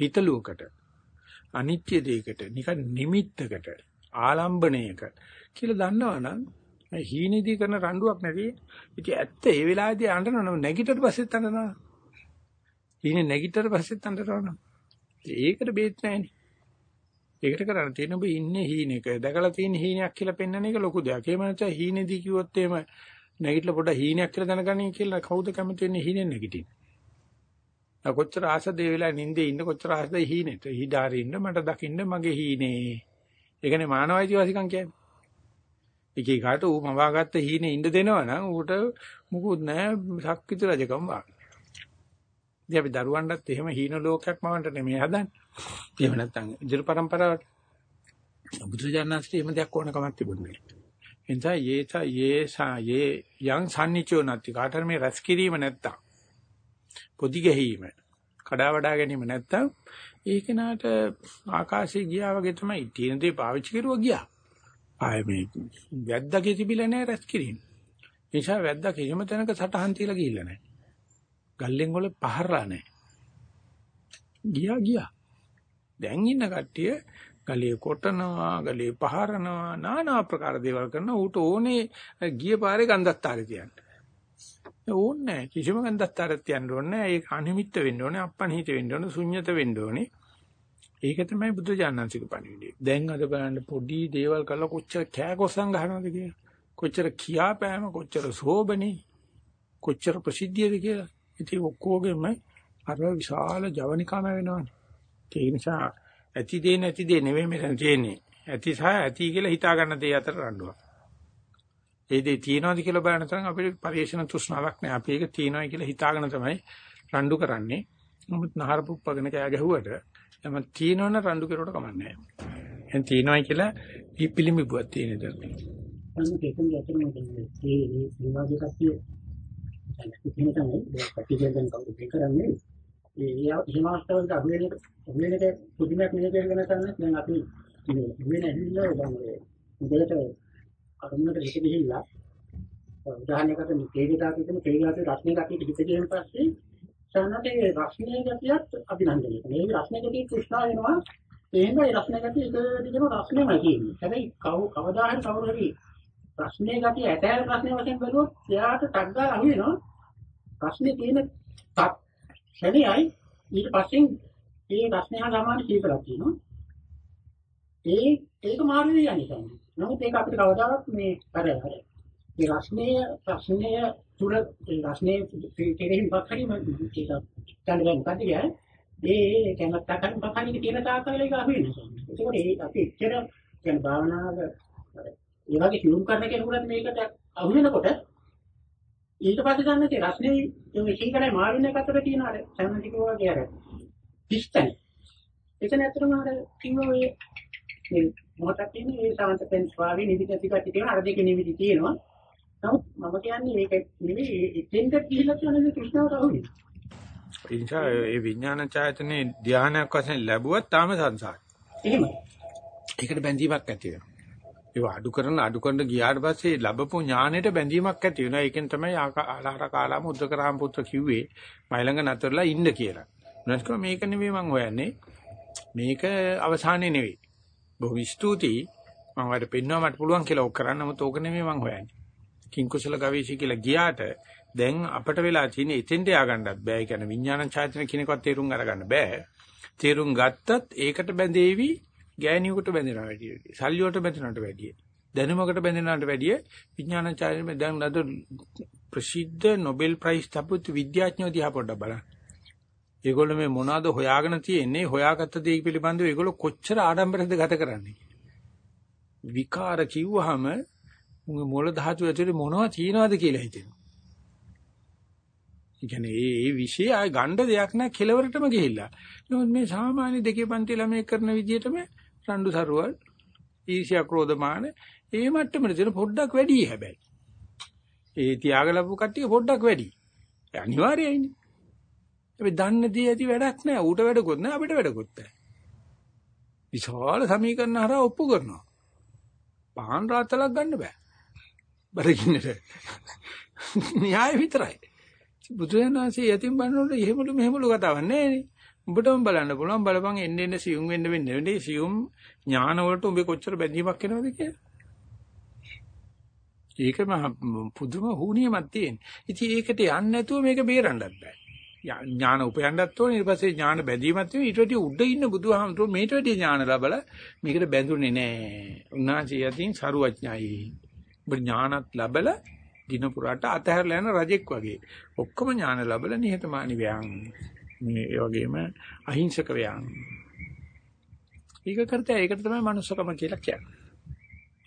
හිතලුවකට. අනිත්‍ය දෙයකට, නිකන් නිමිත්තකට, ආලම්බණයක කියලා දන්නවනම් හීනේදී කරන රණ්ඩුවක් නැති. ඉතින් ඇත්ත ඒ වෙලාවේදී අඬනවා නැගිටට පස්සෙත් අඬනවා. හීනේ නැගිටට පස්සෙත් අඬනවා. ඒකට බේත් නැහැනේ. ඒකට කරන්න තියෙන ඔබ ඉන්නේ හීනෙක. දැකලා තියෙන හීනයක් කියලා පෙන්වන එක ලොකු දෙයක්. ඒ මනස හීනේදී කිව්වොත් එහෙම නැගිටලා පොඩ හීනයක් කියලා දැනගන්නේ කියලා කවුද කැමති වෙන්නේ හීනෙන් නැගිටින්න. කොච්චර ආසද ඒ වෙලාවේ නිින්දේ ඉන්න කොච්චර ආසද හීනෙට. හිඩාරේ ඉන්න මට දකින්න මගේ හීනේ. ඒකනේ මානවයිතිවාසිකම් කියන්නේ. එකේ කාට ඌ මවාගත්ත හීනේ ඉන්න දෙනවනම් ඌට මුකුත් නැහැ ශක්තිත රජකම් වාගේ. ඉතින් අපි දරුවන්ටත් එහෙම හීන ලෝකයක් මවන්න නෙමෙයි හදන්නේ. එහෙම නැත්නම් ඉදිරි પરම්පරාවට බුදුජානනාස්ටි එහෙම දෙයක් ඕන කමක් තිබුණේ නැහැ. එනිසා යේසා යේසා යේ යං සම්නිචෝ නැති කාටර මේ රැස් කිරීම නැත්තම් පොදි ගැහිීම කඩා වඩා ගැනීම නැත්තම් ඒක නාට ආකාශයේ ගියා වගේ තමයි තියෙන දේ පාවිච්චි කරුවා ගියා. ආයේ මේ වැද්දාගේ තිබිලා නැහැ රැස් කිරීම. ඒ නිසා වැද්දා කිසිම තැනක සටහන් තියලා ගිහිල්ලා නැහැ. ගල්ලෙන් වල පහරලා නැහැ. ගියා ගියා. දැන් ඉන්න කට්ටිය ගලේ කොටනවා, ගලේ පහරනවා, নানা ආකාර දේවල් කරනවා. ඌට ඕනේ ගිය පාරේ ගන්ධත්තාරේ තියන්න. ඕනේ කිසිම ගන්ධත්තාරයක් තියන්න ඕනේ නැහැ. ඒක අනිමිත්ත වෙන්න ඕනේ, අප්පනිහිත වෙන්න ඕනේ, ශුන්්‍යත වෙන්න ඕනේ. ඒක තමයි බුද්ධ ඥානසික පණිවිඩය. දැන් අද බලන්න පොඩි දේවල් කරලා කොච්චර කෑකොස්සන් ගහනවද කියලා. කොච්චර කියාපෑම, කොච්චර සෝබනේ, කොච්චර ප්‍රසිද්ධියද කියලා. ඉතින් ඔක්කොගෙම අර විශාල ජවනිකාම වෙනවනේ. ඒ නිසා ඇති දේ නැති දේ නෙවෙයි මෙතන තියෙන්නේ. ඇති සහ ඇති කියලා හිතා ගන්න දේ අතර රණ්ඩුවක්. ඒ දේ තියනවාද කියලා බලන තරම් අපිට පරිේශන තෘෂ්ණාවක් නැහැ. අපි ඒක තියනවායි කියලා හිතාගෙන තමයි රණ්ඩු කරන්නේ. නමුත් නහර පුප්පගෙන කෑ ගැහුවට එම තියනවන රණ්ඩු කෙරුවට කමන්නේ නැහැ. එහෙන් තියනවායි කියලා පිළිඹුවක් තියෙන දේ. අන්න ඒකෙන් යතන මේ මේ විවාදයක් තියෙන්නේ. එහෙම තමයි ප්‍රතිජයෙන් කවුරුද කරන්නේ. ඒ එහෙම අවස්ථාවක අහුවෙන අහුවෙනක පුදුමයක් නෙවෙයි කියලා ගන්න දැන් අපි මේ වෙන ඇහිල්ලා ඔබන්නේ මුදලට අරමුණට හිත ගිහිල්ලා උදාහරණයකට මේ තේජතාව කියන තේජාවේ රත්නේ ගතිය හිත ගියන් පස්සේ සානතේ රස්නේ ගතියත් අභිනන්දනය. මේ රස්නේ ගතිය කුෂ්ණා වෙනවා. එහෙනම් ඒ රස්නේ ගතිය එක දිගම රස්නේමයි තියෙන්නේ. හැබැයි කවදා හරි කවුරු හරි රස්නේ ගතිය ඇතෑර රස්නේ වශයෙන් බැලුවොත් එයාට ටක් ගාලා අහු වෙනවා. රස්නේ තියෙන තත් ශරීරයි ඊට පස්සේ ඒ රස්නේ හා සමාන කීපයක් තියෙනවා. ඒ ඒක මාර්ගය යන්නේ. නමුත් ඒක අපිට කවදාවත් මේ අර අර ඒ රස්නේ රස්නේ තුල ඒ රස්නේ කෙරෙහිම පක්ෂරි මම ඒක ගන්න බෑ මොකද කියන්නේ ඒ කැමත්ත කරන පක්ෂරි කියන තාක්කල එක අහු වෙනවා. ඒකෝට ඒ අපි එච්චර කියන භාවනාව ඒ වගේ හිලුම් කරන කෙනෙකුට මේකට අහු වෙනකොට ඊට පස්සේ ගන්න තේ රස්නේ මේ සීකරයි මාරින එක අතර තියෙන අර සම්මතික වගේ අර පිස්තන. එතන ඇත්තටම අර කිව්ව ඔය මේ මොකක්ද කියන්නේ ඒ සමන්ත පෙන්ස් වාගේ නිවිද ටිකක් තියෙනවා අර දෙකේ නිවිදි තියෙනවා. නමුත් මම කියන්නේ ඒක නෙවෙයි එතෙන්ට ගිහිල්ලා කියන්නේ කෘෂ්ණාවට අහුවෙන්නේ. ඒ නිසා ඒ විඥාන ඡායතනේ ධානයක් වශයෙන් ලැබුවත් තාම සංසාරේ. එහෙමයි. ඒකට බැඳීමක් ඇති වෙනවා. ඒක අඩු කරන අඩු කරන ගියාට පස්සේ ලැබපු ඥානෙට බැඳීමක් ඇති වෙනවා. ඒකෙන් තමයි ආලාර කාලාම උද්දකරාම පුත්‍ර කිව්වේ මයිලඟ නතරලා ඉන්න කියලා. නැත්නම් මේක නෙවෙයි මම හොයන්නේ. මේක අවසානේ නෙවෙයි. බොහොම ස්තුතියි. මම වලට පෙන්වන්න මට පුළුවන් කියලා ඔක් කරන්න. නමුත් ඕක නෙවෙයි මම හොයන්නේ. කිංකුසල ගවේෂී කියලා ගියාට දැන් අපිට වෙලා තියෙන එතෙන්ට ය아가න්නත් බෑ. ඒ කියන්නේ විඥාන ඡායතන කිනකවත් තේරුම් අරගන්න බෑ. තේරුම් ගත්තත් ඒකට බැඳේවි ගෑණියෙකුට බැඳෙනවා වැඩි. සල්ලියට බැඳෙනවට වැඩිය. දැනුමකට බැඳෙනවට වැඩිය විඥාන ඡායතන දැන් අද ප්‍රසිද්ධ නොබෙල් ප්‍රයිස් තපුත් විද්‍යාඥයෝ දිහා පොඩ්ඩක් බලන්න. ඒගොල්ලෝ මේ මොනවද හොයාගෙන තියෙන්නේ? හොයාගත්ත දේ පිළිබඳව ඒගොල්ලෝ කොච්චර ආඩම්බරද ගත කරන්නේ? විකාර කිව්වහම මුගේ මොළ ධාතු ඇතුලේ මොනවද තියනවද කියලා හිතෙනවා. ඒ කියන්නේ මේ මේ વિષය ආය ගණ්ඩ දෙයක් නැහැ කෙලවරටම ගිහිල්ලා. නමුත් මේ සාමාන්‍ය දෙකේ පන්ති ළමයි කරන විදිහටම රණ්ඩු සරුවල් ඊර්ෂ්‍යා ක්‍රෝධමාන ඒ මට්ටමට තියෙන පොඩ්ඩක් වැඩි හැබැයි. ඒ තියාග ලැබු කට්ටිය පොඩ්ඩක් වැඩි. අනිවාර්යයිනේ. අපි දන්න දේ ඇති වැඩක් නැහැ. ඌට වැඩකුත් නැහැ අපිට වැඩකුත් නැහැ. විශාල සමීකරණ හරහා ඔප්පු කරනවා. පහන් රාත්තලක් ගන්න බෑ. බරකින්නට. න්‍යාය විතරයි. බුදුරජාණන්සේ යතිම් බන්නකොට එහෙමලු මෙහෙමලු කතාවක් නෑනේ. උඹටම බලන්න පුළුවන් බලපන් එන්න එන්න සියුම් වෙන්න වෙන්නේ. මේ සියුම් ඥාන වලට උඹේ කොච්චර බැඳීමක් එනවද කියලා. ඒක මහ පුදුම හුනියමක් තියෙන. ඉතින් ඒකට යන්නේ නැතුව මේක බේරන්නත් බෑ. ඥාන උපයන්නත් ඕනේ ඊට පස්සේ ඥාන බැඳීමත් තියෙනවා ඊට වඩා උඩ ඉන්න බුදුහාමුදුරුවෝ මේට වැඩි ඥාන ලැබලා මේකට බැඳුනේ නෑ. උන්වහන්සේ යතින් සරුවඥයි. ඔබ ඥානත් ලැබලා දින පුරාට අතහැරලා යන රජෙක් වගේ. ඔක්කොම ඥාන ලැබලා නිහතමානී වයන්. මේ ඒ වගේම අහිංසක වයන්. ඒක කරතේ ඒකට තමයි manussකම කියලා කියන්නේ.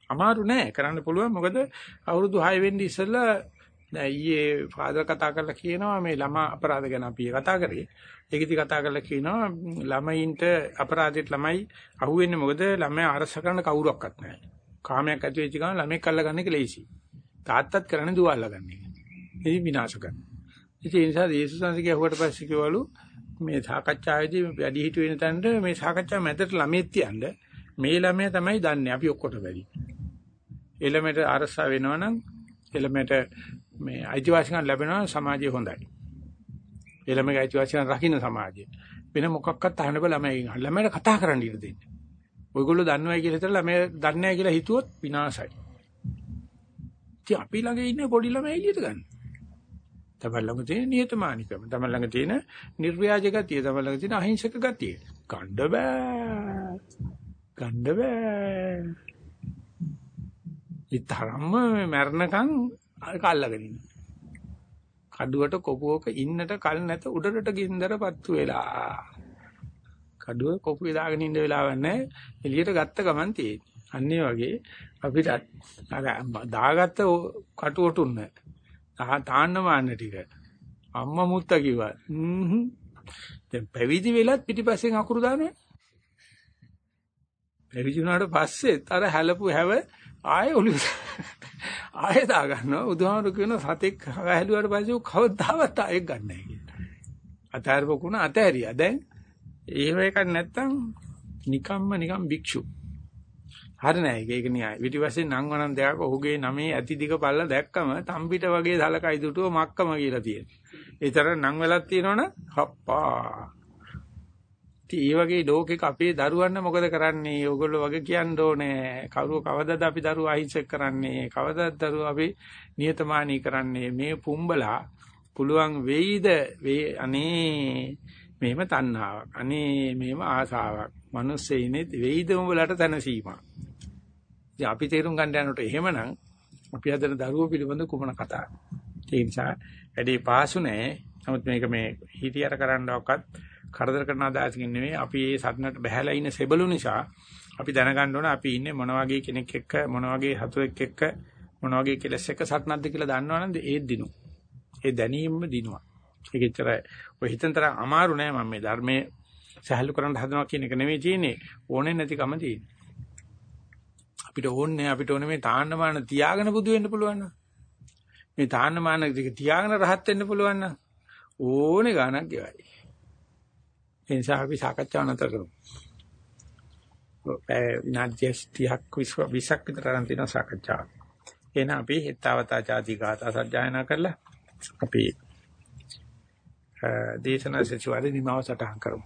අමාරු නෑ කරන්න පුළුවන් මොකද අවුරුදු 6 වෙන්න ඉස්සෙල්ලා දැන් ඊයේ ෆාදර් කතා කරලා කියනවා මේ ළමා අපරාධ ගැන අපි කතා කරේ. ඒකෙදි කතා කරලා කියනවා ළමයින්ට අපරාධයට ළමයි අහුවෙන්නේ මොකද ළමයා අරස කරන කවුරක්වත් නැහැ. කාමයක් ඇති වෙච්ච ගමන් ළමෙක් අල්ලගන්න එක ලේසි. තාත්තත් කරන්නේ දුව අල්ලගන්න එක. ඉතින් විනාශ කරනවා. ඉතින් ඒ නිසා යේසුස් වහන්සේ කියුවට පස්සේ කිව්වලු මේ සාකච්ඡාවේදී වැඩි හිටු වෙන තැනට මේ සාකච්ඡාව මැදට ළමෙක් තියන්න මේ ළමයා තමයි දන්නේ අපි ඔක්කොට වැඩි. එළමෙට අරසා වෙනවනම් එළමෙට මේ අයිතිවාසිකම් ලැබෙනවා සමාජය හොඳයි. එළමගේ අයිතිවාසිකම් රකින්න සමාජය. වෙන මොකක්වත් අහන්න බෑ ළමයි. ළමයට කතා කරන්න ඉඩ දෙන්න. ඔයගොල්ලෝ දන්නවයි කියලා හිතලා ළමයි දන්නේ නැහැ කියලා හිතුවොත් විනාශයි. ඉතින් අපි ළඟ ඉන්නේ පොඩි ළමයි එළියට ගන්න. තමයි ළඟ තියෙන නියතමානිකම. තමයි ළඟ තියෙන නිර්ව්‍යාජ ගතිය. තමයි ළඟ තියෙන අහිංසක ගතිය. ගන්න බෑ. ගන්න බෑ. ඊතරම්ම මරණකම් කල්ලාගෙන ඉන්න. කඩුවට කොපුවක ඉන්නට කල් නැත උඩරට ගින්දර පත්තු වෙලා. කඩුව කොපුවේ දාගෙන ඉන්න වෙලාවක් නැහැ. එළියට ගත්ත ගමන් තියෙන්නේ. අන්නේ වගේ අපිට අර දාගත්ත කටුවට උන්න. තාන්න මාන්න ටික. අම්මා මුත්තා කිව්වා. හ්ම්. දැන් පැවිදි වෙලත් පිටිපස්සෙන් අකුරු දාන්නේ. පැවිදි වුණාට පස්සෙත් අර හැලපු හැව ආයෙ ඔළුව ආයෙ දා ගන්නවා. බුදුහාමුදුරු කියන සතෙක් හැලුවාට පස්සේ කවදාවත් ආයෙ ගන්නෑ කියලා. අතහැරපොකුණ අතහැරියා. දැන් එහෙම එකක් නැත්තම් නිකම්ම නිකම් භික්ෂු. හරි නෑ ඒක ඒක න්‍යාය. පිටිපස්සේ නම් වනම් දෙයක් ඔහුගේ නමේ ඇති දිග පල්ල දැක්කම තම්පිට වගේ සලකයි දුටුව මක්කම කියලා තියෙනවා. ඒතර නම් වෙලක් තියෙනවනේ හප්පා. ඉතින් මේ වගේ ලෝකෙක අපේ දරුවන්න මොකද කරන්නේ? ඕගොල්ලෝ වගේ කියන්න ඕනේ. කවුරු කවදද අපි දරුවෝ අහිංසක කරන්නේ? කවදද දරුවෝ අපි නියතමානී කරන්නේ? මේ පුම්බලා පුළුවන් වෙයිද? අනේ මෙහෙම තණ්හාවක්. අනේ මෙහෙම ආසාවක්. මිනිස්සෙයිනේ වෙයිද උඹලට තනසීමක්. ඉතින් අපි තේරුම් ගන්න යනකොට එහෙමනම් අපි හදන දරුවෝ පිළිබඳ කුමන කතාවක්. ඒ නිසා වැඩි පාසු නැහැ. නමුත් මේක මේ හිතියට කරන්නවක්වත් කරදර කරන අදහසකින් නෙමෙයි අපි මේ සටනට බහැලා ඉන්න සෙබළු නිසා අපි දැනගන්න ඕන අපි ඉන්නේ මොන වගේ කෙනෙක් එක්ක මොන වගේ හතුරෙක් එක්ක මොන වගේ කෙලස් එක්ක සටනක්ද කියලා දන්නවනම් ඒ දිනු. ඒ දැනීමම දිනුවා. ඒක ඇත්තට ඔය හිතෙන් තරම් අමාරු නෑ මම මේ ධර්මයේ සහැල්ලු කරන්න හදනවා කියන එක නෙමෙයි තියෙන්නේ ඕනේ නැතිකම තියෙන්නේ. අපිට ඕනේ අපිට ඕනේ මේ තාන්නමාන තියාගෙන බුදු වෙන්න පුළුවන් නම් මේ තාන්නමාන තියාගෙන රහත් වෙන්න පුළුවන් නම් ඕනේ ගාණක් ගෙවයි. ඒ නිසා අපි සාකච්ඡාව නතර කරමු. විනාඩි 30ක් 20ක් විතර ගන්න තියෙන සාකච්ඡාව. එහෙනම් අපි හෙත්තාවතා ചാති ගාථා සජ්ජායනා කරලා අපි දේශනා සචිවාරේ නිමාව සටහන් කරමු.